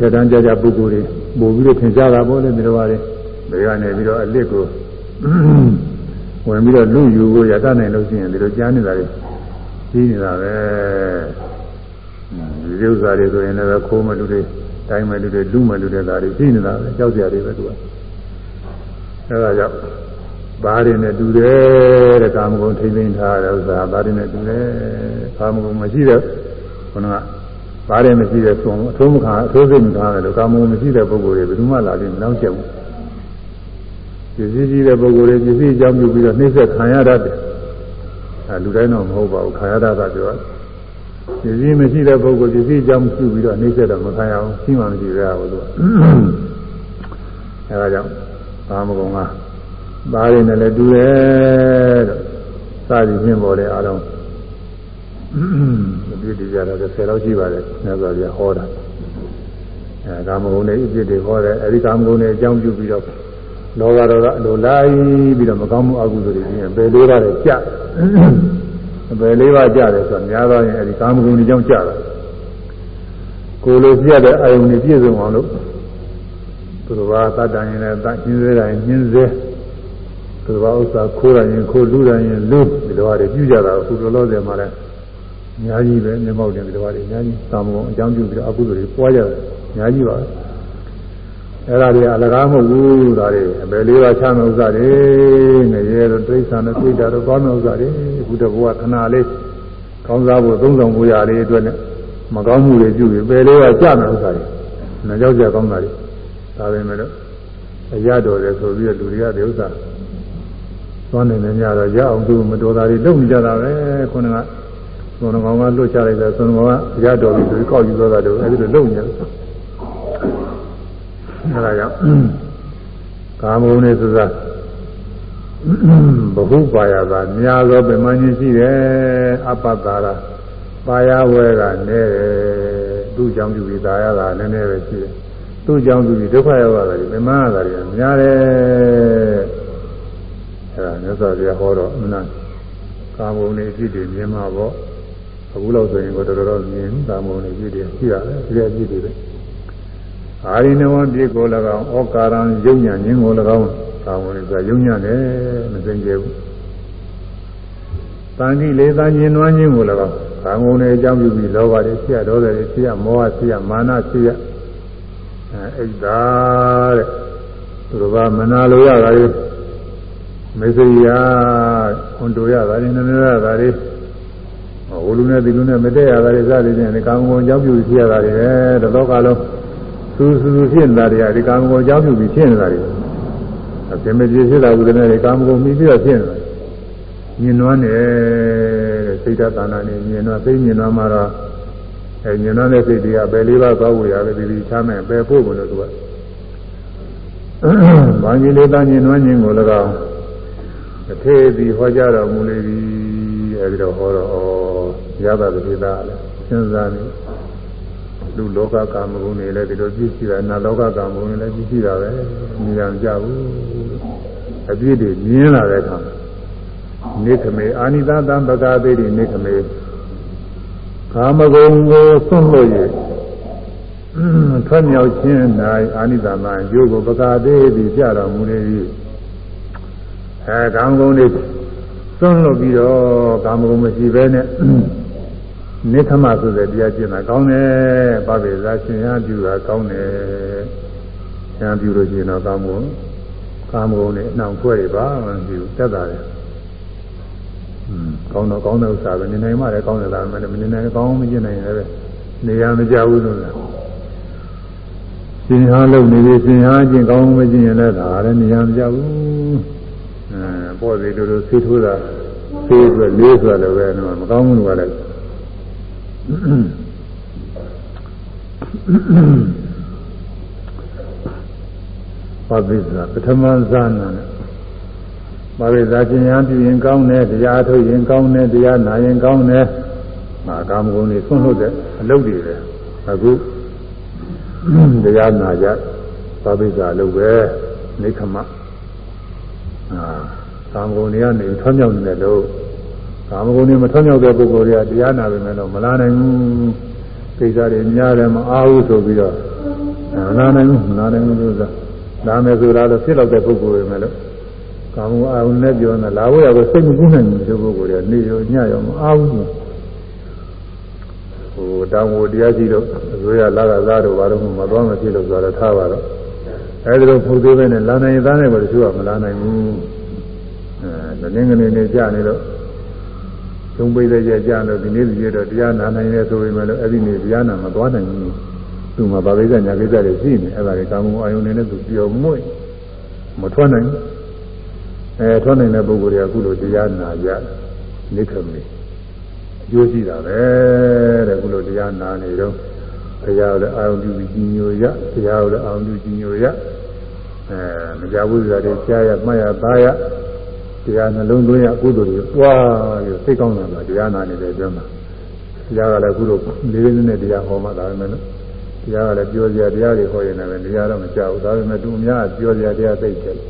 တတန်းကြကြပုဂ္ဂိုလ်တွေပို့ပြီးတော့သင်ကြတာပေါ့လေဒီလိုပါလေဘေးကနေပြီးတော့အလစ်ကိုဝင်ပြီးတော့လူယူကိုရတတ်နိုင်လို့ရှိရင်ဒီလိုကြားနေတာလေကြီးနေတာပဲဒီဥစ္စာတွေဆိုရင်လည်းခိုးမလူတွေတိုင်းမလူတွေလူမလူတွေဒါတွေကြီးနေတာပဲကြောက်ကြရတယ်ပဲသူကအဲဒါကြောင့်ဘာတွေနဲ့တူတယ်တဲ့ကာမဂုဏ်ထိမ့်သိမ်းထားတဲ့ဥစ္စာဘာတွေနဲ့တူတယ်ကာမဂုဏ်မရှိတဲ့ ခန္ဓာဘာတွေမရှိတဲ့ဆုံးအထုံးမခါအထိုးစိတ်မထားတယ်လို့ကာမဂုဏ်မရှိတဲ့ပုဂ္ဂိုလ်တွေဘယ်သူမှလာပြီးမနှောင့်ယှက်ဘူးပစ္စည်းကြီးတဲ့ပုဂ္ဂိုလ်တွေပစ္စည်းအကြောင်းပြုပြီးတော့နှိမ့်ဆက်ခံရတတ်တယ်အဲလူတိုင်းတော့မဟုတ်ပါဘူးခံရတတ်တာပြောပစ္စည်းမရှိတဲ့ပုဂ္ဂိုလ်ပစ္စည်းအကြောင်းပြုပြီးတော့နှိမ့်ဆက်တော့မခံရအောင်ရှိမှမရှိရဘူးလို့အဲဒါကြောင့်ကာမဂုဏ်ကဘာတွေနဲ့လဲတူတယ်တော့စာကြည့်ခြင်းပေါ်လေအားလုံးအ ပြစ်တွေကြတော့10လောက်ရှိပါတယ်မြတ်စွာဘုရားဟောတာအဲကာမဂုဏ်နဲ့အပြစ်တွေဟောတယ်အဲဒီကာမဂုဏ်နဲ့အကြောင်းပြုပြီးတော့လောဘတော်ကအလိုလိုက်ပြီးတော့မကောင်းမှုအကုသိုလ်တွေကြီးရင်ပယ်လေးပါးနဲ့ကြပယ်လေးပါးကြတယ်ဆိုတော့များသောရင်အဲဒီကာမဂုဏ်တွေကြောင့်ကြတာကိုလိုပြတဲ့အာယုန်တွေပြည့်စုံအောင်လို့သူတော်ဘာသတ္တန်ရင်လည်းသတ်ရှင်းစေတိုင်းရှင်းစေသူတော်ဥစ္စာခိုးရရင်ခိုးလူရရင်လူဒီလိုဟာတွေပြုကြတာအခုလောလောဆယ်မှာလည်း အများကြီးပဲမျက်မှောက်တင်ဒီလိုဟာတွေအများကြီးသာမန်အကြောင်းပြုပြီးတော့အကုသိုလ်တွေပွားကြတယ်အများကြီးပါပဲအဲ့ဒါတွေအလကားမဟုတ်ဘူးဒါတွေအပယ်လေးပါးချမ်းဥစ္စာတွေငရဲတို့တိဋ္ဌာန်တို့သိတာတို့ကောင်းတဲ့ဥစ္စာတွေအခုတဘောကခဏလေးကောင်းစားဖို့သုံးဆောင်ဖို့ရလေးအတွက်နဲ့မကောင်းမှုတွေပြုပြီးပယ်လေးပါးချမ်းဥစ္စာတွေနှကြောက်ကြကောင်းတာတွေဒါပဲမဲ့လို့အရတော်တယ်ဆိုပြီးတော့လူတွေကဒီဥစ္စာသွားနေနေကြတော့ရအောင်သူမတော်တာတွေလုပ်နေကြတာပဲခုနက သွန်ကောင်ကလွတ်ချလိုက်တယ်သွန်ကောင်ကရတော်ပြီဆိုပြီးကောက်ယူသွားတာတို့အဲဒီလိုလုပ်နေတယ်အဲဒါကြောင့်ကာမဂုဏ်နဲ့ဆိုတာဘဟုပါယတာများသောပင်မခြင်းရှိတယ်အပ္ပတာရာပါယဝဲကနဲ့သူ့ကြောင့်ပြုပြီးသာရတာနည်းနည်းပဲရှိတယ်သူ့ကြောင့်ပြုပြီးဒုက္ခရောက်တာတွေပင်မရတာတွေများတယ်အဲဒါမြတ်စွာဘုရားဟောတော့အမှန်ကာမဂုဏ်နဲ့အဖြစ်တွေမြင်မှာပေါ့ အခုလောက်ဆိုရင်ကိုတော်တော်မြင်ကာမဂုဏ်နဲ့အဖြစ်တွေရှိရတယ်ဒီအဖြစ်တွေပဲအာရိနဝပြေကို၎င်းဩကာရံယုံညာခြင်းကို၎င်းကာမဂုဏ်ကယုံညာတယ်မစင်ကြဘူးတန်ကြီးလေးတန်ကျင်နွားခြင်းကို၎င်းကာမဂုဏ်နဲ့အကြောင်းပြုပြီးလောဘတွေဖြစ်ရဒေါသတွေဖြစ်ရမောဟဖြစ်ရမာနဖြစ်ရအဲအိတ်သာတဲ့သူတို့ကမနာလိုရတာလေမေစိယာခွန်တူရတာလေနည်းနည်းရတာလေ ဟိုလူနဲ့ဒီလူနဲ့မတည့်ရတာလေစသည်ဖြင့်ဒီကာမဂုဏ်အကြောင်းပြုဖြစ်ရတာလေတလောကလုံးစူးစူးဖြစ်နေတာတွေကဒီကာမဂုဏ်အကြောင်းပြုပြီးဖြစ်နေတာတွေအပြင်မပြေဖြစ်တာကလည်းဒီကာမဂုဏ်ပြီးပြီးတော့ဖြစ်နေတာမြင်နွမ်းတယ်တဲ့စိတ်ဓာတ်တဏ္ဍာနဲ့မြင်နွမ်းသိမြင်နွမ်းမှာတော့အဲမြင်နွမ်းတဲ့စိတ်တွေကဘယ်လေးပါးသွားဝေရလဲဒီဒီချမ်းမယ်ဘယ်ဖို့မလို့သူကဘာကြီးလေးသားမြင်နွမ်းခြင်းကို၎င်းအထေသည်ဟောကြားတော်မူလေပြီအဲဒီတော့ဟောတော့ ဩရသတိသားလည်းစဉ်းစားနေလူလောကကာမဂုဏ်တွေလည်းဒီလိုကြည့်ရှိတာနာလောကကာမဂုဏ်တွေလည်းကြည့်ရှိတာပဲမြင်ရကြဘူးအပြည့်တွေမြင်လာတဲ့အခါနေခမေအာနိသသံပကာသေးတိနေခမေကာမဂုဏ်ကိုဆွန့်လို့ရထွက်မြောက်ခြင်း၌အာနိသမံယုကိုပကာသေးသည်ကြတော်မူလေ၏အဲကာမဂုဏ်တွေသွန်းလို့ပြီးတော့ကာမဂုဏ်မရှိဘဲနဲ့ နိခမဆိုတဲ့တရားကျင့်တာကောင်းတယ်ဗဗေဇာရှင်ရပြုတာကောင်းတယ်ရှင်ရပြုလို့ရှိရင်တော့ကာမဂုဏ်ကာမဂုဏ်နဲ့အနှောင်ခွဲရပါမှမပြုတက်တာလေอืมကောင်းတော့ကောင်းတဲ့ဥစ္စာပဲနေနိုင်မှလည်းကောင်းတယ်လားမနေနိုင်ကောင်းမကျင့်နိုင်လည်းပဲနေရမကြဘူးလို့လားရှင်ဟာလုပ်နေပြီရှင်ဟာကျင့်ကောင်းမကျင့်ရင်လည်းဒါလည်းနေရမကြဘူးအဲပေါ့စီတို့တို့ဆေးထိုးတာဆေးအတွက်လေးဆိုလည်းပဲမကောင်းဘူးလို့လည်း ပါပိစ္ဆာပထမဇာနာနဲ့ပါပိစ္ဆာကျင်ရပြုရင်ကောင်းတယ်တရားထုတ်ရင်ကောင်းတယ်တရားနာရင်ကောင်းတယ်မာကာမဂုဏ်တွေဆွန့်လွတ်တဲ့အလုပ်တွေပဲအခုတရားနာကြပါပိစ္ဆာလုပ်ပဲနိခမအာကာမဂုဏ်တွေကနေထွံ့မြောက်နေတဲ့လို့ ကာမဂုဏ်တွေမထွံ့မြောက်တဲ့ပုဂ္ဂိုလ်တွေကတရားနာပေမဲ့တော့မလာနိုင်ဘူးကိစ္စတွေများတယ်မအားဘူးဆိုပြီးတော့မလာနိုင်ဘူးမလာနိုင်ဘူးလို့ဆိုတာလာမယ်ဆိုတာတော့ဖြစ်တော့တဲ့ပုဂ္ဂိုလ်တွေမဲ့လို့ကာမဂုဏ်အာရုံနဲ့ပြောနေလာဖို့ရတော့စိတ်မကူးနိုင်ဘူးဒီပုဂ္ဂိုလ်တွေကနေရောညရောမအားဘူးဟိုတောင်ဝတရားရှိတော့အစိုးရလာကစားတော့ဘာလို့မသွားမဖြစ်လို့ဆိုတော့ထားပါတော့အဲဒီလိုဖုတ်သေးပဲနဲ့လာနိုင်သားနဲ့ကိုတချို့ကမလာနိုင်ဘူးအဲငင်းငနေနေကြနေတော့သုံး ပိတဲ့ကြကြလို့ဒီနေ့ဒီရက်တော့တရားနာနိုင်တယ်ဆိုပေမဲ့လို့အဲ့ဒီနေ့တရားနာမသွားနိုင်ဘူးသူမှဗာပိစ္ဆညာကိစ္စတွေရှိနေအဲ့ဒါတွေကာမဂုဏ်အာယုန်နေနဲ့သူပြောမွေ့မထွက်နိုင်ဘူးအဲထွက်နိုင်တဲ့ပုဂ္ဂိုလ်တွေကအခုလိုတရားနာကြနိခမေအကျိုးရှိတာပဲတဲ့အခုလိုတရားနာနေတော့ဘုရားလည်းအာယုန်ပြုပြီးကြီးညိုရဘုရားလည်းအာယုန်ပြုကြီးညိုရအဲမကြဘူးဆိုတာတွေကြားရမှတ်ရသားရ တရားနှလုံးသွင်းရကုသိုလ်တွေပွားပြီးစိတ်ကောင်းလာတာတရားနာနေတယ်ပြောမှာတရားကလည်းအခုလိုလေးလေးနဲ့တရားဟောမှဒါပဲလို့တရားကလည်းပြောစရာတရားတွေဟောရင်လည်းတရားတော့မကြောက်ဘူးဒါပေမဲ့သူအများပြောစရာတရားသိတယ်ဒါ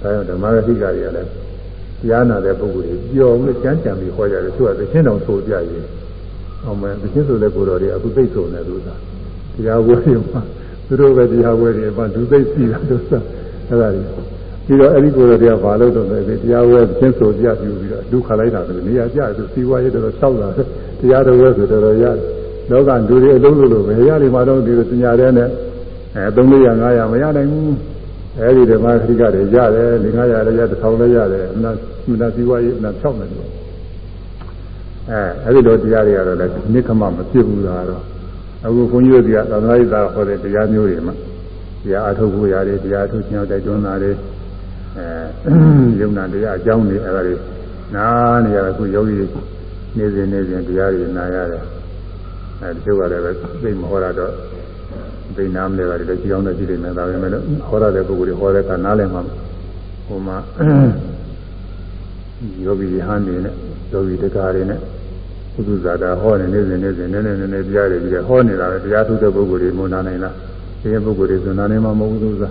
ကြောင့်ဓမ္မဂတိကတွေကလည်းတရားနာတဲ့ပုဂ္ဂိုလ်တွေပျော်ပြီးကြမ်းကြံပြီးဟောကြတယ်သူကသချင်းတော်ဆိုပြရင်အောင်မယ်သချင်းဆိုတဲ့ကိုယ်တော်တွေအခုသိဆိုနေလို့သာတရားဝဲတွေမှာသူတို့ပဲတရားဝဲတွေမှာဒုသိစီတာလို့ဆိုအဲ့ဒါတွေ ပြီးတော့အဲ့ဒီကိုယ်တော်တွေကဘာလို့တော့လဲတရားဝဲသချင်းဆိုပြပြီးပြီးတော့ဒုက္ခလိုက်တာပဲနေရာကျသူစီဝါရေးတော်တော်ဆောက်လာတရားတော်ဝဲဆိုတော်တော်ရတယ်လောကလူတွေအလုံးစုံလို့ပဲရလိမ္မာတော့ဒီလိုပညာတဲ့နဲ့အဲ300 500မရနိုင်ဘူးအဲဒီဓမ္မခရိကတွေရတယ်၄900လည်းရ1000လည်းရတယ်အမှန်မနာစီဝါရေးအမှန်ဖြောက်နေတယ်အဲအဲဒီလိုတရားတွေကတော့လည်းနိခမမဖြစ်ဘူးလားတော့အခုခွန်ကြီးတို့ကသံဃာ့ရေးသားဟောတဲ့တရားမျိုးတွေမှာတရားအထုတ်ဖို့ရတယ်တရားအထုတ်ခြင်းတိုက်တွန်းတာတွေ အဲယုံနာတရားအကြောင်းတွေအဲဒါတွေနားနေရအခုယောဂီနေစဉ်နေစဉ်တရားတွေနာရတယ်အဲဒီကျုပ်ကလည်းပဲသိမဟောရတော့သိနာမလဲပါလေကြည်အောင်လည်းကြည့်နေမယ်ဒါပေမဲ့ဟောရတဲ့ပုဂ္ဂိုလ်တွေဟောတဲ့ကနားလည်မှာဟိုမှာယောဂီဟန်နေနဲ့ယောဂီတကားတွေနဲ့ကုသဇာတာဟောနေနေစဉ်နေစဉ်နည်းနည်းနည်းနည်းတရားတွေပြီးဟောနေတာပဲတရားထုတဲ့ပုဂ္ဂိုလ်တွေမနာနိုင်လားဒီပုဂ္ဂိုလ်တွေဆိုနာနေမှာမဟုတ်ဘူးသူက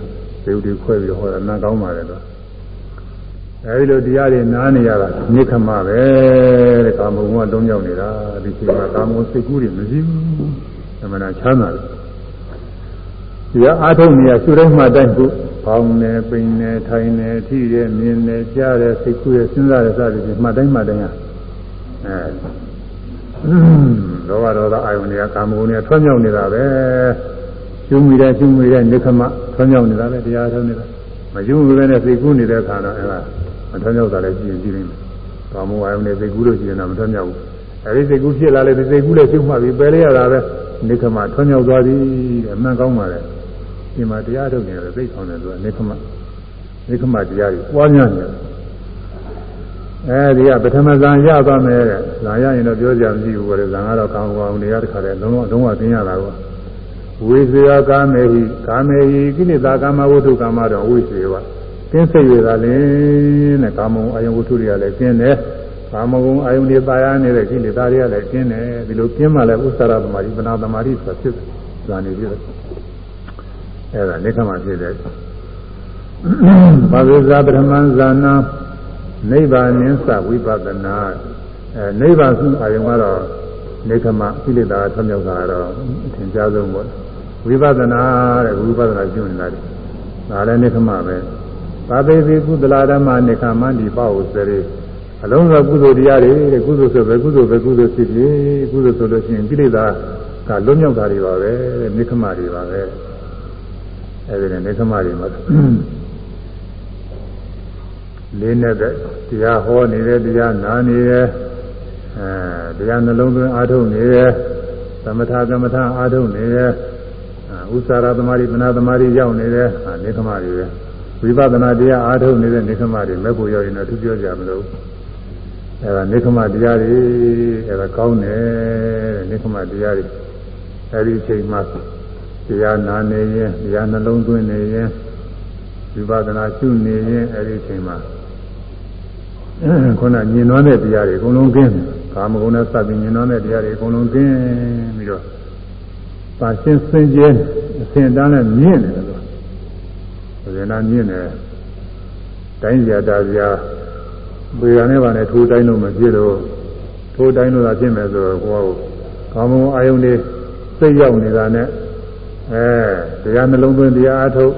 သေဥတွေခွဲပြီးဟောတာနာကောင်းပါလေတော့ အဲဒီလိုတရားတွေနားနေရတာမြစ်ခမပဲတဲ့ကာမဂုဏ်ကလုံးရောက်နေတာဒီချိန်မှာကာမဂုဏ်စိတ်ကူးတွေမရှိဘူးအမှန်တရားချမ်းသာတယ်တရားအားထုတ်နေရရှုတိုင်းမှတိုင်းကိုပေါင်းနေပိန်နေထိုင်နေထိရမြင်နေကြားရစိတ်ကူးရစဉ်းစားရစသည်ဖြင့်မှတိုင်းမှတိုင်းဟာအဲလောဘဒေါသအာယုန်တွေကကာမဂုဏ်တွေထွံ့မြောက်နေတာပဲရှုမိတဲ့ရှုမိတဲ့နိခမထွံ့မြောက်နေတာပဲတရားထုံးနေတာမရှုမိတဲ့စိတ်ကူးနေတဲ့ခါတော့အဲဒါ မထွံ့မြောက်တာလည်းကြည့်ရင်ကြည့်နေတယ်ကာမဂုဏ်အာယုန်တွေစိတ်ကူးလို့ရှိရင်တော့မထွံ့မြောက်ဘူးအဲဒီစိတ်ကူးဖြစ်လာလေဒီစိတ်ကူးလည်းရှုမှပြီးပယ်လိုက်ရတာပဲနိခမထွံ့မြောက်သွားသည်တဲ့အမှန်ကောင်းပါလေဒီမှာတရားထုတ်နေတယ်သိဆောင်တယ်ဆိုတာနိခမနိခမတရားကြီးပွားများနေတယ်အဲဒီကပထမဇန်ရသွားမယ်တဲ့ဇန်ရရင်တော့ပြောကြမရှိဘူးပဲဇန်ကတော့ကောင်းကောင်းနေရတခါတည်းလုံးဝလုံးဝသိရတာကောဝိသေယကာမေဟိကာမေဟိကိလေသာကာမဝတ္ထုကာမတော့ဝိသေယက င်းစိတ်ရတာလေတဲ့ကာမဂုဏ်အယုံဝတ္ထုတွေကလည်းကျင်းတယ်ကာမဂုဏ်အယုံတွေပါရနေတဲ့ကိလေသာတွေကလည်းကျင်းတယ်ဒီလိုကျင်းမှလည်းဥစ္စာရသမารိပနာသမารိဆိုတာဖြစ်ဇာနေဖြစ်တယ်အဲဒါနိခမဖြစ်တယ်ဘာဝိဇာပထမဇာနာနိဗ္ဗာန်င်းစဝိပဿနာအဲနိဗ္ဗာန်စုအာယုံကတော့နိခမကိလေသာထွံ့မြောက်တာတော့အထင်ရှားဆုံးပေါ့ဝိပဿနာတဲ့ဝိပဿနာကျင့်နေတာဒီဒါလည်းနိခမပဲ သာသေစီကုသလာဓမ္မနိခမန္တိပါဟုစရိအလုံးစုံကုသိုလ်တရားတွေတဲ့ကုသိုလ်ဆိုပဲကုသိုလ်ပဲကုသိုလ်ဖြစ်ဖြစ်ကုသိုလ်ဆိုလို့ရှိရင်ကိလေသာကလွတ်မြောက်တာတွေပါပဲနိခမတွေပါပဲအဲဒီနဲ့နိခမတွေမှာလေးနဲ့တဲ့တရားဟောနေတယ်တရားနာနေတယ်အဲတရားနှလုံးသွင်းအားထုတ်နေတယ်သမထကမ္မထအားထုတ်နေတယ်ဥစ္စာရသမารိပနာသမารိရောက်နေတယ်နေခမတွေပဲ ဝိပဿနာတရားအားထုတ်နေတဲ့နေခမတွေမဲ့ဖို့ရောက်ရင်တော့သူပြောကြမလို့အဲဒါနိခမတရားတွေအဲဒါကောင်းတယ်တဲ့နိခမတရားတွေအဲဒီအချိန်မှာတရားနာနေရင်တရားနှလုံးသွင်းနေရင်ဝိပဿနာရှုနေရင်အဲဒီအချိန်မှာခုနညင်နှောတဲ့တရားတွေအကုန်လုံးကင်းကာမဂုဏ်နဲ့စပ်ပြီးညင်နှောတဲ့တရားတွေအကုန်လုံးကင်းပြီးတော့ပါရှင်းစင်ကြဲအစဉ်တန်းနဲ့မြင့်တယ်လို့ဆို ရင်တော့မြင့်တယ်တိုင်းကြတာကြပေရနဲ့ပါနဲ့ထိုးတိုင်းလို့မဖြစ်တော့ထိုးတိုင်းလို့သာဖြစ်မယ်ဆိုတော့ကိုယ်ကကာမဂုဏ်အာယုန်တွေစိတ်ရောက်နေတာနဲ့အဲတရားနှလုံးသွင်းတရားအထုတ်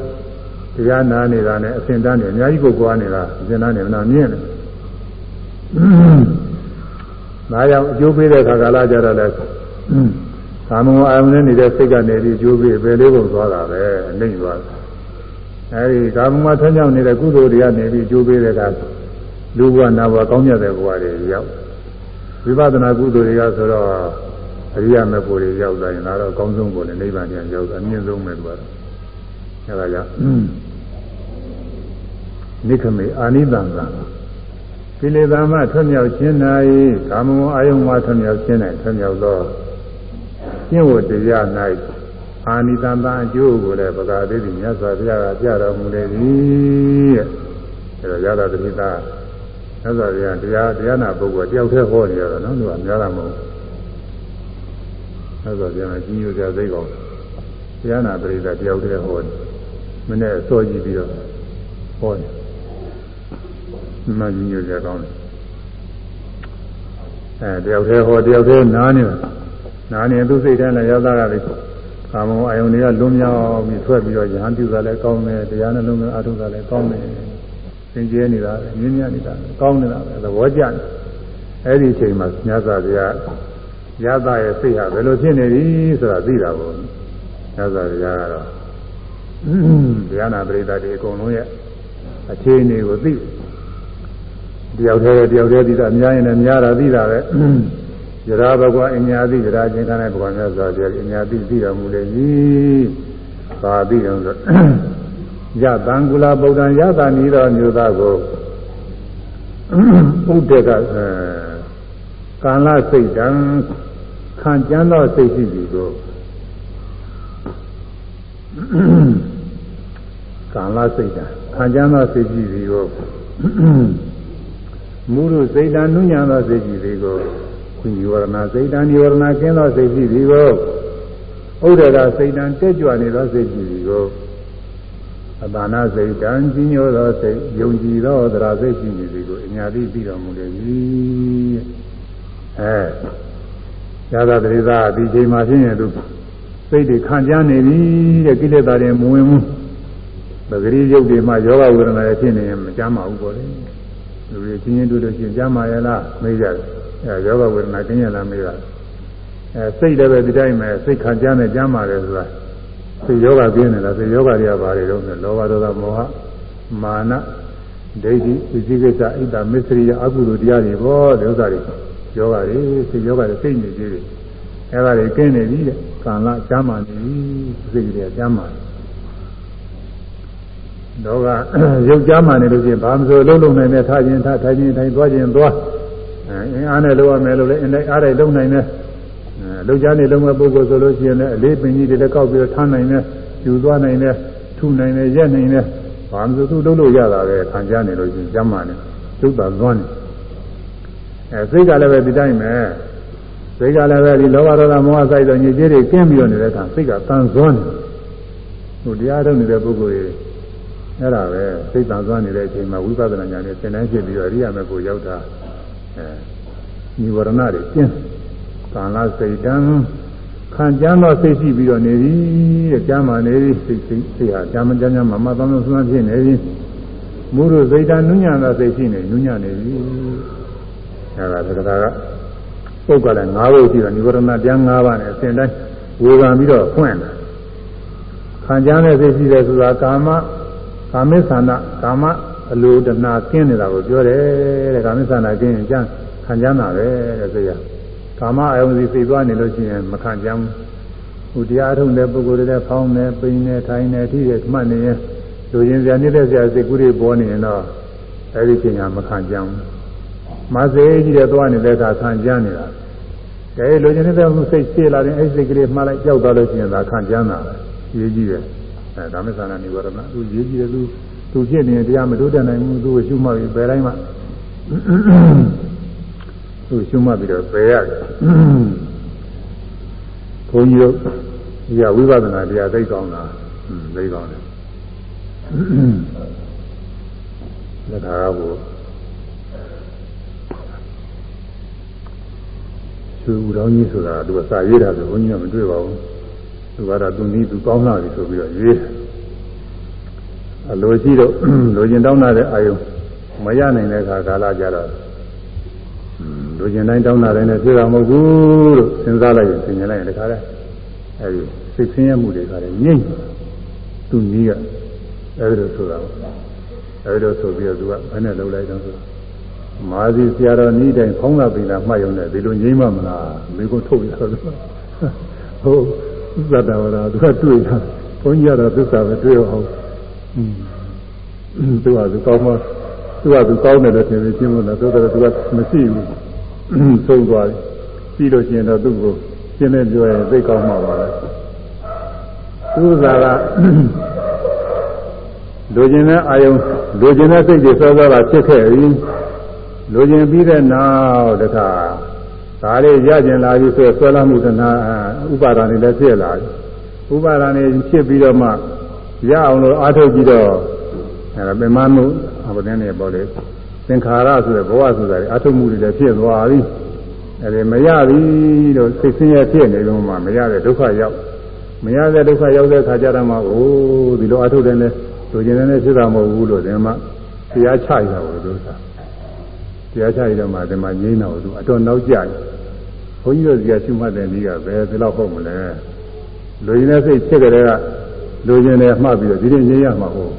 တရားနာနေတာနဲ့အစဉ်တန်းနေအများကြီးကိုကြွားနေတာအစဉ်တန်းနေမနာမြင့်တယ်ဒါကြောင့်အကျိုးပေးတဲ့ခါကာလကြတော့လဲကာမဂုဏ်အာယုန်နဲ့နေတဲ့စိတ်ကနေပြီးအကျိုးပေးပဲလေးပုံသွားတာပဲအနှိမ့်သွားတယ် အဲဒီကာမဂုဏ်မှာထွန်းကြောက်နေတဲ့ကုသိုလ်တွေကနေပြီးအကျိုးပေးတဲ့အခါလူဘဝနာဘဝကောင်းမြတ်တဲ့ဘဝတွေရောက်ဝိပဿနာကုသိုလ်တွေကဆိုတော့အရိယာမေဖို့တွေရောက်လာရင်ဒါတော့အကောင်းဆုံးပေါ်လေနိဗ္ဗာန်ပြန်ရောက်တာအမြင့်ဆုံးပဲသူကတော့အဲဒါကြောင့်နိခမေအာနိတံကကိလေသာမှထွမြောက်ခြင်း၌ကာမဂုဏ်အာယုံမှထွမြောက်ခြင်း၌ထွမြောက်သောကျင့်ဝတ်တရား၌ အာနိတံတအကျိုးကိုလည်းပကာသေးသည်မြတ်စွာဘုရားကပြတော်မူလေသည်တဲ့အဲဒါရတာတိသာမြတ်စွာဘုရားတရားတရားနာပုဂ္ဂိုလ်တယောက်တည်းဟောနေရတာနော်သူကများတာမဟုတ်မြတ်စွာဘုရားကကြီးညိုကြသိကောင်းတရားနာပရိသတ်တယောက်တည်းဟောနေမနေ့စောကြည့်ပြီးတော့ဟောနေမှကြီးညိုကြကောင်းတယ်အဲတယောက်တည်းဟောတယောက်တည်းနားနေတာနားနေသူစိတ်ထဲလည်းရောက်သားကလေ ကာမဂုဏ်အယုန်တွေကလွန်မြောက်ပြီးထွက်ပြီးတော့ယဟန်ပြုတာလည်းကောင်းတယ်တရားနှလုံးသွင်းအထုတာလည်းကောင်းတယ်သင်ကျဲနေတာလည်းမြင်းမြတ်နေတာကောင်းနေတာပဲသဘောကျတယ်အဲ့ဒီအချိန်မှာမြတ်စွာဘုရားရသရဲ့စိတ်ဟာဘယ်လိုဖြစ်နေပြီဆိုတာသိတာပေါ့မြတ်စွာဘုရားကတော့ဗျာနာပရိသတ်တွေအကုန်လုံးရဲ့အခြေအနေကိုသိတယောက်တည်းတယောက်တည်းသိတာအများရင်လည်းများတာသိတာပဲ ယရာဘဂဝအညာတိယရာချင်းထားတဲ့ဘဂဝမြတ်စွာဘုရားအညာတိသိတော်မူလေ၏သာသိတော်ဆိုယတံကုလဗုဒ္ဓံယတာနီတော်မျိုးသားကိုဥဒ္ဒေကကာလစိတ်တံခံကြမ်းသောစိတ်ရှိသည်ကိုကာလစိတ်တံခံကြမ်းသောစိတ်ရှိသည်ကိုမူရုစိတ်တံနုညာသောစိတ်ရှိသည်ကို ခွင့်ယူဝရဏစိတ်တံនិဝရဏကျင်းသောစိတ်ရှိသည်ကိုဥဒရစိတ်တံတက်ကြွနေသောစိတ်ရှိသည်ကိုအတာနာစိတ်တံကြီးညိုသောစိတ်ယုံကြည်သောသရစိတ်ရှိနေသည်ကိုအညာတိပြီးတော်မူလေ၏အဲရသတိသာဒီချိန်မှာဖြစ်ရင်သူစိတ်တွေခံကြနေပြီတဲ့ကိလေသာတွေမဝင်ဘူးပဂရိယုတ်တွေမှာယောဂဝေဒနာတွေဖြစ်နေရင်မကြမ်းပါဘူးပေါ့လေလူတွေချင်းချင်းတွေ့လို့ရှိရင်ကြမ်းပါရဲ့လားမေးကြတယ် အဲယောဂဝေဒနာကျင်းရလားမေးတာအဲစိတ်လည်းပဲဒီတိုင်းပဲစိတ်ခံကြနဲ့ကြမ်းပါတယ်ဆိုတာစိတ်ယောဂကျင်းနေတာစိတ်ယောဂတွေကဘာတွေတော့လဲလောဘဒေါသမောဟမာနဒိဋ္ဌိဝိသိကိစ္စဣဒ္ဓမစ္စရိယအကုသိုလ်တရားတွေပေါ့ဒီဥစ္စာတွေယောဂတွေစိတ်ယောဂတွေစိတ်နေကြီးတွေအဲဒါတွေကင်းနေပြီတဲ့ကာလကျမ်းမာနေပြီစိတ်တွေကကျမ်းမာနေတော့ကရုပ်ကြမ်းမာနေလို့ချင်းဘာမဆိုလုံးလုံးနိုင်တဲ့ထားခြင်းထားထိုင်ခြင်းထိုင်သွားခြင်းသွား အင်းအားနဲ့လုပ်ရမယ်လို့လည်းအင်းတိုင်းအားတိုင်းလုပ်နိုင်တယ်လှုပ်ရှားနေလုံးမဲ့ပုဂ္ဂိုလ်ဆိုလို့ရှိရင်လည်းအလေးပင်ကြီးတွေလည်းကောက်ပြီးထားနိုင်တယ်ယူသွားနိုင်တယ်ထုနိုင်တယ်ရက်နိုင်တယ်ဘာမှသူလုပ်လို့ရတာပဲခံကြနေလို့ရှိရင်ကျမ်းမာနေသုတ်တာသွန်းနေအဲစိတ်ကလည်းပဲဒီတိုင်းပဲစိတ်ကလည်းပဲဒီလောဘဒေါသမောဟစိုက်တော့ညစ်ကြေးတွေကင်းပြီးတော့နေတဲ့အခါစိတ်ကတန်သွန်းနေဟိုတရားထုတ်နေတဲ့ပုဂ္ဂိုလ်တွေအဲ့ဒါပဲစိတ်တန်သွန်းနေတဲ့အချိန်မှာဝိပဿနာဉာဏ်နဲ့သင်တန်းဖြစ်ပြီးတော့အရိယာမေကိုရောက်တာအဲ និဝရဏတွေကျင်းကာလစိတ်တံခံကြမ်းသောစိတ်ရှိပြီးတော့နေပြီတဲ့ကြမ်းမာနေပြီစိတ်စိတ်စိတ်ဟာကြမ်းမကြမ်းကြမ်းမမသောင်းသောင်းဆွမ်းဖြစ်နေပြီမူရစိတ်တံနုညံသောစိတ်ရှိနေနုညံနေပြီအဲဒါသက္ကတာကပုဂ္ဂလ၅ဘုရှိတော့និဝရဏပြန်၅ပါးနဲ့အစဉ်တိုင်းဝေခံပြီးတော့ဖွင့်တာခံကြမ်းတဲ့စိတ်ရှိတယ်ဆိုတာကာမကာမိသနာကာမအလိုတဏှာကင်းနေတာကိုပြောတယ်တဲ့ကာမိသနာကင်းရင်ကျမ်း ခံကြမ်းတာပဲတဲ့ဆိုရကာမအယုံစီသိသွားနေလို့ရှိရင်မခံကြမ်းဘူးဟိုတရားထုံတဲ့ပုဂ္ဂိုလ်တွေဖောင်းနေပိန်နေထိုင်နေထိတယ်မှတ်နေရင်လူချင်းစရာနေတဲ့စရာစိတ်ကူးတွေပေါ်နေရင်တော့အဲဒီချိန်ကမခံကြမ်းဘူးမစေးကြီးတဲ့သွားနေတဲ့အခါခံကြမ်းနေတာကဲလိုချင်တဲ့မှုစိတ်ရှေ့လာရင်အဲ့စိတ်ကလေးမှားလိုက်ကြောက်သွားလို့ရှိရင်သာခံကြမ်းတာပဲရေးကြီးတယ်အဲဒါမဲ့သနာနိဝရဏသူရေးကြီးတယ်သူသူဖြစ်နေတရားမတိုးတက်နိုင်ဘူးသူ့ကိုရှုမှတ်ပြီးပယ်တိုင်းမှာ သူရှုမှတ်ပြီးတော့ပယ်ရတယ်ဘုန်းကြီးတို့ဒီကဝိပဿနာတရားသိကောင်းတာသိကောင်းတယ်လက်ခါကဘုသူဦးတော်ကြီးဆိုတာသူကစာရေးတာဆိုဘုန်းကြီးကမတွေ့ပါဘူးသူကတော့သူနည်းသူကောင်းလာပြီဆိုပြီးတော့ရေးတယ်အလိုရှိတော့လိုချင်တောင်းတာတဲ့အာယုံမရနိုင်တဲ့အခါကာလကြတော့ လိုချင်တိုင်းတောင်းတာတိုင်းနဲ့ပြေတာမဟုတ်ဘူးလို့စဉ်းစားလိုက်ရင်သင်ញလိုက်ရင်တခါတည်းအဲဒီစိတ်ဆင်းရဲမှုတွေကလည်းငြိမ့်သူနည်းကအဲဒီလိုဆိုတာအဲဒီလိုဆိုပြီးတော့သူကဘယ်နဲ့လုပ်လိုက်တော့ဆိုမာဇီဆရာတော်ဤတိုင်းဖောင်းလာပြီလားမှတ်ရုံနဲ့ဒီလိုငြိမ့်မမလားမိကုထုတ်ရတော့ဟုတ်သတ္တဝါသူကတွေ့တာဘုန်းကြီးကတော့သစ္စာပဲတွေ့အောင်သူကသူကောင်းမှ သူကသူကောင်းတယ်လို့ထင်ပြီးရှင်းလို့တော့သူကသူကမရှိဘူးသုံးသွားပြီပြီးလို့ရှိရင်တော့သူ့ကိုရှင်းနေပြောရင်သိကောင်းမှာပါပဲသူကကလူကျင်တဲ့အာယုံလူကျင်တဲ့စိတ်တွေစောစောကဖြစ်ခဲ့ပြီလူကျင်ပြီးတဲ့နောက်တခါဒါလေးရကျင်လာပြီဆိုဆွဲလာမှုကနာဥပါဒာနေလည်းဖြစ်လာပြီဥပါဒာနေဖြစ်ပြီးတော့မှရအောင်လို့အားထုတ်ကြည့်တော့အဲပင်မမှု အဘဒင်းနေပေါ်လေသင်္ခါရဆိုတဲ့ဘဝဆိုတာအားထုတ်မှုတွေလည်းဖြစ်သွားပြီအဲဒီမရပြီလို့စိတ်ဆင်းရဲဖြစ်နေလို့မှမရတဲ့ဒုက္ခရောက်မရတဲ့ဒုက္ခရောက်တဲ့ခါကျတော့မှအိုးဒီလိုအားထုတ်တယ်နဲ့လူကျင်တဲ့ဖြစ်တာမဟုတ်ဘူးလို့ဒီမှာတရားချရတာလို့သူကတရားချရတော့မှဒီမှာငြိမ်းတော့သူအတော်နောက်ကျတယ်ဘုန်းကြီးတို့စီကရှုမှတ်တဲ့နည်းကဘယ်ဒီလောက်ဟုတ်မလဲလူကျင်တဲ့စိတ်ဖြစ်ကြတဲ့ကလူကျင်တယ်မှတ်ပြီးတော့ဒီနေ့ငြိမ်းရမှာဟုတ်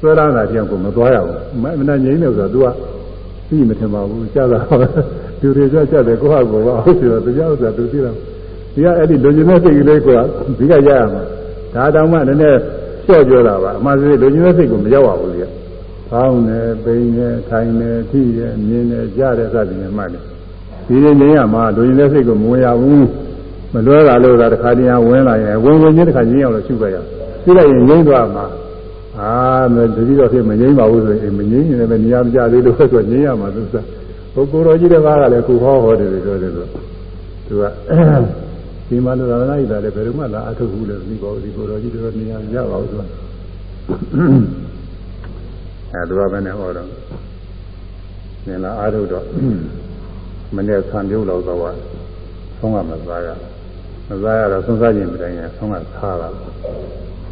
ဆွဲလာတာကြောင့်ကိုမသွားရဘူးမမငြိမ်းတယ်ဆိုတော့ तू ကသိမထင်ပါဘူးကြာတာသူတွေကြကြတယ်ကိုယ့်ဟာကိုယ်ကဟုတ်ပြီတော့တရားဥစ္စာသူသိတော့ဒီကအဲ့ဒီလူကျင်တဲ့စိတ်ကလေးကဒီကရရမှာဒါတောင်မှနည်းနည်းလျှော့ပြောတာပါအမှန်ဆိုလူကျင်တဲ့စိတ်ကိုမရောက်ပါဘူးလေဖောင်းနေပိန်နေထိုင်နေထိနေမြင်နေကြားတယ်စသည်ဖြင့်မှတ်တယ်ဒီနေ့နေရမှာလူကျင်တဲ့စိတ်ကိုမဝင်ရဘူးမလွဲတာလို့သာတစ်ခါတည်းဝင်လာရင်ဝင်ဝင်ချင်းတစ်ခါချင်းအောင်လို့ရှုခဲ့ရသိလိုက်ရင်ငြိမ့်သွားမှာ အာမတတိတော့ဖြစ်မငြိမ့်ပါဘူးဆိုရင်မငြိမ့်ရင်လည်းနေရာမကြသေးလို့ဆိုငြိမ့်ရမှာသူစားဘုကိုယ်တော်ကြီးတစ်ပါးကလည်းခုဟောဟောတယ်ပြောတယ်ဆိုသူကဒီမှာလူသာသနာ့ဤတာလည်းဘယ်တော့မှလာအထုတ်ဘူးလို့ဒီပေါ်ဒီကိုယ်တော်ကြီးတို့နေရာမကြပါဘူးဆိုအဲသူကပဲနဲ့ဟောတော့နင်လာအားထုတ်တော့မနေ့ဆံပြုတ်လောက်တော့ဆုံးကမစားရမစားရတော့ဆုံးစားခြင်းမတိုင်ရင်ဆုံးကစားတာ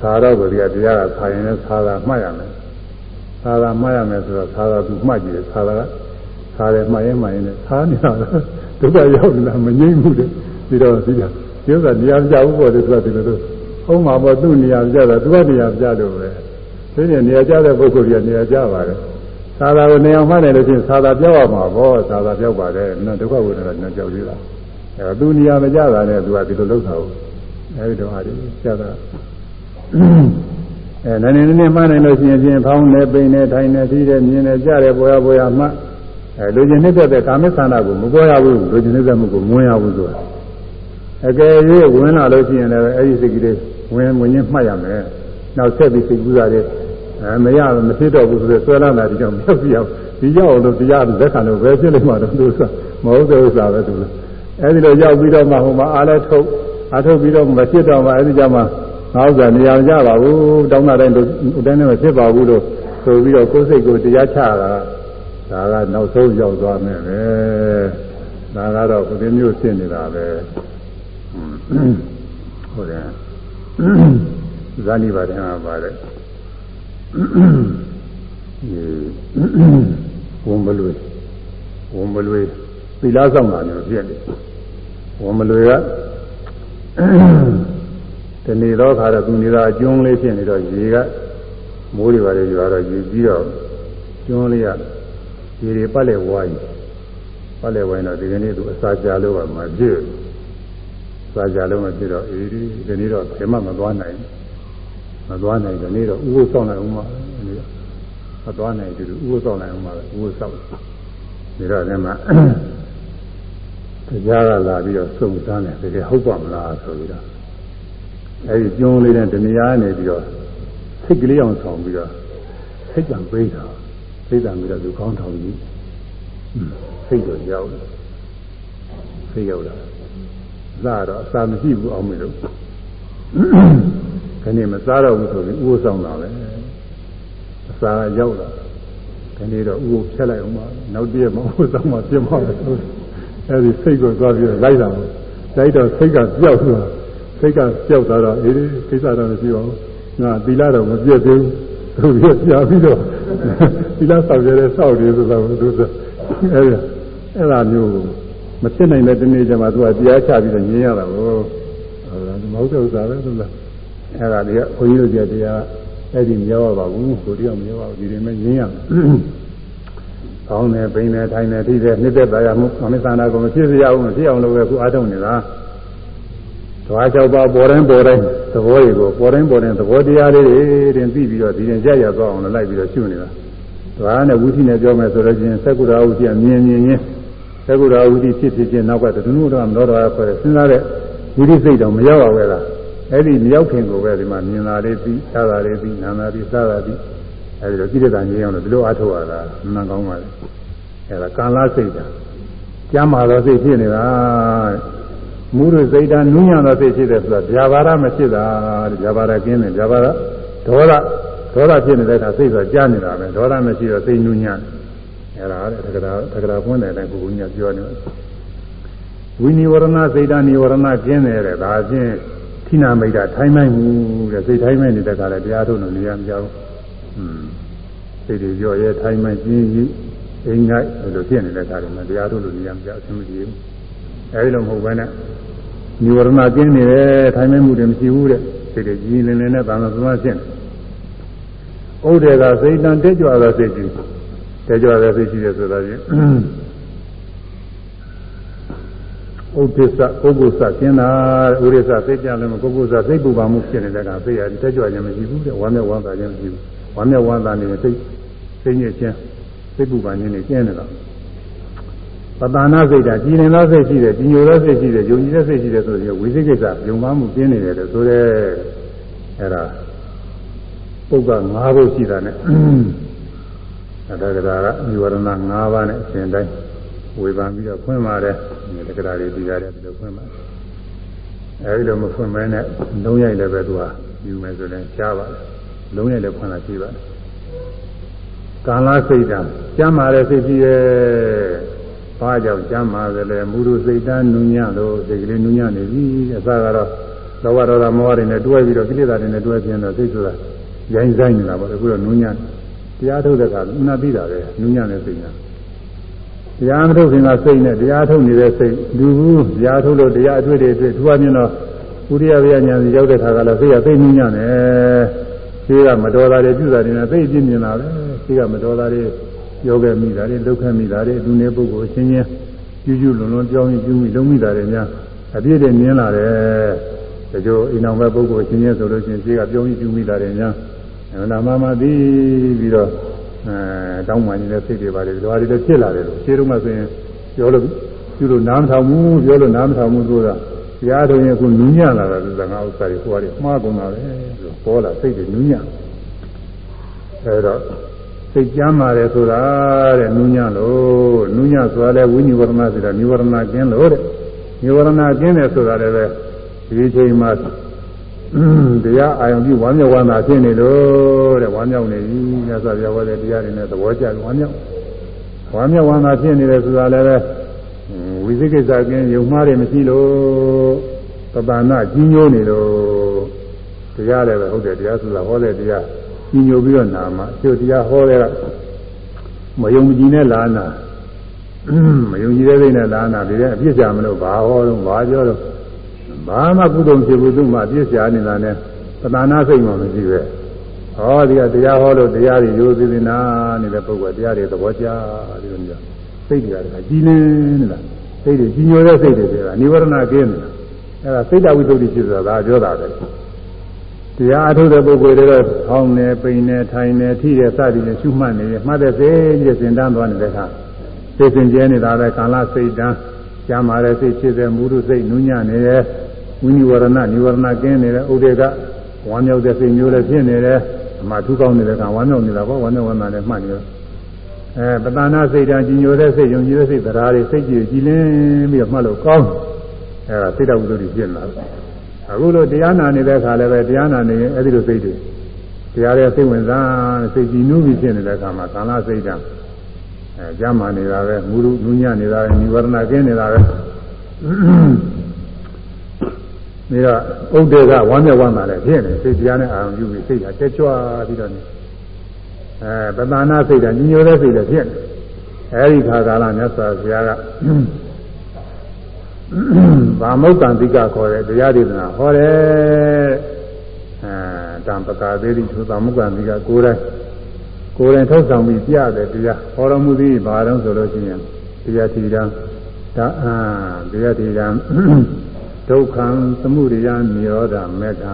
စားတော့ကိုဒီကတရားကဆာရင်လည်းစားတာမှတ်ရမယ်စားတာမှတ်ရမယ်ဆိုတော့စားတာသူမှတ်ကြည့်တယ်စားတာကစားတယ်မှတ်ရင်မှတ်ရင်လည်းစားနေတာဒုက္ခရောက်နေတာမငြိမ့်ဘူးတဲ့ပြီးတော့ဒီကဒီဥစ္စာနေရာမကြဘူးပေါ့ဒီဆိုတာဒီလိုတော့ဟုတ်မှာပေါ့သူ့နေရာကြတာသူကနေရာကြလို့ပဲဒီနေနေရာကြတဲ့ပုဂ္ဂိုလ်ကြီးကနေရာကြပါတယ်သာသာကိုနေအောင်မှတ်တယ်လို့ချင်းသာသာပြောက်ရမှာပေါ့သာသာပြောက်ပါတယ်နော်ဒုက္ခဝေဒနာနဲ့ကြောက်သေးတာအဲသူနေရာမကြတာနဲ့သူကဒီလိုလုပ်တာဟုတ်အဲဒီတော့ဟာဒီကြတာ အဲနည်းနည်းနည်းမှန်းနိုင်လို့ရှိရင်ချင်းဖောင်းနေပိန်နေထိုင်နေပြီးတယ်မြင်နေကြတယ်ပေါ်ရပေါ်ရမှအဲလူချင်းနှစ်သက်တဲ့ကာမိသန္တာကိုမပေါ်ရဘူးလူချင်းနှစ်သက်မှုကိုမဝင်ရဘူးဆိုတာအကယ်၍ဝင်လာလို့ရှိရင်လည်းအဲဒီစိတ်ကလေးဝင်ဝင်ချင်းမှတ်ရမယ်နောက်ဆက်ပြီးစိတ်ကူးတာတွေအဲမရမဖြစ်တော့ဘူးဆိုတော့ဆွဲလာတာဒီကြောင့်မဖြစ်ပြအောင်ဒီရောက်လို့တရားလက်ခံလို့ပဲဖြစ်လိမ့်မှာတော့သူကမဟုတ်တဲ့ဥစ္စာပဲသူအဲဒီလိုရောက်ပြီးတော့မှဟိုမှာအားလဲထုတ်အားထုတ်ပြီးတော့မဖြစ်တော့မှအဲဒီကြမှာ ငါဥစ္စာနေရာမကြပါဘူးတောင်းတာတိုင်းတို့တိုင်းနဲ့မဖြစ်ပါဘူးလို့ဆိုပြီးတော့ကိုယ်စိတ်ကိုတရားချတာဒါကနောက်ဆုံးရောက်သွားမယ်ပဲဒါကတော့ဘုရင်မျိုးဖြစ်နေတာပဲဟုတ်တယ်ဇာတိပါတယ်မှာပါတယ်ဝန်မလွေဝန်မလွေသီလဆောင်တာမျိုးဖြစ်တယ်ဝန်မလွေက တနေ့တော့ခါတော့သူနေတာအကျွန်းလေးဖြစ်နေတော့ရေကမိုးတွေပါလေရွာတော့ရေပြီးတော့ကျွန်းလေးကရေတွေပတ်လဲဝိုင်းပတ်လဲဝိုင်းတော့ဒီကနေ့သူအစာကြာလို့ကမပြည့်စာကြာလို့မပြည့်တော့အေးဒီဒီနေ့တော့ဘယ်မှမသွားနိုင်မသွားနိုင်ဒီနေ့တော့ဥပုသ်ဆောင်နိုင်အောင်ပါဒီနေ့မသွားနိုင်တူတူဥပုသ်ဆောင်နိုင်အောင်ပါဥပုသ်ဆောင်ဒီတော့ဒီမှာတရားကလာပြီးတော့စုံစမ်းတယ်တကယ်ဟုတ်ပါမလားဆိုပြီးတော့ အဲဒီကျုံးလေးနဲ့တဏှာနေပြီးတော့စိတ်ကလေးအောင်ဆောင်ပြီးတော့စိတ်ကံပေးတာစိတ်ကံပြီးတော့သူကောင်းထောင်ကြီးစိတ်တော့ရောက်တယ်စိတ်ရောက်တာလာတော့အစာမရှိဘူးအောင်မလို့ခဏမစားတော့ဘူးဆိုရင်ဥိုးဆောင်တာပဲအစာရောက်လာခဏတော့ဥိုးဖြတ်လိုက်အောင်ပါနောက်တည့်မဥိုးဆောင်မှပြတ်မှာပဲအဲဒီစိတ်ကိုသွားပြီးလိုက်တာလိုက်တော့စိတ်ကပျောက်သွား စိတ်ကပျောက်သွားတော့အေးကိစ္စတော့မရှိပါဘူးငါသီလတော့မပြည့်သေးဘူးသူပြပြပြီးတော့သီလဆောက်ရတဲ့စောက်တယ်ဆိုတော့သူဆိုအဲဒီအဲ့ဒါမျိုးမဖြစ်နိုင်တဲ့တနေ့ကျမှသူကတရားချပြီးတော့ညင်းရတာကိုဟုတ်လားမဟုတ်တဲ့ဥစ္စာပဲသူကအဲ့ဒါတွေကဘုန်းကြီးတို့ကြတရားအဲ့ဒီမရောပါဘူးကိုတယောက်မရောပါဘူးဒီတွေမဲ့ညင်းရမယ်ကောင်းတယ်ပိန်တယ်ထိုင်တယ်ထိတယ်နှစ်သက်တရားမှုအမိသနာကိုမဖြစ်စေရဘူးမဖြစ်အောင်လုပ်ရခုအားထုတ်နေတာ ဓဝါ၆ပါးပေါ်တိုင်းပေါ်တိုင်းသဘောတွေကိုပေါ်တိုင်းပေါ်တိုင်းသဘောတရားလေးတွေတင်သိပြီးတော့ဒီရင်ကြရသွားအောင်လိုက်ပြီးတော့ရှုနေတာဓဝါနဲ့ဝိသိနဲ့ပြောမယ်ဆိုတော့ချင်းသက္ကုရာဝိသိကမြင်မြင်ချင်းသက္ကုရာဝိသိဖြစ်ဖြစ်ချင်းနောက်ကတဏှုတော်မတော်တော်ခေါ်တဲ့စဉ်းစားတဲ့ဝိသိစိတ်တော့မရောက်ပါဘူးလားအဲ့ဒီမရောက်ခင်ကိုပဲဒီမှာမြင်တာလေးပြီးစားတာလေးပြီးနားတာပြီးစားတာပြီးအဲ့ဒီတော့ကိလေသာငြိမ်းအောင်လို့ဒီလိုအားထုတ်ရတာမှန်ကောင်းပါလေအဲ့ဒါကံလားစိတ်တာကျမ်းမာသောစိတ်ဖြစ်နေတာ မူရစိတ်ဓာနုညံသောစိတ်ဖြစ်တယ်ဆိုတာဗျာပါဒမဖြစ်တာဗျာပါဒကင်းတယ်ဗျာပါဒဒေါသဒေါသဖြစ်နေတဲ့အခါစိတ်ဆိုကြားနေတာပဲဒေါသမရှိတော့စိတ်နုညံအဲ့ဒါတဲ့တက္ကရာတက္ကရာပွင့်တဲ့အတိုင်းကိုဘုရားပြောနေဝိနိဝရဏစိတ်ဓာနိဝရဏကင်းတယ်တဲ့ဒါဖြင့်ထိနာမိတ်တာထိုင်းမိုင်းမှုတဲ့စိတ်ထိုင်းမိုင်းနေတဲ့အခါလည်းတရားထုတ်လို့နေရမကြောက်ဘူးစိတ်တွေကြောရဲထိုင်းမိုင်းကြီးကြီးအိမ်ငိုက်လို့ဖြစ်နေတဲ့အခါတွေမှာတရားထုတ်လို့နေရမကြောက်အဆင်မပြေဘူး အဲဒီလိုမဟုတ်ဘဲနဲ့နိဝရဏကျင်းနေတယ်ထိုင်မဲမှုတွေမရှိဘူးတဲ့စိတ်တွေကြီးလင်းလင်းနဲ့သာမန်သမားရှင်းဥဒေကစိတ်တန်တက်ကြွသောစိတ်ကြီးတက်ကြွသောစိတ်ကြီးတယ်ဆိုတာချင်းဥဒိစ္စပုဂ္ဂိုလ်စကျင်းတာဥရိစ္စစိတ်ကြလည်းမပုဂ္ဂိုလ်စစိတ်ပူပါမှုဖြစ်နေတဲ့ကစိတ်ရတက်ကြွခြင်းမရှိဘူးတဲ့ဝမ်းမြောက်ဝမ်းသာခြင်းမရှိဘူးဝမ်းမြောက်ဝမ်းသာနေစိတ်စိတ်ညစ်ခြင်းစိတ်ပူပါခြင်းနဲ့ကျင်းနေတာ ပတနာစိတ်ဓာတ်ကြည်နေသောစိတ်ရှိတယ်ကြီးညိုသောစိတ်ရှိတယ်ယုံကြည်တဲ့စိတ်ရှိတယ်ဆိုရင်ဝိသိကိစ္စယုံမှမှုပြင်းနေတယ်လို့ဆိုရဲအဲ့ဒါပုဂ္ဂ၅ခုရှိတာနဲ့အတ္တကရာကនិဝရဏ၅ပါးနဲ့အစဉ်တိုင်းဝေဖန်ပြီးတော့ဖွင့်ပါတယ်တက္ကရာတွေပြီးရတယ်ဒီလိုဖွင့်ပါအဲဒီလိုမဖွင့်မဲနဲ့လုံးရိုက်လည်းပဲသူကယူမယ်ဆိုရင်ရှားပါတယ်လုံးရိုက်လည်းဖွင့်လာရှိပါတယ်ကာလစိတ်ဓာတ်ကျမ်းမာတဲ့စိတ်ကြီးရဲ့ ဘာကြောင့်ကျမ်းမာသလဲမူရစိတ်တန်းနုညံ့လို့စိတ်ကလေးနုညံ့နေပြီအစကတော့လောဘဒေါသမောဟတွေနဲ့တွဲပြီးတော့ကိလေသာတွေနဲ့တွဲပြင်းတော့စိတ်ဆိုတာရိုင်းဆိုင်နေတာပေါ့အခုတော့နုညံ့တရားထုတ်တဲ့အခါနှပ်ပြီးတာပဲနုညံ့တဲ့စိတ်ကတရားမထုတ်ခင်ကစိတ်နဲ့တရားထုတ်နေတဲ့စိတ်လူဘူးတရားထုတ်လို့တရားအတွေ့တွေတွေ့ထူးအမြင်တော့ဥရိယဝိညာဉ်စီရောက်တဲ့ခါကလည်းစိတ်ကသိနုညံ့တယ်ရှိကမတော်တာတွေပြုတာတွေနဲ့သိပြင်းနေတာပဲရှိကမတော်တာတွေ ပြောခဲ့မိတာတွေဒုက္ခမိတာတွေလူနေပုဂ္ဂိုလ်အချင်းချင်းကျူးကျူးလွန်လွန်ပြောင်းရင်ကျူးမိလုံးမိတာတွေများအပြည့်တွေမြင်လာတယ်ဒါကြောအိမ်အောင်မဲ့ပုဂ္ဂိုလ်အချင်းချင်းဆိုလို့ချင်းရှိကပြောင်းရင်ကျူးမိတာတွေများအဲနာမမသိပြီးတော့အဲတောင်းပန်နေတဲ့စိတ်တွေပါတယ်ဒီလိုဟာတွေလည်းဖြစ်လာတယ်လို့ရှင်းတော့မှဆိုရင်ပြောလို့ကျူးလို့နားမထောင်ဘူးပြောလို့နားမထောင်ဘူးဆိုတာတရားတော်ရင်အခုနူးညံ့လာတာဒီငါဥစ္စာတွေဟိုဟာတွေမှားကုန်တာပဲဆိုပေါ်လာစိတ်တွေနူးညံ့အဲတော့ စိတ်ကြမ်းပါတယ်ဆိုတာတဲ့နုညလို့နုညဆိုတာလည်းဝိနိဝရဏဆိုတာနိဝရဏကင်းလို့တဲ့နိဝရဏကင်းတယ်ဆိုတာလည်းပဲဒီချိန်မှာတရားအာယုံပြုဝမ်းမြောက်ဝမ်းသာဖြစ်နေလို့တဲ့ဝမ်းမြောက်နေပြီမြတ်စွာဘုရားဟောတဲ့တရားတွေနဲ့သဘောကျဝမ်းမြောက်ဝမ်းမြောက်ဝမ်းသာဖြစ်နေတယ်ဆိုတာလည်းပဲဝိသိကိစ္စကင်းယုံမှားတယ်မရှိလို့ပပနာကြီးညိုးနေလို့တရားလည်းပဲဟုတ်တယ်တရားဆိုတာဟောတဲ့တရား ကြီးညိုပြီးတော့နာမှာကျို့တရားဟောတဲ့ကမယုံကြည်နဲ့လာနာမယုံကြည်တဲ့စိတ်နဲ့လာနာဒီတဲ့အပြစ်ကြမလို့ဘာဟောတော့ဘာပြောတော့ဘာမှကုသိုလ်ဖြစ်ဘူးသူမှအပြစ်ကြနေတာနဲ့ပဏာနာစိတ်မှမရှိပဲဟောဒီကတရားဟောလို့တရားတွေရိုးသေးသေးနာနေတဲ့ပုဂ္ဂိုလ်တရားတွေသဘောကျဒီလိုမျိုးစိတ်တွေကကြီးနေနေတာစိတ်တွေကြီးညိုတဲ့စိတ်တွေဆိုတာနိဝရဏကင်းနေတာအဲဒါစိတ်တဝိသုဒ္ဓိဖြစ်ဆိုတာဒါပြောတာပဲ တရားအထုတ်တဲ့ပုဂ္ဂိုလ်တွေတော့ဟောင်းနေပိန်နေထိုင်နေထိတယ်စသည်ဖြင့်ရှုမှတ်နေရမှတ်တဲ့စိတ်ကြီးစဉ်းတန်းသွားနေတဲ့အခါစိတ်စင်ကြဲနေတာပဲကာလစိတ်တန်းကျမ်းမာတဲ့စိတ်ဖြစ်တဲ့မူရုစိတ်နူးညံ့နေတယ်ဝိနိဝရဏနိဝရဏကင်းနေတယ်ဥဒေကဝမ်းမြောက်တဲ့စိတ်မျိုးလည်းဖြစ်နေတယ်အမှထူးကောင်းနေတဲ့ကဝမ်းမြောက်နေတာပေါ့ဝမ်းမြောက်ဝမ်းသာနဲ့မှတ်နေတယ်အဲပတနာစိတ်တန်းကြီးညိုတဲ့စိတ်ယုံကြည်တဲ့စိတ်တရားတွေစိတ်ကြည်ကြည်လင်းပြီးတော့မှတ်လို့ကောင်းအဲဒါစိတ်တော်ဝိသုဒ္ဓိဖြစ်လာတယ် အခုလိုတရားနာနေတဲ့အခါလည်းပဲတရားနာနေရင်အဲ့ဒီလိုစိတ်တွေတရားရဲ့စိတ်ဝင်စားစိတ်ကြည်နူးပြီးဖြစ်နေတဲ့အခါမှာကာလစိတ်တန်းအဲကြမ်းမာနေတာပဲမူရုနူးညံ့နေတာပဲនិဝရဏကင်းနေတာပဲပြီးတော့ဥဒ္ဒေကဝမ်းမြောက်ဝမ်းသာလည်းဖြစ်နေစိတ်တရားနဲ့အာရုံပြုပြီးစိတ်ဟာတက်ကြွပြီးတော့နေအဲပသနာစိတ်ကညီညွတ်တဲ့စိတ်လည်းဖြစ်နေအဲဒီခါကာလမြတ်စွာဘုရားက ဗာမုတ်တန်တိကခေါ်တဲ့တရားဒေသနာဟောတယ်အဲတံပကာသေးတိသုဗာမုတ်တန်တိကကိုယ်တိုင်ကိုယ်တိုင်ထုတ်ဆောင်ပြီးပြတယ်တရားဟောတော်မူသည်ဘာတော့ဆိုလို့ရှိရင်တရားထီရန်ဒါအာတရားထီရန်ဒုက္ခံသမှုရိယနိရောဓမေကံ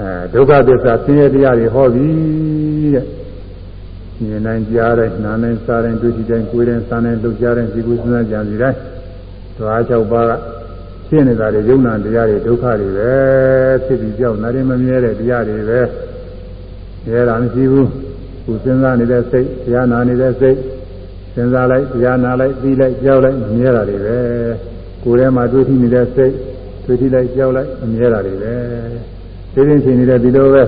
အဲဒုက္ခသစ္စာဆင်းရဲတရားတွေဟောပြီတဲ့မြင်နိုင်ကြားတိုင်းနားနိုင်စားတိုင်းတွေ့ကြည့်တိုင်းကိုယ်တိုင်းစားတိုင်းလှုပ်ရှားတိုင်းဒီကုသနာကြံစီတိုင်း ဓဝါ၆ပါးကဖြစ်နေတာတွေယုံနာတရားတွေဒုက္ခတွေပဲဖြစ်ပြီးကြောက်နာရင်မမြဲတဲ့တရားတွေပဲရဲတာမရှိဘူးကိုစဉ်းစားနေတဲ့စိတ်တရားနာနေတဲ့စိတ်စဉ်းစားလိုက်တရားနာလိုက်ပြီးလိုက်ကြောက်လိုက်မမြဲတာတွေပဲကိုယ်ထဲမှာတွေ့ထိနေတဲ့စိတ်တွေ့ထိလိုက်ကြောက်လိုက်အမြဲတာတွေပဲသိသိချင်းနေတဲ့ဒီလိုပဲ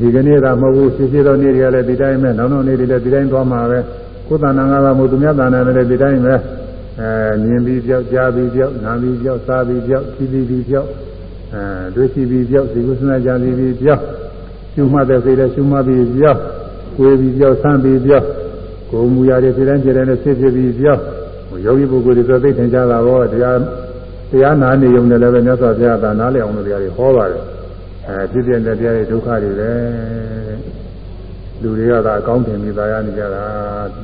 ဒီကနေ့ကမဟုတ်ဘူးရှိရှိသောနေ့တွေကလည်းဒီတိုင်းပဲနောက်နောက်နေ့တွေလည်းဒီတိုင်းသွားမှာပဲကိုယ်တဏ္ဍာငါးပါးမို့သူများတဏ္ဍာလည်းဒီတိုင်းပဲ အဲမြင်ပြီးကြောက်ကြားပြီးကြောက်နားပြီးကြောက်စားပြီးကြောက်ကြည့်ပြီးပြီးကြောက်အဲတွေ့ရှိပြီးကြောက်ဒီကုသနာကြံပြီးပြီးကြောက်ရှုမှတ်တဲ့စိတ်လည်းရှုမှတ်ပြီးကြောက်ကိုယ်ပြီးကြောက်ဆန်းပြီးကြောက်ကိုယ်မူရတဲ့စိတ်တိုင်းစိတ်တိုင်းနဲ့ဖြစ်ဖြစ်ပြီးကြောက်ယောဂီပုဂ္ဂိုလ်တွေဆိုသိထင်ကြတာဘောတရားတရားနာနေုံနဲ့လည်းပဲမြတ်စွာဘုရားကနားလည်အောင်လို့တရားတွေဟောပါတယ်အဲဖြစ်ဖြစ်တဲ့တရားတွေဒုက္ခတွေပဲလူတွေကသာအကောင်းထင်ပြီးသာယာနေကြတာ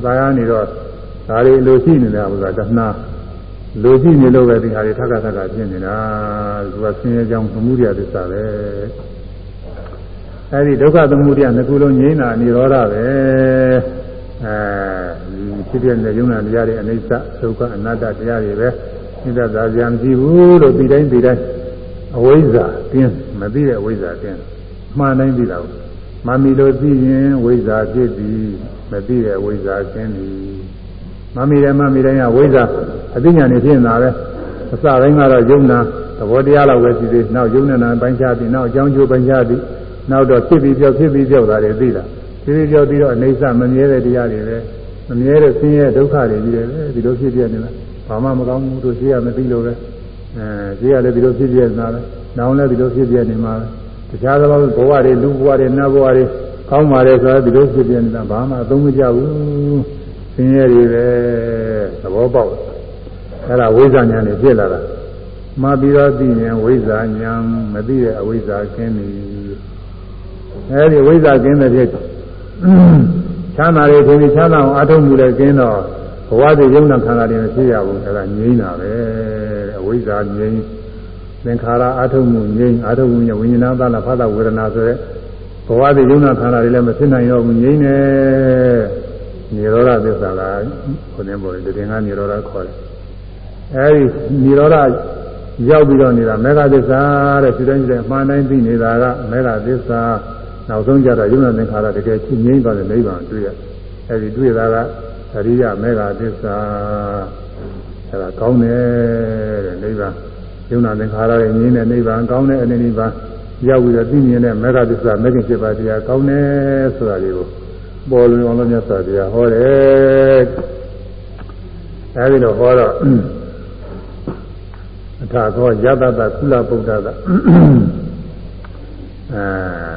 သာယာနေတော့ ဒါတွေလိုရှိနေတာဘုရားတဏှာလိုရှိနေလို့ပဲဒီဟာတွေထပ်ခါထပ်ခါဖြစ်နေတာသူကဆင်းရဲကြောင်းသမှုရိယသစ္စာပဲအဲဒီဒုက္ခသမှုရိယနှစ်ခုလုံးငြိမ်းတာនិရောဓပဲအဲဖြစ်ဖြစ်တဲ့ယုံနာတရားတွေအနိစ္စဒုက္ခအနတ္တတရားတွေပဲနိစ္စသာကြံကြည့်ဘူးလို့ဒီတိုင်းဒီတိုင်းအဝိဇ္ဇာကျင်းမသိတဲ့အဝိဇ္ဇာကျင်းမှားနိုင်ပြီလားမမီလို့သိရင်ဝိဇ္ဇာဖြစ်သည်မသိတဲ့ဝိဇ္ဇာကျင်းသည် မမီတယ်မမီတိုင်းကဝိဇ္ဇာအသိဉာဏ်နဲ့ဖြစ်နေတာပဲအစတိုင်းကတော့ယုံနာသဘောတရားလောက်ပဲရှိသေးနောက်ယုံနာပိုင်းခြားပြီးနောက်အကြောင်းကျိုးပိုင်းခြားပြီးနောက်တော့ဖြစ်ပြီးပြောက်ဖြစ်ပြီးပြောက်တာတွေသိတာဖြစ်ပြီးပြောက်ပြီးတော့အနေဆမမြဲတဲ့တရားတွေပဲမမြဲတဲ့ဆင်းရဲဒုက္ခတွေကြီးတယ်ပဲဒီလိုဖြစ်ပြနေတာဘာမှမကောင်းဘူးတို့ရှိရမသိလို့ပဲအဲရှိရလည်းဒီလိုဖြစ်ပြနေတာပဲနောင်လည်းဒီလိုဖြစ်ပြနေမှာပဲတခြားသောဘဝတွေလူဘဝတွေနတ်ဘဝတွေကောင်းပါလေဆိုတော့ဒီလိုဖြစ်ပြနေတာဘာမှအသုံးမကျဘူး ဆင်းရဲတွေပဲသဘောပေါက်အဲ့ဒါဝိဇ္ဇာဉာဏ်နဲ့ဖြစ်လာတာမှပြီးတော့သိရင်ဝိဇ္ဇာဉာဏ်မသိတဲ့အဝိဇ္ဇာကင်းပြီအဲဒီဝိဇ္ဇာကင်းတဲ့ဖြစ်ချမ်းသာတွေခင်ပြီးချမ်းသာအောင်အထုံးမှုလည်းကျင်းတော့ဘဝတည်ယုံနာခန္ဓာတွေမဖြစ်ရဘူးအဲဒါငြိမ်းတာပဲအဝိဇ္ဇာငြိမ်းသင်္ခါရအထုံးမှုငြိမ်းအထုံးမှုညဝိညာဏသနာဖသဝေဒနာဆိုတဲ့ဘဝတည်ယုံနာခန္ဓာတွေလည်းမဖြစ်နိုင်တော့ဘူးငြိမ်းတယ် နိရောဓသစ္စာကခေါင်းထဲပေါ်တယ်တင်ကနိရောဓခေါ်တယ်အဲဒီနိရောဓရောက်ပြီးတော့နေတာမေဃသစ္စာတဲ့ဒီတိုင်းကျမှန်တိုင်းသိနေတာကမေဃသစ္စာနောက်ဆုံးကြတော့ယုံနာသင်္ခါရတကယ်ချင်းငြိမ်းသွားတဲ့နိဗ္ဗာန်တွေ့ရအဲဒီတွေ့တာကအရိယမေဃသစ္စာအဲဒါကောင်းတယ်တဲ့နိဗ္ဗာန်ယုံနာသင်္ခါရရဲ့ငြိမ်းတဲ့နိဗ္ဗာန်ကောင်းတဲ့အနိနိဗ္ဗာန်ရောက်ပြီးတော့သိမြင်တဲ့မေဃသစ္စာမဂ္ဂင်7ပါးတရားကောင်းတယ်ဆိုတာလေးကို ပေါ်လွင်အောင်လို့မြတ်စွာဘုရားဟောတယ်အဲဒီလိုဟောတော့အထာကောယတတကုလပုဒ္ဒကအဲ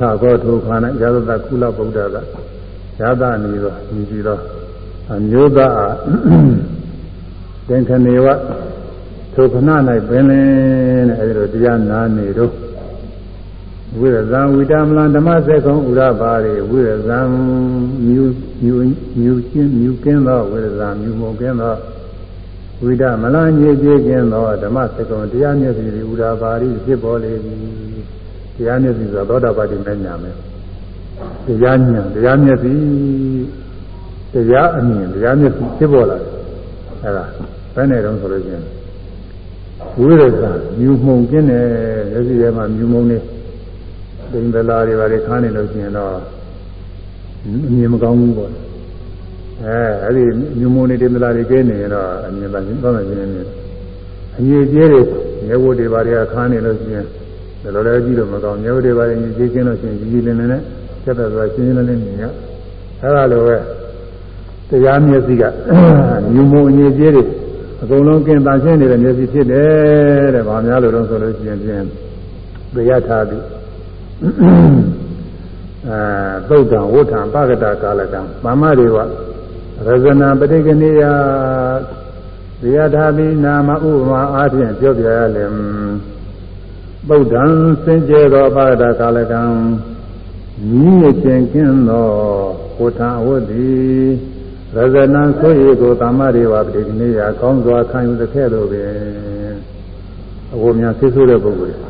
သာကောထုခါနဲ့ရသတကုလဗုဒ္ဓကရသနေတော့ညီပြီးတော့အမျိုးသားအားသင်္ခဏေဝသုခဏ၌ပင်လင်းတဲ့အဲဒီလိုတရားနာနေတော့ ဝိရဇံဝိတမလံဓမ္မစေကုံဥရပါရိဝိရဇံမြူမြူမြူချင်းမြူကင်းသောဝိရဇံမြူမုံကင်းသောဝိဒမလံညေကျေးကင်းသောဓမ္မစေကုံတရားမျက်စီဥရပါရိဖြစ်ပေါ်လေသည်တရားမျက်စိဆိုသောတာပတိမဲ့ညာမယ်တတရားဉာဏ်တရားမျက်စိတရားအမြင်တရားမျက်စိဖြစ်ပေါ်လာတယ်အဲဒါဘယ်နဲ့တော့ဆိုလို့ရှိရင်ဝိရဇာမြူမှုန်ကျင်းတယ်မျက်စိထဲမှာမြူမှုန်နေ ဒိန်ဒလာတွေပါလေခါနေလို့ရှိရင်တော့အမြင်မကောင်းဘူးပေါ့အဲအဲ့ဒီမြူမှုန်နေဒိန်ဒလာတွေကျင်းနေရင်တော့အမြင်ပါရင်တော့မြင်နေအငြိကျေးတွေရဲဝတ်တွေပါလေခါနေလို့ရှိရင်ဒါလိုလည်းကြည့်လို့မကောင်းရဲဝတ်တွေပါလေကြီးကျင်းလို့ရှိရင်ကြီးကြီးလင်းလင်းနဲ့ကျက်တဲ့ဆိုတာရှင်းရှင်းလင်းလင်းမြင်ရအဲ့ဒါလိုပဲတရားမျက်စိကမြူမှုန်အငြိကျေးတွေအကုန်လုံးกินတာရှင်းနေတဲ့မျက်စိဖြစ်တယ်တဲ့ဗာများလို့တော့ဆိုလို့ရှိရင်ပြင်တရားထားပြီး အဲသုတ်တံဝဋ္ဌံပဂတကာလကံပါမတွေဝရဇနာပဋိကနေယတရားထားပြီးနာမဥပမာအားဖြင့်ပြောပြရလင်သုတ်တံစင်ကြဲသောပဂတကာလကံညီးရခြင်းကင်းသောဝဋ္ဌံအဝတ်သည်ရဇနံဆိုရကိုတာမရေဝပတိကနေယကောင်းစွာခံယူတဲ့ခဲ့လို့ပင်အဝများသိဆိုးတဲ့ပုဂ္ဂိုလ်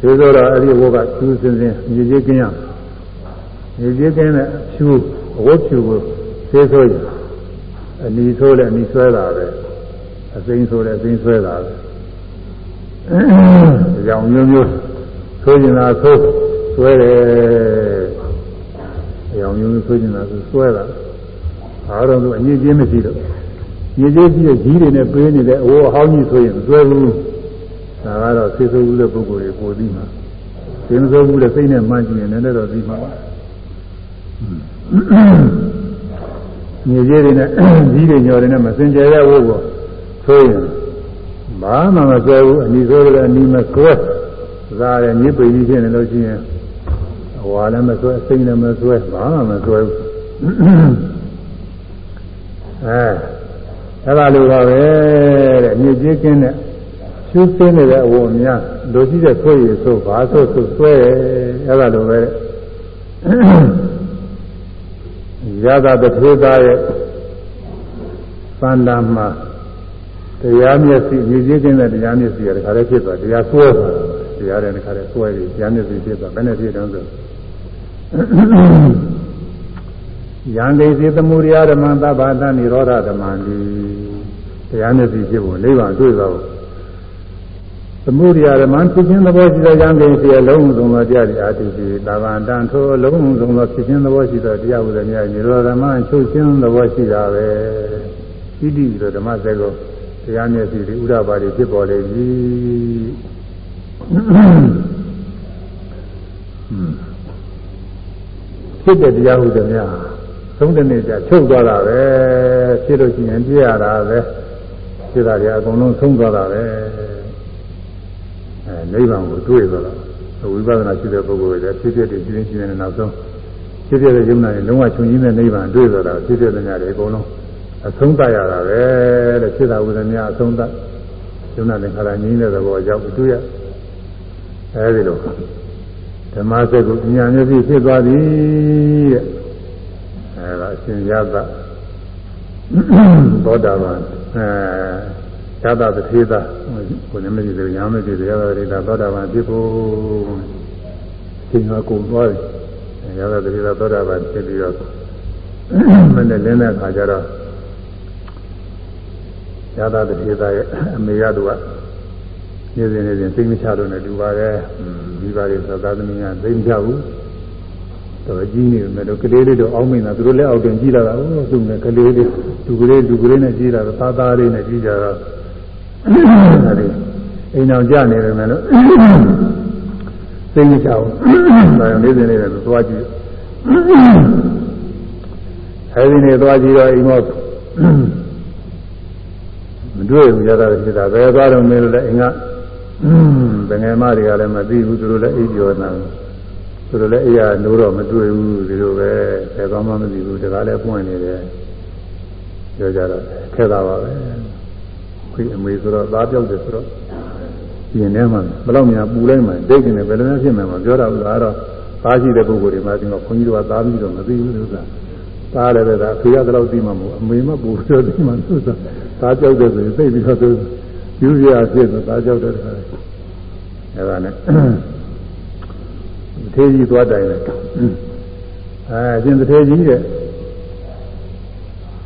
တွေသိဆိုးတော့အဲ့ဒီဝကသူစင်စင်ညီကြီးကင်းရညီကြီးကင်းတဲ့ဖြူအဝတ်ဖြူကိုသိဆိုးရအနီဆိုးတဲ့အနီဆွဲတာပဲအစိမ်းဆိုးတဲ့အစိမ်းဆွဲတာပဲအကြောင်းမျိုးမျိုးဆိုးကျင်တာဆိုးဆွဲတယ်အကြောင်းမျိုးမျိုးဆိုးကျင်တာဆိုးဆွဲတာအားလုံးသူအညစ်အကြေးမရှိတော့ညစ်ကြေးကြီးတဲ့ကြီးတွေနဲ့ပေးနေတဲ့အဝအဟောင်းကြီးဆိုရင်မဆွဲဘူး ဒါကတော့သိဆိုးဘူးတဲ့ပုဂ္ဂိုလ်တွေပိုသိမှာသိမဆိုးဘူးတဲ့စိတ်နဲ့မှန်းကြည့်ရင်လည်းတော့သိမှာပါညစ်ကြေးတွေနဲ့ကြီးတွေညော်တွေနဲ့မစင်ကြယ်တဲ့ဝုတ်ကိုဆိုရင်ဘာမှမဆွဲဘူးအနီဆိုးတယ်အနီမဆွဲသာရညစ်ပိန်ကြီးဖြစ်နေလို့ရှိရင်အဝါလည်းမဆွဲအစိမ့်လည်းမဆွဲဘာမှမဆွဲဘူးအဲအဲ့ဒါလိုပါပဲတဲ့မြေကြီးကင်းတဲ့ ရှုစင်းနေတဲ့အဝအများလိုရှိတဲ့ဆွဲရည်ဆိုဘာဆိုဆိုဆွဲအဲ့ဒါလိုပဲရသတထေသားရဲ့သန္တာမှာတရားမျက်စိမြေကြီးကင်းတဲ့တရားမျက်စိရတခါလေးဖြစ်သွားတရားဆွဲသွားတရားတဲ့တခါလေးဆွဲပြီးတရားမျက်စိဖြစ်သွားဘယ်နဲ့ဖြစ်တော့ဆိုယံကိစေသမုဒိယဓမ္မသဗ္ဗတနိရောဓဓမ္မတိတရားမျက်စိဖြစ်ဖို့နိဗ္ဗာန်တွေ့သွားဖို့ သမုဒိယဓမ္မဖြစ်ခြင်းသဘောရှိသောယံကိစေအလုံးစုံသောတရားတွေအာတိတိသဗ္ဗတံထိုအလုံးစုံသောဖြစ်ခြင်းသဘောရှိသောတရားဟုလည်းများနိရောဓဓမ္မချုပ်ခြင်းသဘောရှိတာပဲဣတိဆိုဓမ္မစက်ကိုတရားမျက်စိတွေဥဒ္ဒပါတွေဖြစ်ပေါ်လေပြီဖြစ်တဲ့တရားဟုလည်းများသုံးတဲ့နေ့ကျချုပ်သွားတာပဲဖြစ်လို့ရှိရင်ပြရတာပဲဖြစ်တာတွေအကုန်လုံးသုံးသွားတာပဲအဲ နိဗ္ဗာန်ကိုတွေ့သွားတာဝိပဿနာရှိတဲ့ပုဂ္ဂိုလ်တွေဖြစ်ဖြစ်တွေပြင်းပြင်းနေနောက်ဆုံးဖြစ်ဖြစ်တဲ့ယုံနာရင်လုံးဝခြုံရင်းတဲ့နိဗ္ဗာန်တွေ့သွားတာဖြစ်ဖြစ်တဲ့ညတွေအကုန်လုံးအဆုံးသတ်ရတာပဲတဲ့ဖြစ်တာဝိသမြအဆုံးသတ်ယုံနာတဲ့ခါလာငြင်းတဲ့သဘောကြောင့်တွေ့ရအဲဒီလိုဓမ္မစက်ကိုဉာဏ်မျက်စိဖြစ်သွားသည်တဲ့အဲဒါအရှင်ရသသောတာပန်အဲ ရသတထေသာကိုလည်းမကြည့်သေးဘူးညာမကြည့်သေးရသတထေသာသောတာပန်ဖြစ်ဖို့ရှင်ကကုန်သွားတယ်ရသတထေသာသောတာပန်ဖြစ်ပြီးတော့မနဲ့လင်းတဲ့အခါကျတော့ရသတထေသာရဲ့အမေရသူကနေစဉ်နေစဉ်သိမချလို့နဲ့တူပါရဲ့ဒီပါလေသာသမီးကသိမချဘူးတော့ကြီးနေတယ်လို့ကလေးလေးတော့အောင်းမိန်တာသူတို့လည်းအောက်တင်ကြီးလာတာဟုတ်သူနဲ့ကလေးလေးဒူကလေးဒူကလေးနဲ့ကြီးလာတော့သားသားလေးနဲ့ကြီးကြတော့ အဲဒီအိမ်အောင်ကြနေတယ်မယ်လို့သိမချဘူးဒါကြောင့်နေစဉ်နေတယ်သူသွားကြည့်အဲဒီနေ့သွားကြည့်တော့အိမ်မောမတွေ့ဘူးရတာဖြစ်တာဘယ်သွားတော့မင်းတို့လည်းအိမ်ကဘယ်ငယ်မတွေကလည်းမသိဘူးသူတို့လည်းအိပ်ကျော်နေတယ်သူတို့လည်းအိယာနိုးတော့မတွေ့ဘူးဒီလိုပဲဆယ်ကောင်းမှမသိဘူးတကားလည်းပွင့်နေတယ်ပြောကြတော့ခက်တာပါပဲ ခွေးအမေဆိုတော့သားပြောက်တယ်ဆိုတော့ပြင်ထဲမှာဘယ်တော့မှပူလိုက်မှဒိတ်နေဘယ်လိုများဖြစ်မှာမပြောတော့ဘူးလားတော့သားရှိတဲ့ပုဂ္ဂိုလ်တွေမှဒီမှာခွန်ကြီးတို့ကသားပြီးတော့မသိဘူးလို့ဆိုတာသားလည်းပဲဒါဖေရတော့သိမှမဟုတ်အမေမပူပြောသိမှသူကသားကြောက်တယ်ဆိုရင်သိပြီးတော့သူယူရဖြစ်ဆိုသားကြောက်တယ်တခါအဲဒါနဲ့ထေးကြီးသွားတိုင်တယ်အဲရှင်တစ်ထေကြီးတဲ့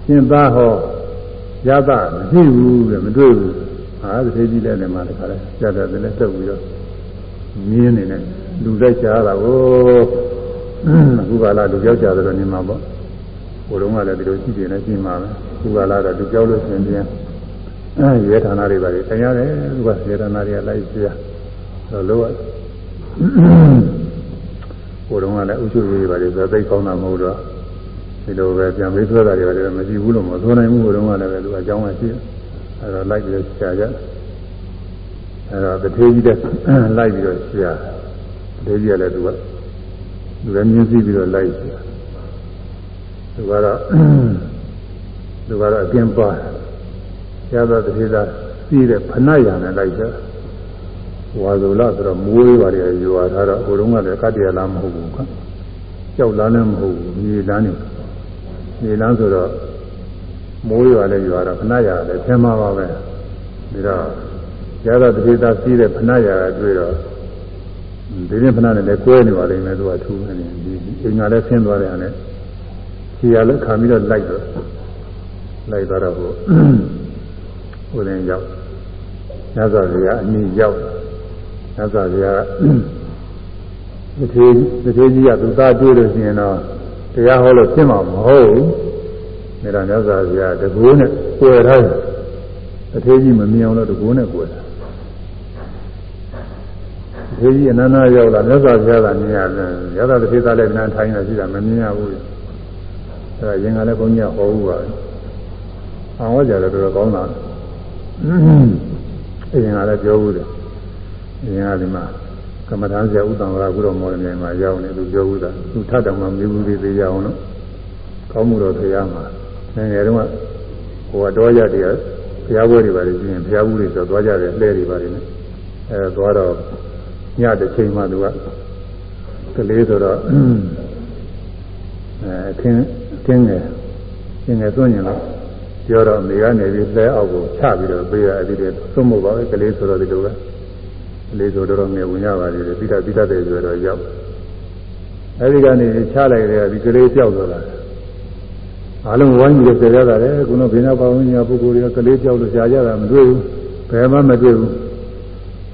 ရှင်သားဟော ရသမရှိဘူးတဲ့မတွေ့ဘူးဟာတစ်ထေကြီးလည်းလည်းမှတခါလဲရသတယ်လည်းတုတ်ပြီးတော့မြင်းနေနဲ့လူလိုက်ချားတာကိုအခုကလာလူကြောက်ကြတယ်လို့နေမှာပေါ့ဘုရုံးကလည်းဒီလိုရှိတယ်နဲ့ရှင်းမှာပဲအခုကလာတော့လူကြောက်လို့ရှင်ပြန်အဲရဲဌာနတွေပါလေတရားတယ်သူကရဲဌာနတွေကလိုက်ပြတော့လို့ဘုရုံးကလည်းဥချုပ်ရေးပါလေဆိုသိကောင်းတာမဟုတ်တော့ ဒီလိုပဲပြန်မေးဆွဲတာတွေလည်းမရှိဘူးလို့မဆိုနိုင်ဘူးဘုရုံးကလည်းပဲသူအကြောင်းကရှိအဲတော့လိုက်ပြီးတော့ရှာကြအဲတော့တထေးကြီးတဲ့လိုက်ပြီးတော့ရှာတထေးကြီးကလည်းသူကသူလည်းမြင်သိပြီးတော့လိုက်ရှာသူကတော့သူကတော့အကျဉ်းပါရသောတထေးသားစီးတဲ့ဖဏရံနဲ့လိုက်ရှာဝါဇုလဆိုတော့မိုးလေးပါလေရွာထားတော့ဟိုတုန်းကလည်းကတ္တရလားမဟုတ်ဘူးကကြောက်လားလည်းမဟုတ်ဘူးမြေလန်း နေမြေလန်းဆိုတော့မိုးရွာလည်းရွာတော့ဖဏရလည်းဆင်းမှာပါပဲပြီးတော့ရသောတတိသားစီးတဲ့ဖဏရတွေ့တော့ဒီရင်ဖဏနဲ့လည်းကွဲနေပါလိမ့်မယ်သူကထူးနေဒီအိမ်ကလည်းဆင်းသွားတယ်နဲ့ခြေရလည်းခံပြီးတော့လိုက်တော့လိုက်သွားတော့ဟိုဟိုရင်ရောက်ရသော်ကအနည်းရောက်သစ္စာဗျာတထေးတထေးကြီးကသူသားတွေ့လို့ရှိရင်တော့ တရားဟောလို့ဖြစ်မှာမဟုတ်ဘူး။ဒါတော့သစ္စာဗျာတကူနဲ့ကွယ်ထားတယ်။တထေးကြီးမမြင်အောင်လို့တကူနဲ့ကွယ်တာ။တထေးကြီးအနန္တရောက်လာသစ္စာဗျာကမြင်ရတယ်။ရသတထေးသားလည်းနားထိုင်နေရှိတာမမြင်ရဘူး။အဲဒါရင်ကလည်းဘုန်းကြီးဟောဘူးပါ။အောင်ဝကြတယ်တော်တော်ကောင်းတာ။အရင်ကလည်းပြောဘူးတယ်။အရင်ကဒီမှာ ကမ္မထာဆရာဥတ္တံဝရကုတော်မော်နေမှာရောက်နေသူပြောဘူးတာသူထတ်တော်မှာမြေဘူးလေးသေးရအောင်လို့ကောင်းမှုတော်တရားမှာငယ်ငယ်တုန်းကဟိုကတော့ရတဲ့ဘုရားဘွဲတွေပါလေပြင်ဘုရားဘူးတွေဆိုသွားကြတယ်လှဲတွေပါလေနဲ့အဲသွားတော့ညတစ်ချိန်မှသူကကလေးဆိုတော့အဲအခင်းအခင်းငယ်အခင်းငယ်သွင်းရင်တော့ပြောတော့မိကနေပြီးလဲအောက်ကိုချပြီးတော့ပေးရအဒီတည်းသွတ်မှုပါပဲကလေးဆိုတော့ဒီလိုပဲ လေးဆိုတော့ငယ်ဝင်ရပါလေပြီးတာပြီးတတ်တယ်ဆိုတော့ရောက်အဲဒီကနေချလိုက်တယ်ဒီကလေးကြောက်သွားတာအားလုံးဝိုင်းပြီးဆယ်ရတာလေခုနဘိနာပါဝင်ညာပုဂ္ဂိုလ်တွေကကလေးကြောက်လို့ရှားကြတာမတွေ့ဘူးဘယ်မှမတွေ့ဘူး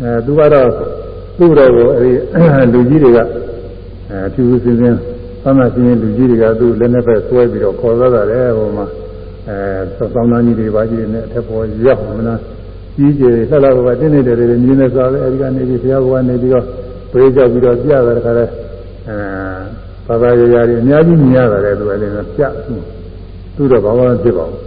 အဲသူကတော့သူ့တော်ကိုအဲဒီလူကြီးတွေကအဲဖြူဖြူစင်းစင်းသမ်းသစင်းလူကြီးတွေကသူ့လက်နဲ့ပဲဆွဲပြီးတော့ခေါ်သွားတာလေဟိုမှာအဲသောင်းသားကြီးတွေပါကြီးနေအထက်ပေါ်ရောက်မလား ကြီးကျယ်လှလှဘဝတင်းနေတယ်တွေမြင်နေစားပဲအဲဒီကနေပြီးဘုရားဘဝနေပြီးတော့ပြေးကြောက်ပြီးတော့ပြတာတခါလဲအဲဘာသာရရာတွေအများကြီးမြင်ရတယ်သူလည်းပြသူ့တော့ဘာမှမဖြစ်ပါဘူး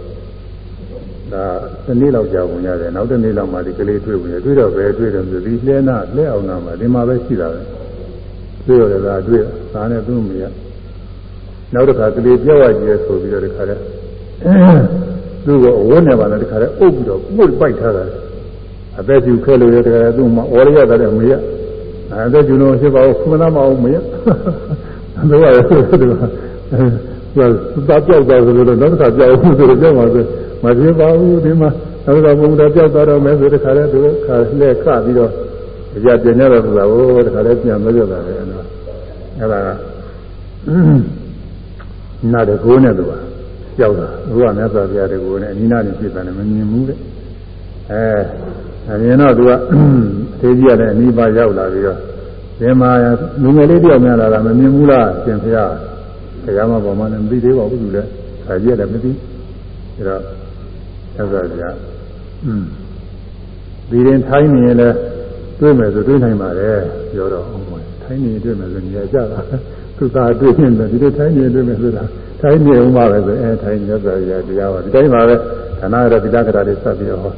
ဒါတစ်နေ့လောက်ကြာဝင်ရတယ်နောက်တစ်နေ့လောက်မှဒီကလေးတွေ့ဝင်ရတွေ့တော့ပဲတွေ့တယ်ဆိုဒီလှဲနာလှဲအောင်နာမှာဒီမှာပဲရှိတာပဲတွေ့ရတယ်လားတွေ့ဒါနဲ့သူ့မရနောက်တစ်ခါကလေးပြောက်ရကြည့်ဆိုပြီးတော့ဒီခါလဲသူ့ကိုအဝတ်နဲ့ပါနဲ့တခါတည်းအုပ်ပြီးတော့ပုတ်ပိုက်ထားတာ အသက်ကျူခဲလို့ရတခါသူ့မှာအော်ရရတယ်မရအသက်ကျူလို့ဖြစ်ပါဦးခုနမအောင်မရသူကလည်းသူကသူကကြောက်သွားဆိုလို့နောက်တစ်ခါကြောက်ဘူးဆိုတော့ကြောက်ပါဆိုမဖြစ်ပါဘူးဒီမှာနောက်တစ်ခါဘုံတော်ကြောက်သွားတော့မယ်ဆိုတခါတည်းသူခါလှဲခပြီးတော့ကြပြန်ရတော့ဆိုတာဟိုတခါတည်းပြန်မကြတာလေအဲ့ဒါအဲ့ဒါကနာတကိုးနဲ့သူကကြောက်တာဘုရားမြတ်စွာဘုရားတကူနဲ့အနိနာနဲ့ပြစ်တယ်မမြင်ဘူးတဲ့အဲ အမြင်တော့သူကသေကြီးရတဲ့အနိပါရောက်လာပြီးတော့ဒီမှာလူငယ်လေးတယောက်များလာတာမမြင်ဘူးလားရှင်ဘုရားတရားမပေါ်မှာလည်းမသိသေးပါဘူးသူလည်းခါကြီးလည်းမသိအဲတော့မြတ်စွာဘုရားอืมဒီရင်ထိုင်းနေရင်လည်းတွေ့မယ်ဆိုတွေ့နိုင်ပါတယ်ပြောတော့အောင်ပါထိုင်းနေတွေ့မယ်ဆိုနေရာကြတာသူသာတွေ့နေတယ်ဒီလိုထိုင်းနေတွေ့မယ်ဆိုတာထိုင်းနေဦးမှာပဲဆိုအဲထိုင်းမြတ်စွာဘုရားတရားပါဒီတိုင်းပါပဲဌာနရပိဋကရာတွေဆက်ပြီးတော့ဟော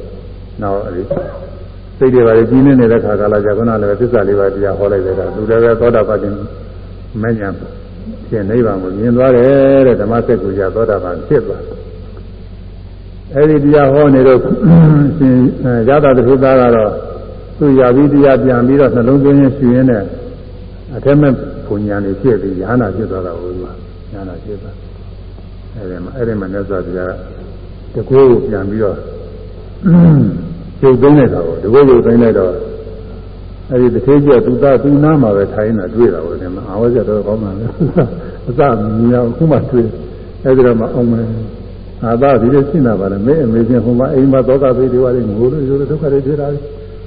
နောက်အဲဒီစိတ်တွေပါလေကြီးနေနေတဲ့ခါကာလကြာခုနလည်းသစ္စာလေးပါးတရားဟောလိုက်တဲ့ကသူလည်းပဲသောတာပတိမဉ္ဇဉ်ဖြစ်နိဗ္ဗာန်ကိုမြင်သွားတယ်တဲ့ဓမ္မစက်ကိုကြာသောတာပန်ဖြစ်သွားအဲဒီတရားဟောနေတော့ရှင်ရတာတခုသားကတော့သူရပြီးတရားပြန်ပြီးတော့နှလုံးသွင်းရရှင်ရင်းနဲ့အထက်မဲ့ဘုံညာနေဖြစ်ပြီးရဟနာဖြစ်သွားတာကိုသူကရဟနာဖြစ်သွားအဲဒီမှာအဲဒီမှာမြတ်စွာဘုရားတကူကိုပြန်ပြီးတော့ ကျုပ်သိမ်းလိုက်တာကိုတကူကိုသိမ်းလိုက်တော့အဲဒီတစ်သေးကျသူသားသူနာမှာပဲထိုင်နေတာတွေ့တာကိုဒီမှာအာဝဇ္ဇတော်ကောင်းတာလေအစမြင်အခုမှတွေ့အဲဒီတော့မှအောင်မယ်အာသာဒီလိုရှင်းတာပါလေမင်းအမေချင်းဟိုမှာအိမ်မှာသောကပိတွေပါလေငိုလို့ရိုးလို့ဒုက္ခတွေဖြစ်တာလေ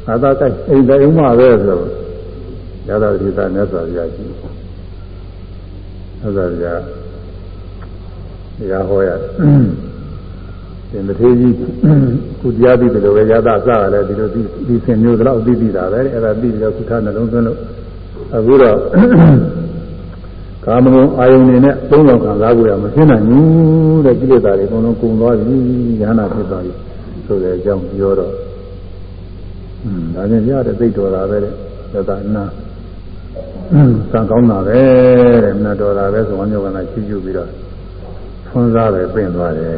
အာသာတိုက်အိမ်တိုင်းမှပဲဆိုတော့ရသော်ဒီသာမြတ်စွာဘုရားရှိမြတ်စွာဘုရားတရားဟောရတယ် ရှင်တထေကြီးကုတရားပြီးတယ်လို့ပဲရသစရတယ်ဒီလိုဒီဒီဆင်မျိုးတော့သိသိတာပဲအဲ့ဒါပြီးပြီးတော့ကုသနှလုံးသွင်းလို့အခုတော့ကာမဂုဏ်အာယုန်နေနဲ့သုံးဆောင်ခံစားဖို့ရမဖြစ်နိုင်ဘူးတဲ့ကိလေသာတွေအကုန်လုံးကုန်သွားပြီဉာဏ်ဖြစ်သွားပြီဆိုတဲ့အကြောင်းပြောတော့อืมဒါနဲ့ရတဲ့သိတော်တာပဲတဲ့သတ္တနာစံကောင်းတာပဲတဲ့မနာတော်တာပဲဆိုမှမျိုးကလည်းချီးကျူးပြီးတော့ဆွမ်းစားပဲပြင်သွားတယ်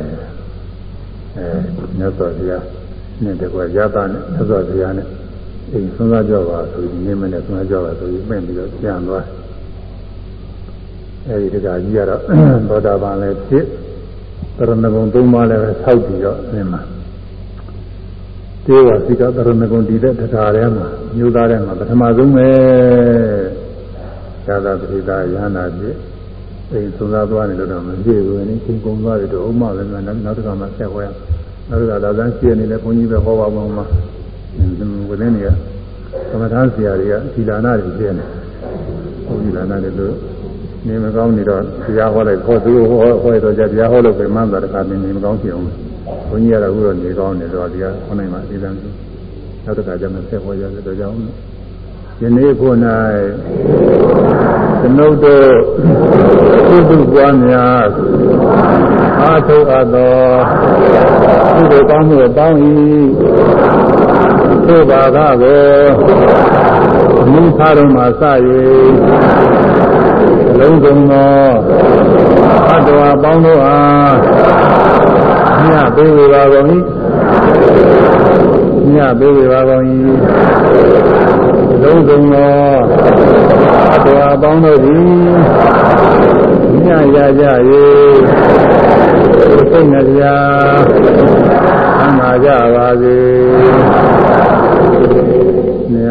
အဲမြတ်စွာဘုရားနဲ့တကွာရတာနဲ့မြတ်စွာဘုရားနဲ့အိမ်ဆွမ်းစားကြပါဆိုပြီးနေမနဲ့ဆွမ်းစားကြပါဆိုပြီးပြင်ပြီးတော့ပြန်သွားအဲဒီတကကြီးကတော့သောတာပန်လည်းဖြစ်တရဏဂုံသုံးပါးလည်းပဲဆောက်ပြီးတော့နေမှာတေဝစိကတရဏဂုံတည်တဲ့တရားထဲမှာမြို့သားထဲမှာပထမဆုံးပဲသာသာပိသာယန္နာဖြစ် အိမ်သုံးသားသွားနေလို့တော့မပြေဘူးနည်းချင်းကုန်သွားတယ်တော့ဥမပဲမှနောက်တစ်ခါမှဆက်ဟောရနောက်တစ်ခါလာသားရှင်းနေလဲဘုန်းကြီးပဲဟောပါမောင်းမှာဝိသင်းတွေကသမထဆရာတွေကသီလနာတွေပြည့်နေဘုန်းကြီးလာနာတွေလို့နေမကောင်းနေတော့တရားဟောလိုက်ခေါ်သူဟောဟောတော့ကြတရားဟောလို့ပဲမှန်းတာတခါနေမကောင်းဖြစ်အောင်ဘုန်းကြီးကတော့အခုတော့နေကောင်းနေတော့တရားဟောနိုင်မှအသေးသေးနောက်တစ်ခါကျမှဆက်ဟောရတဲ့တော့ကြောင့်ယနေ့ခု၌ သမုဒ္ဒသုတ္တပွားများအာထုအပ်သောကုသိုလ်ကောင်းမှုပေါင်း၏သို့ပါကကိုမိခါတော်မှာစ၍လုံးစုံသောအတ္တဝါပေါင်းတို့အားမြတ်ပေးဝေပါကုန်၏မြတ်ပေးဝေပါကုန်၏ လုံးစုံသောအတ္တဝါပေါင်းတို့သည်မြတ်ရကြ၍စိတ်နှပြသံသာကြပါစေမြ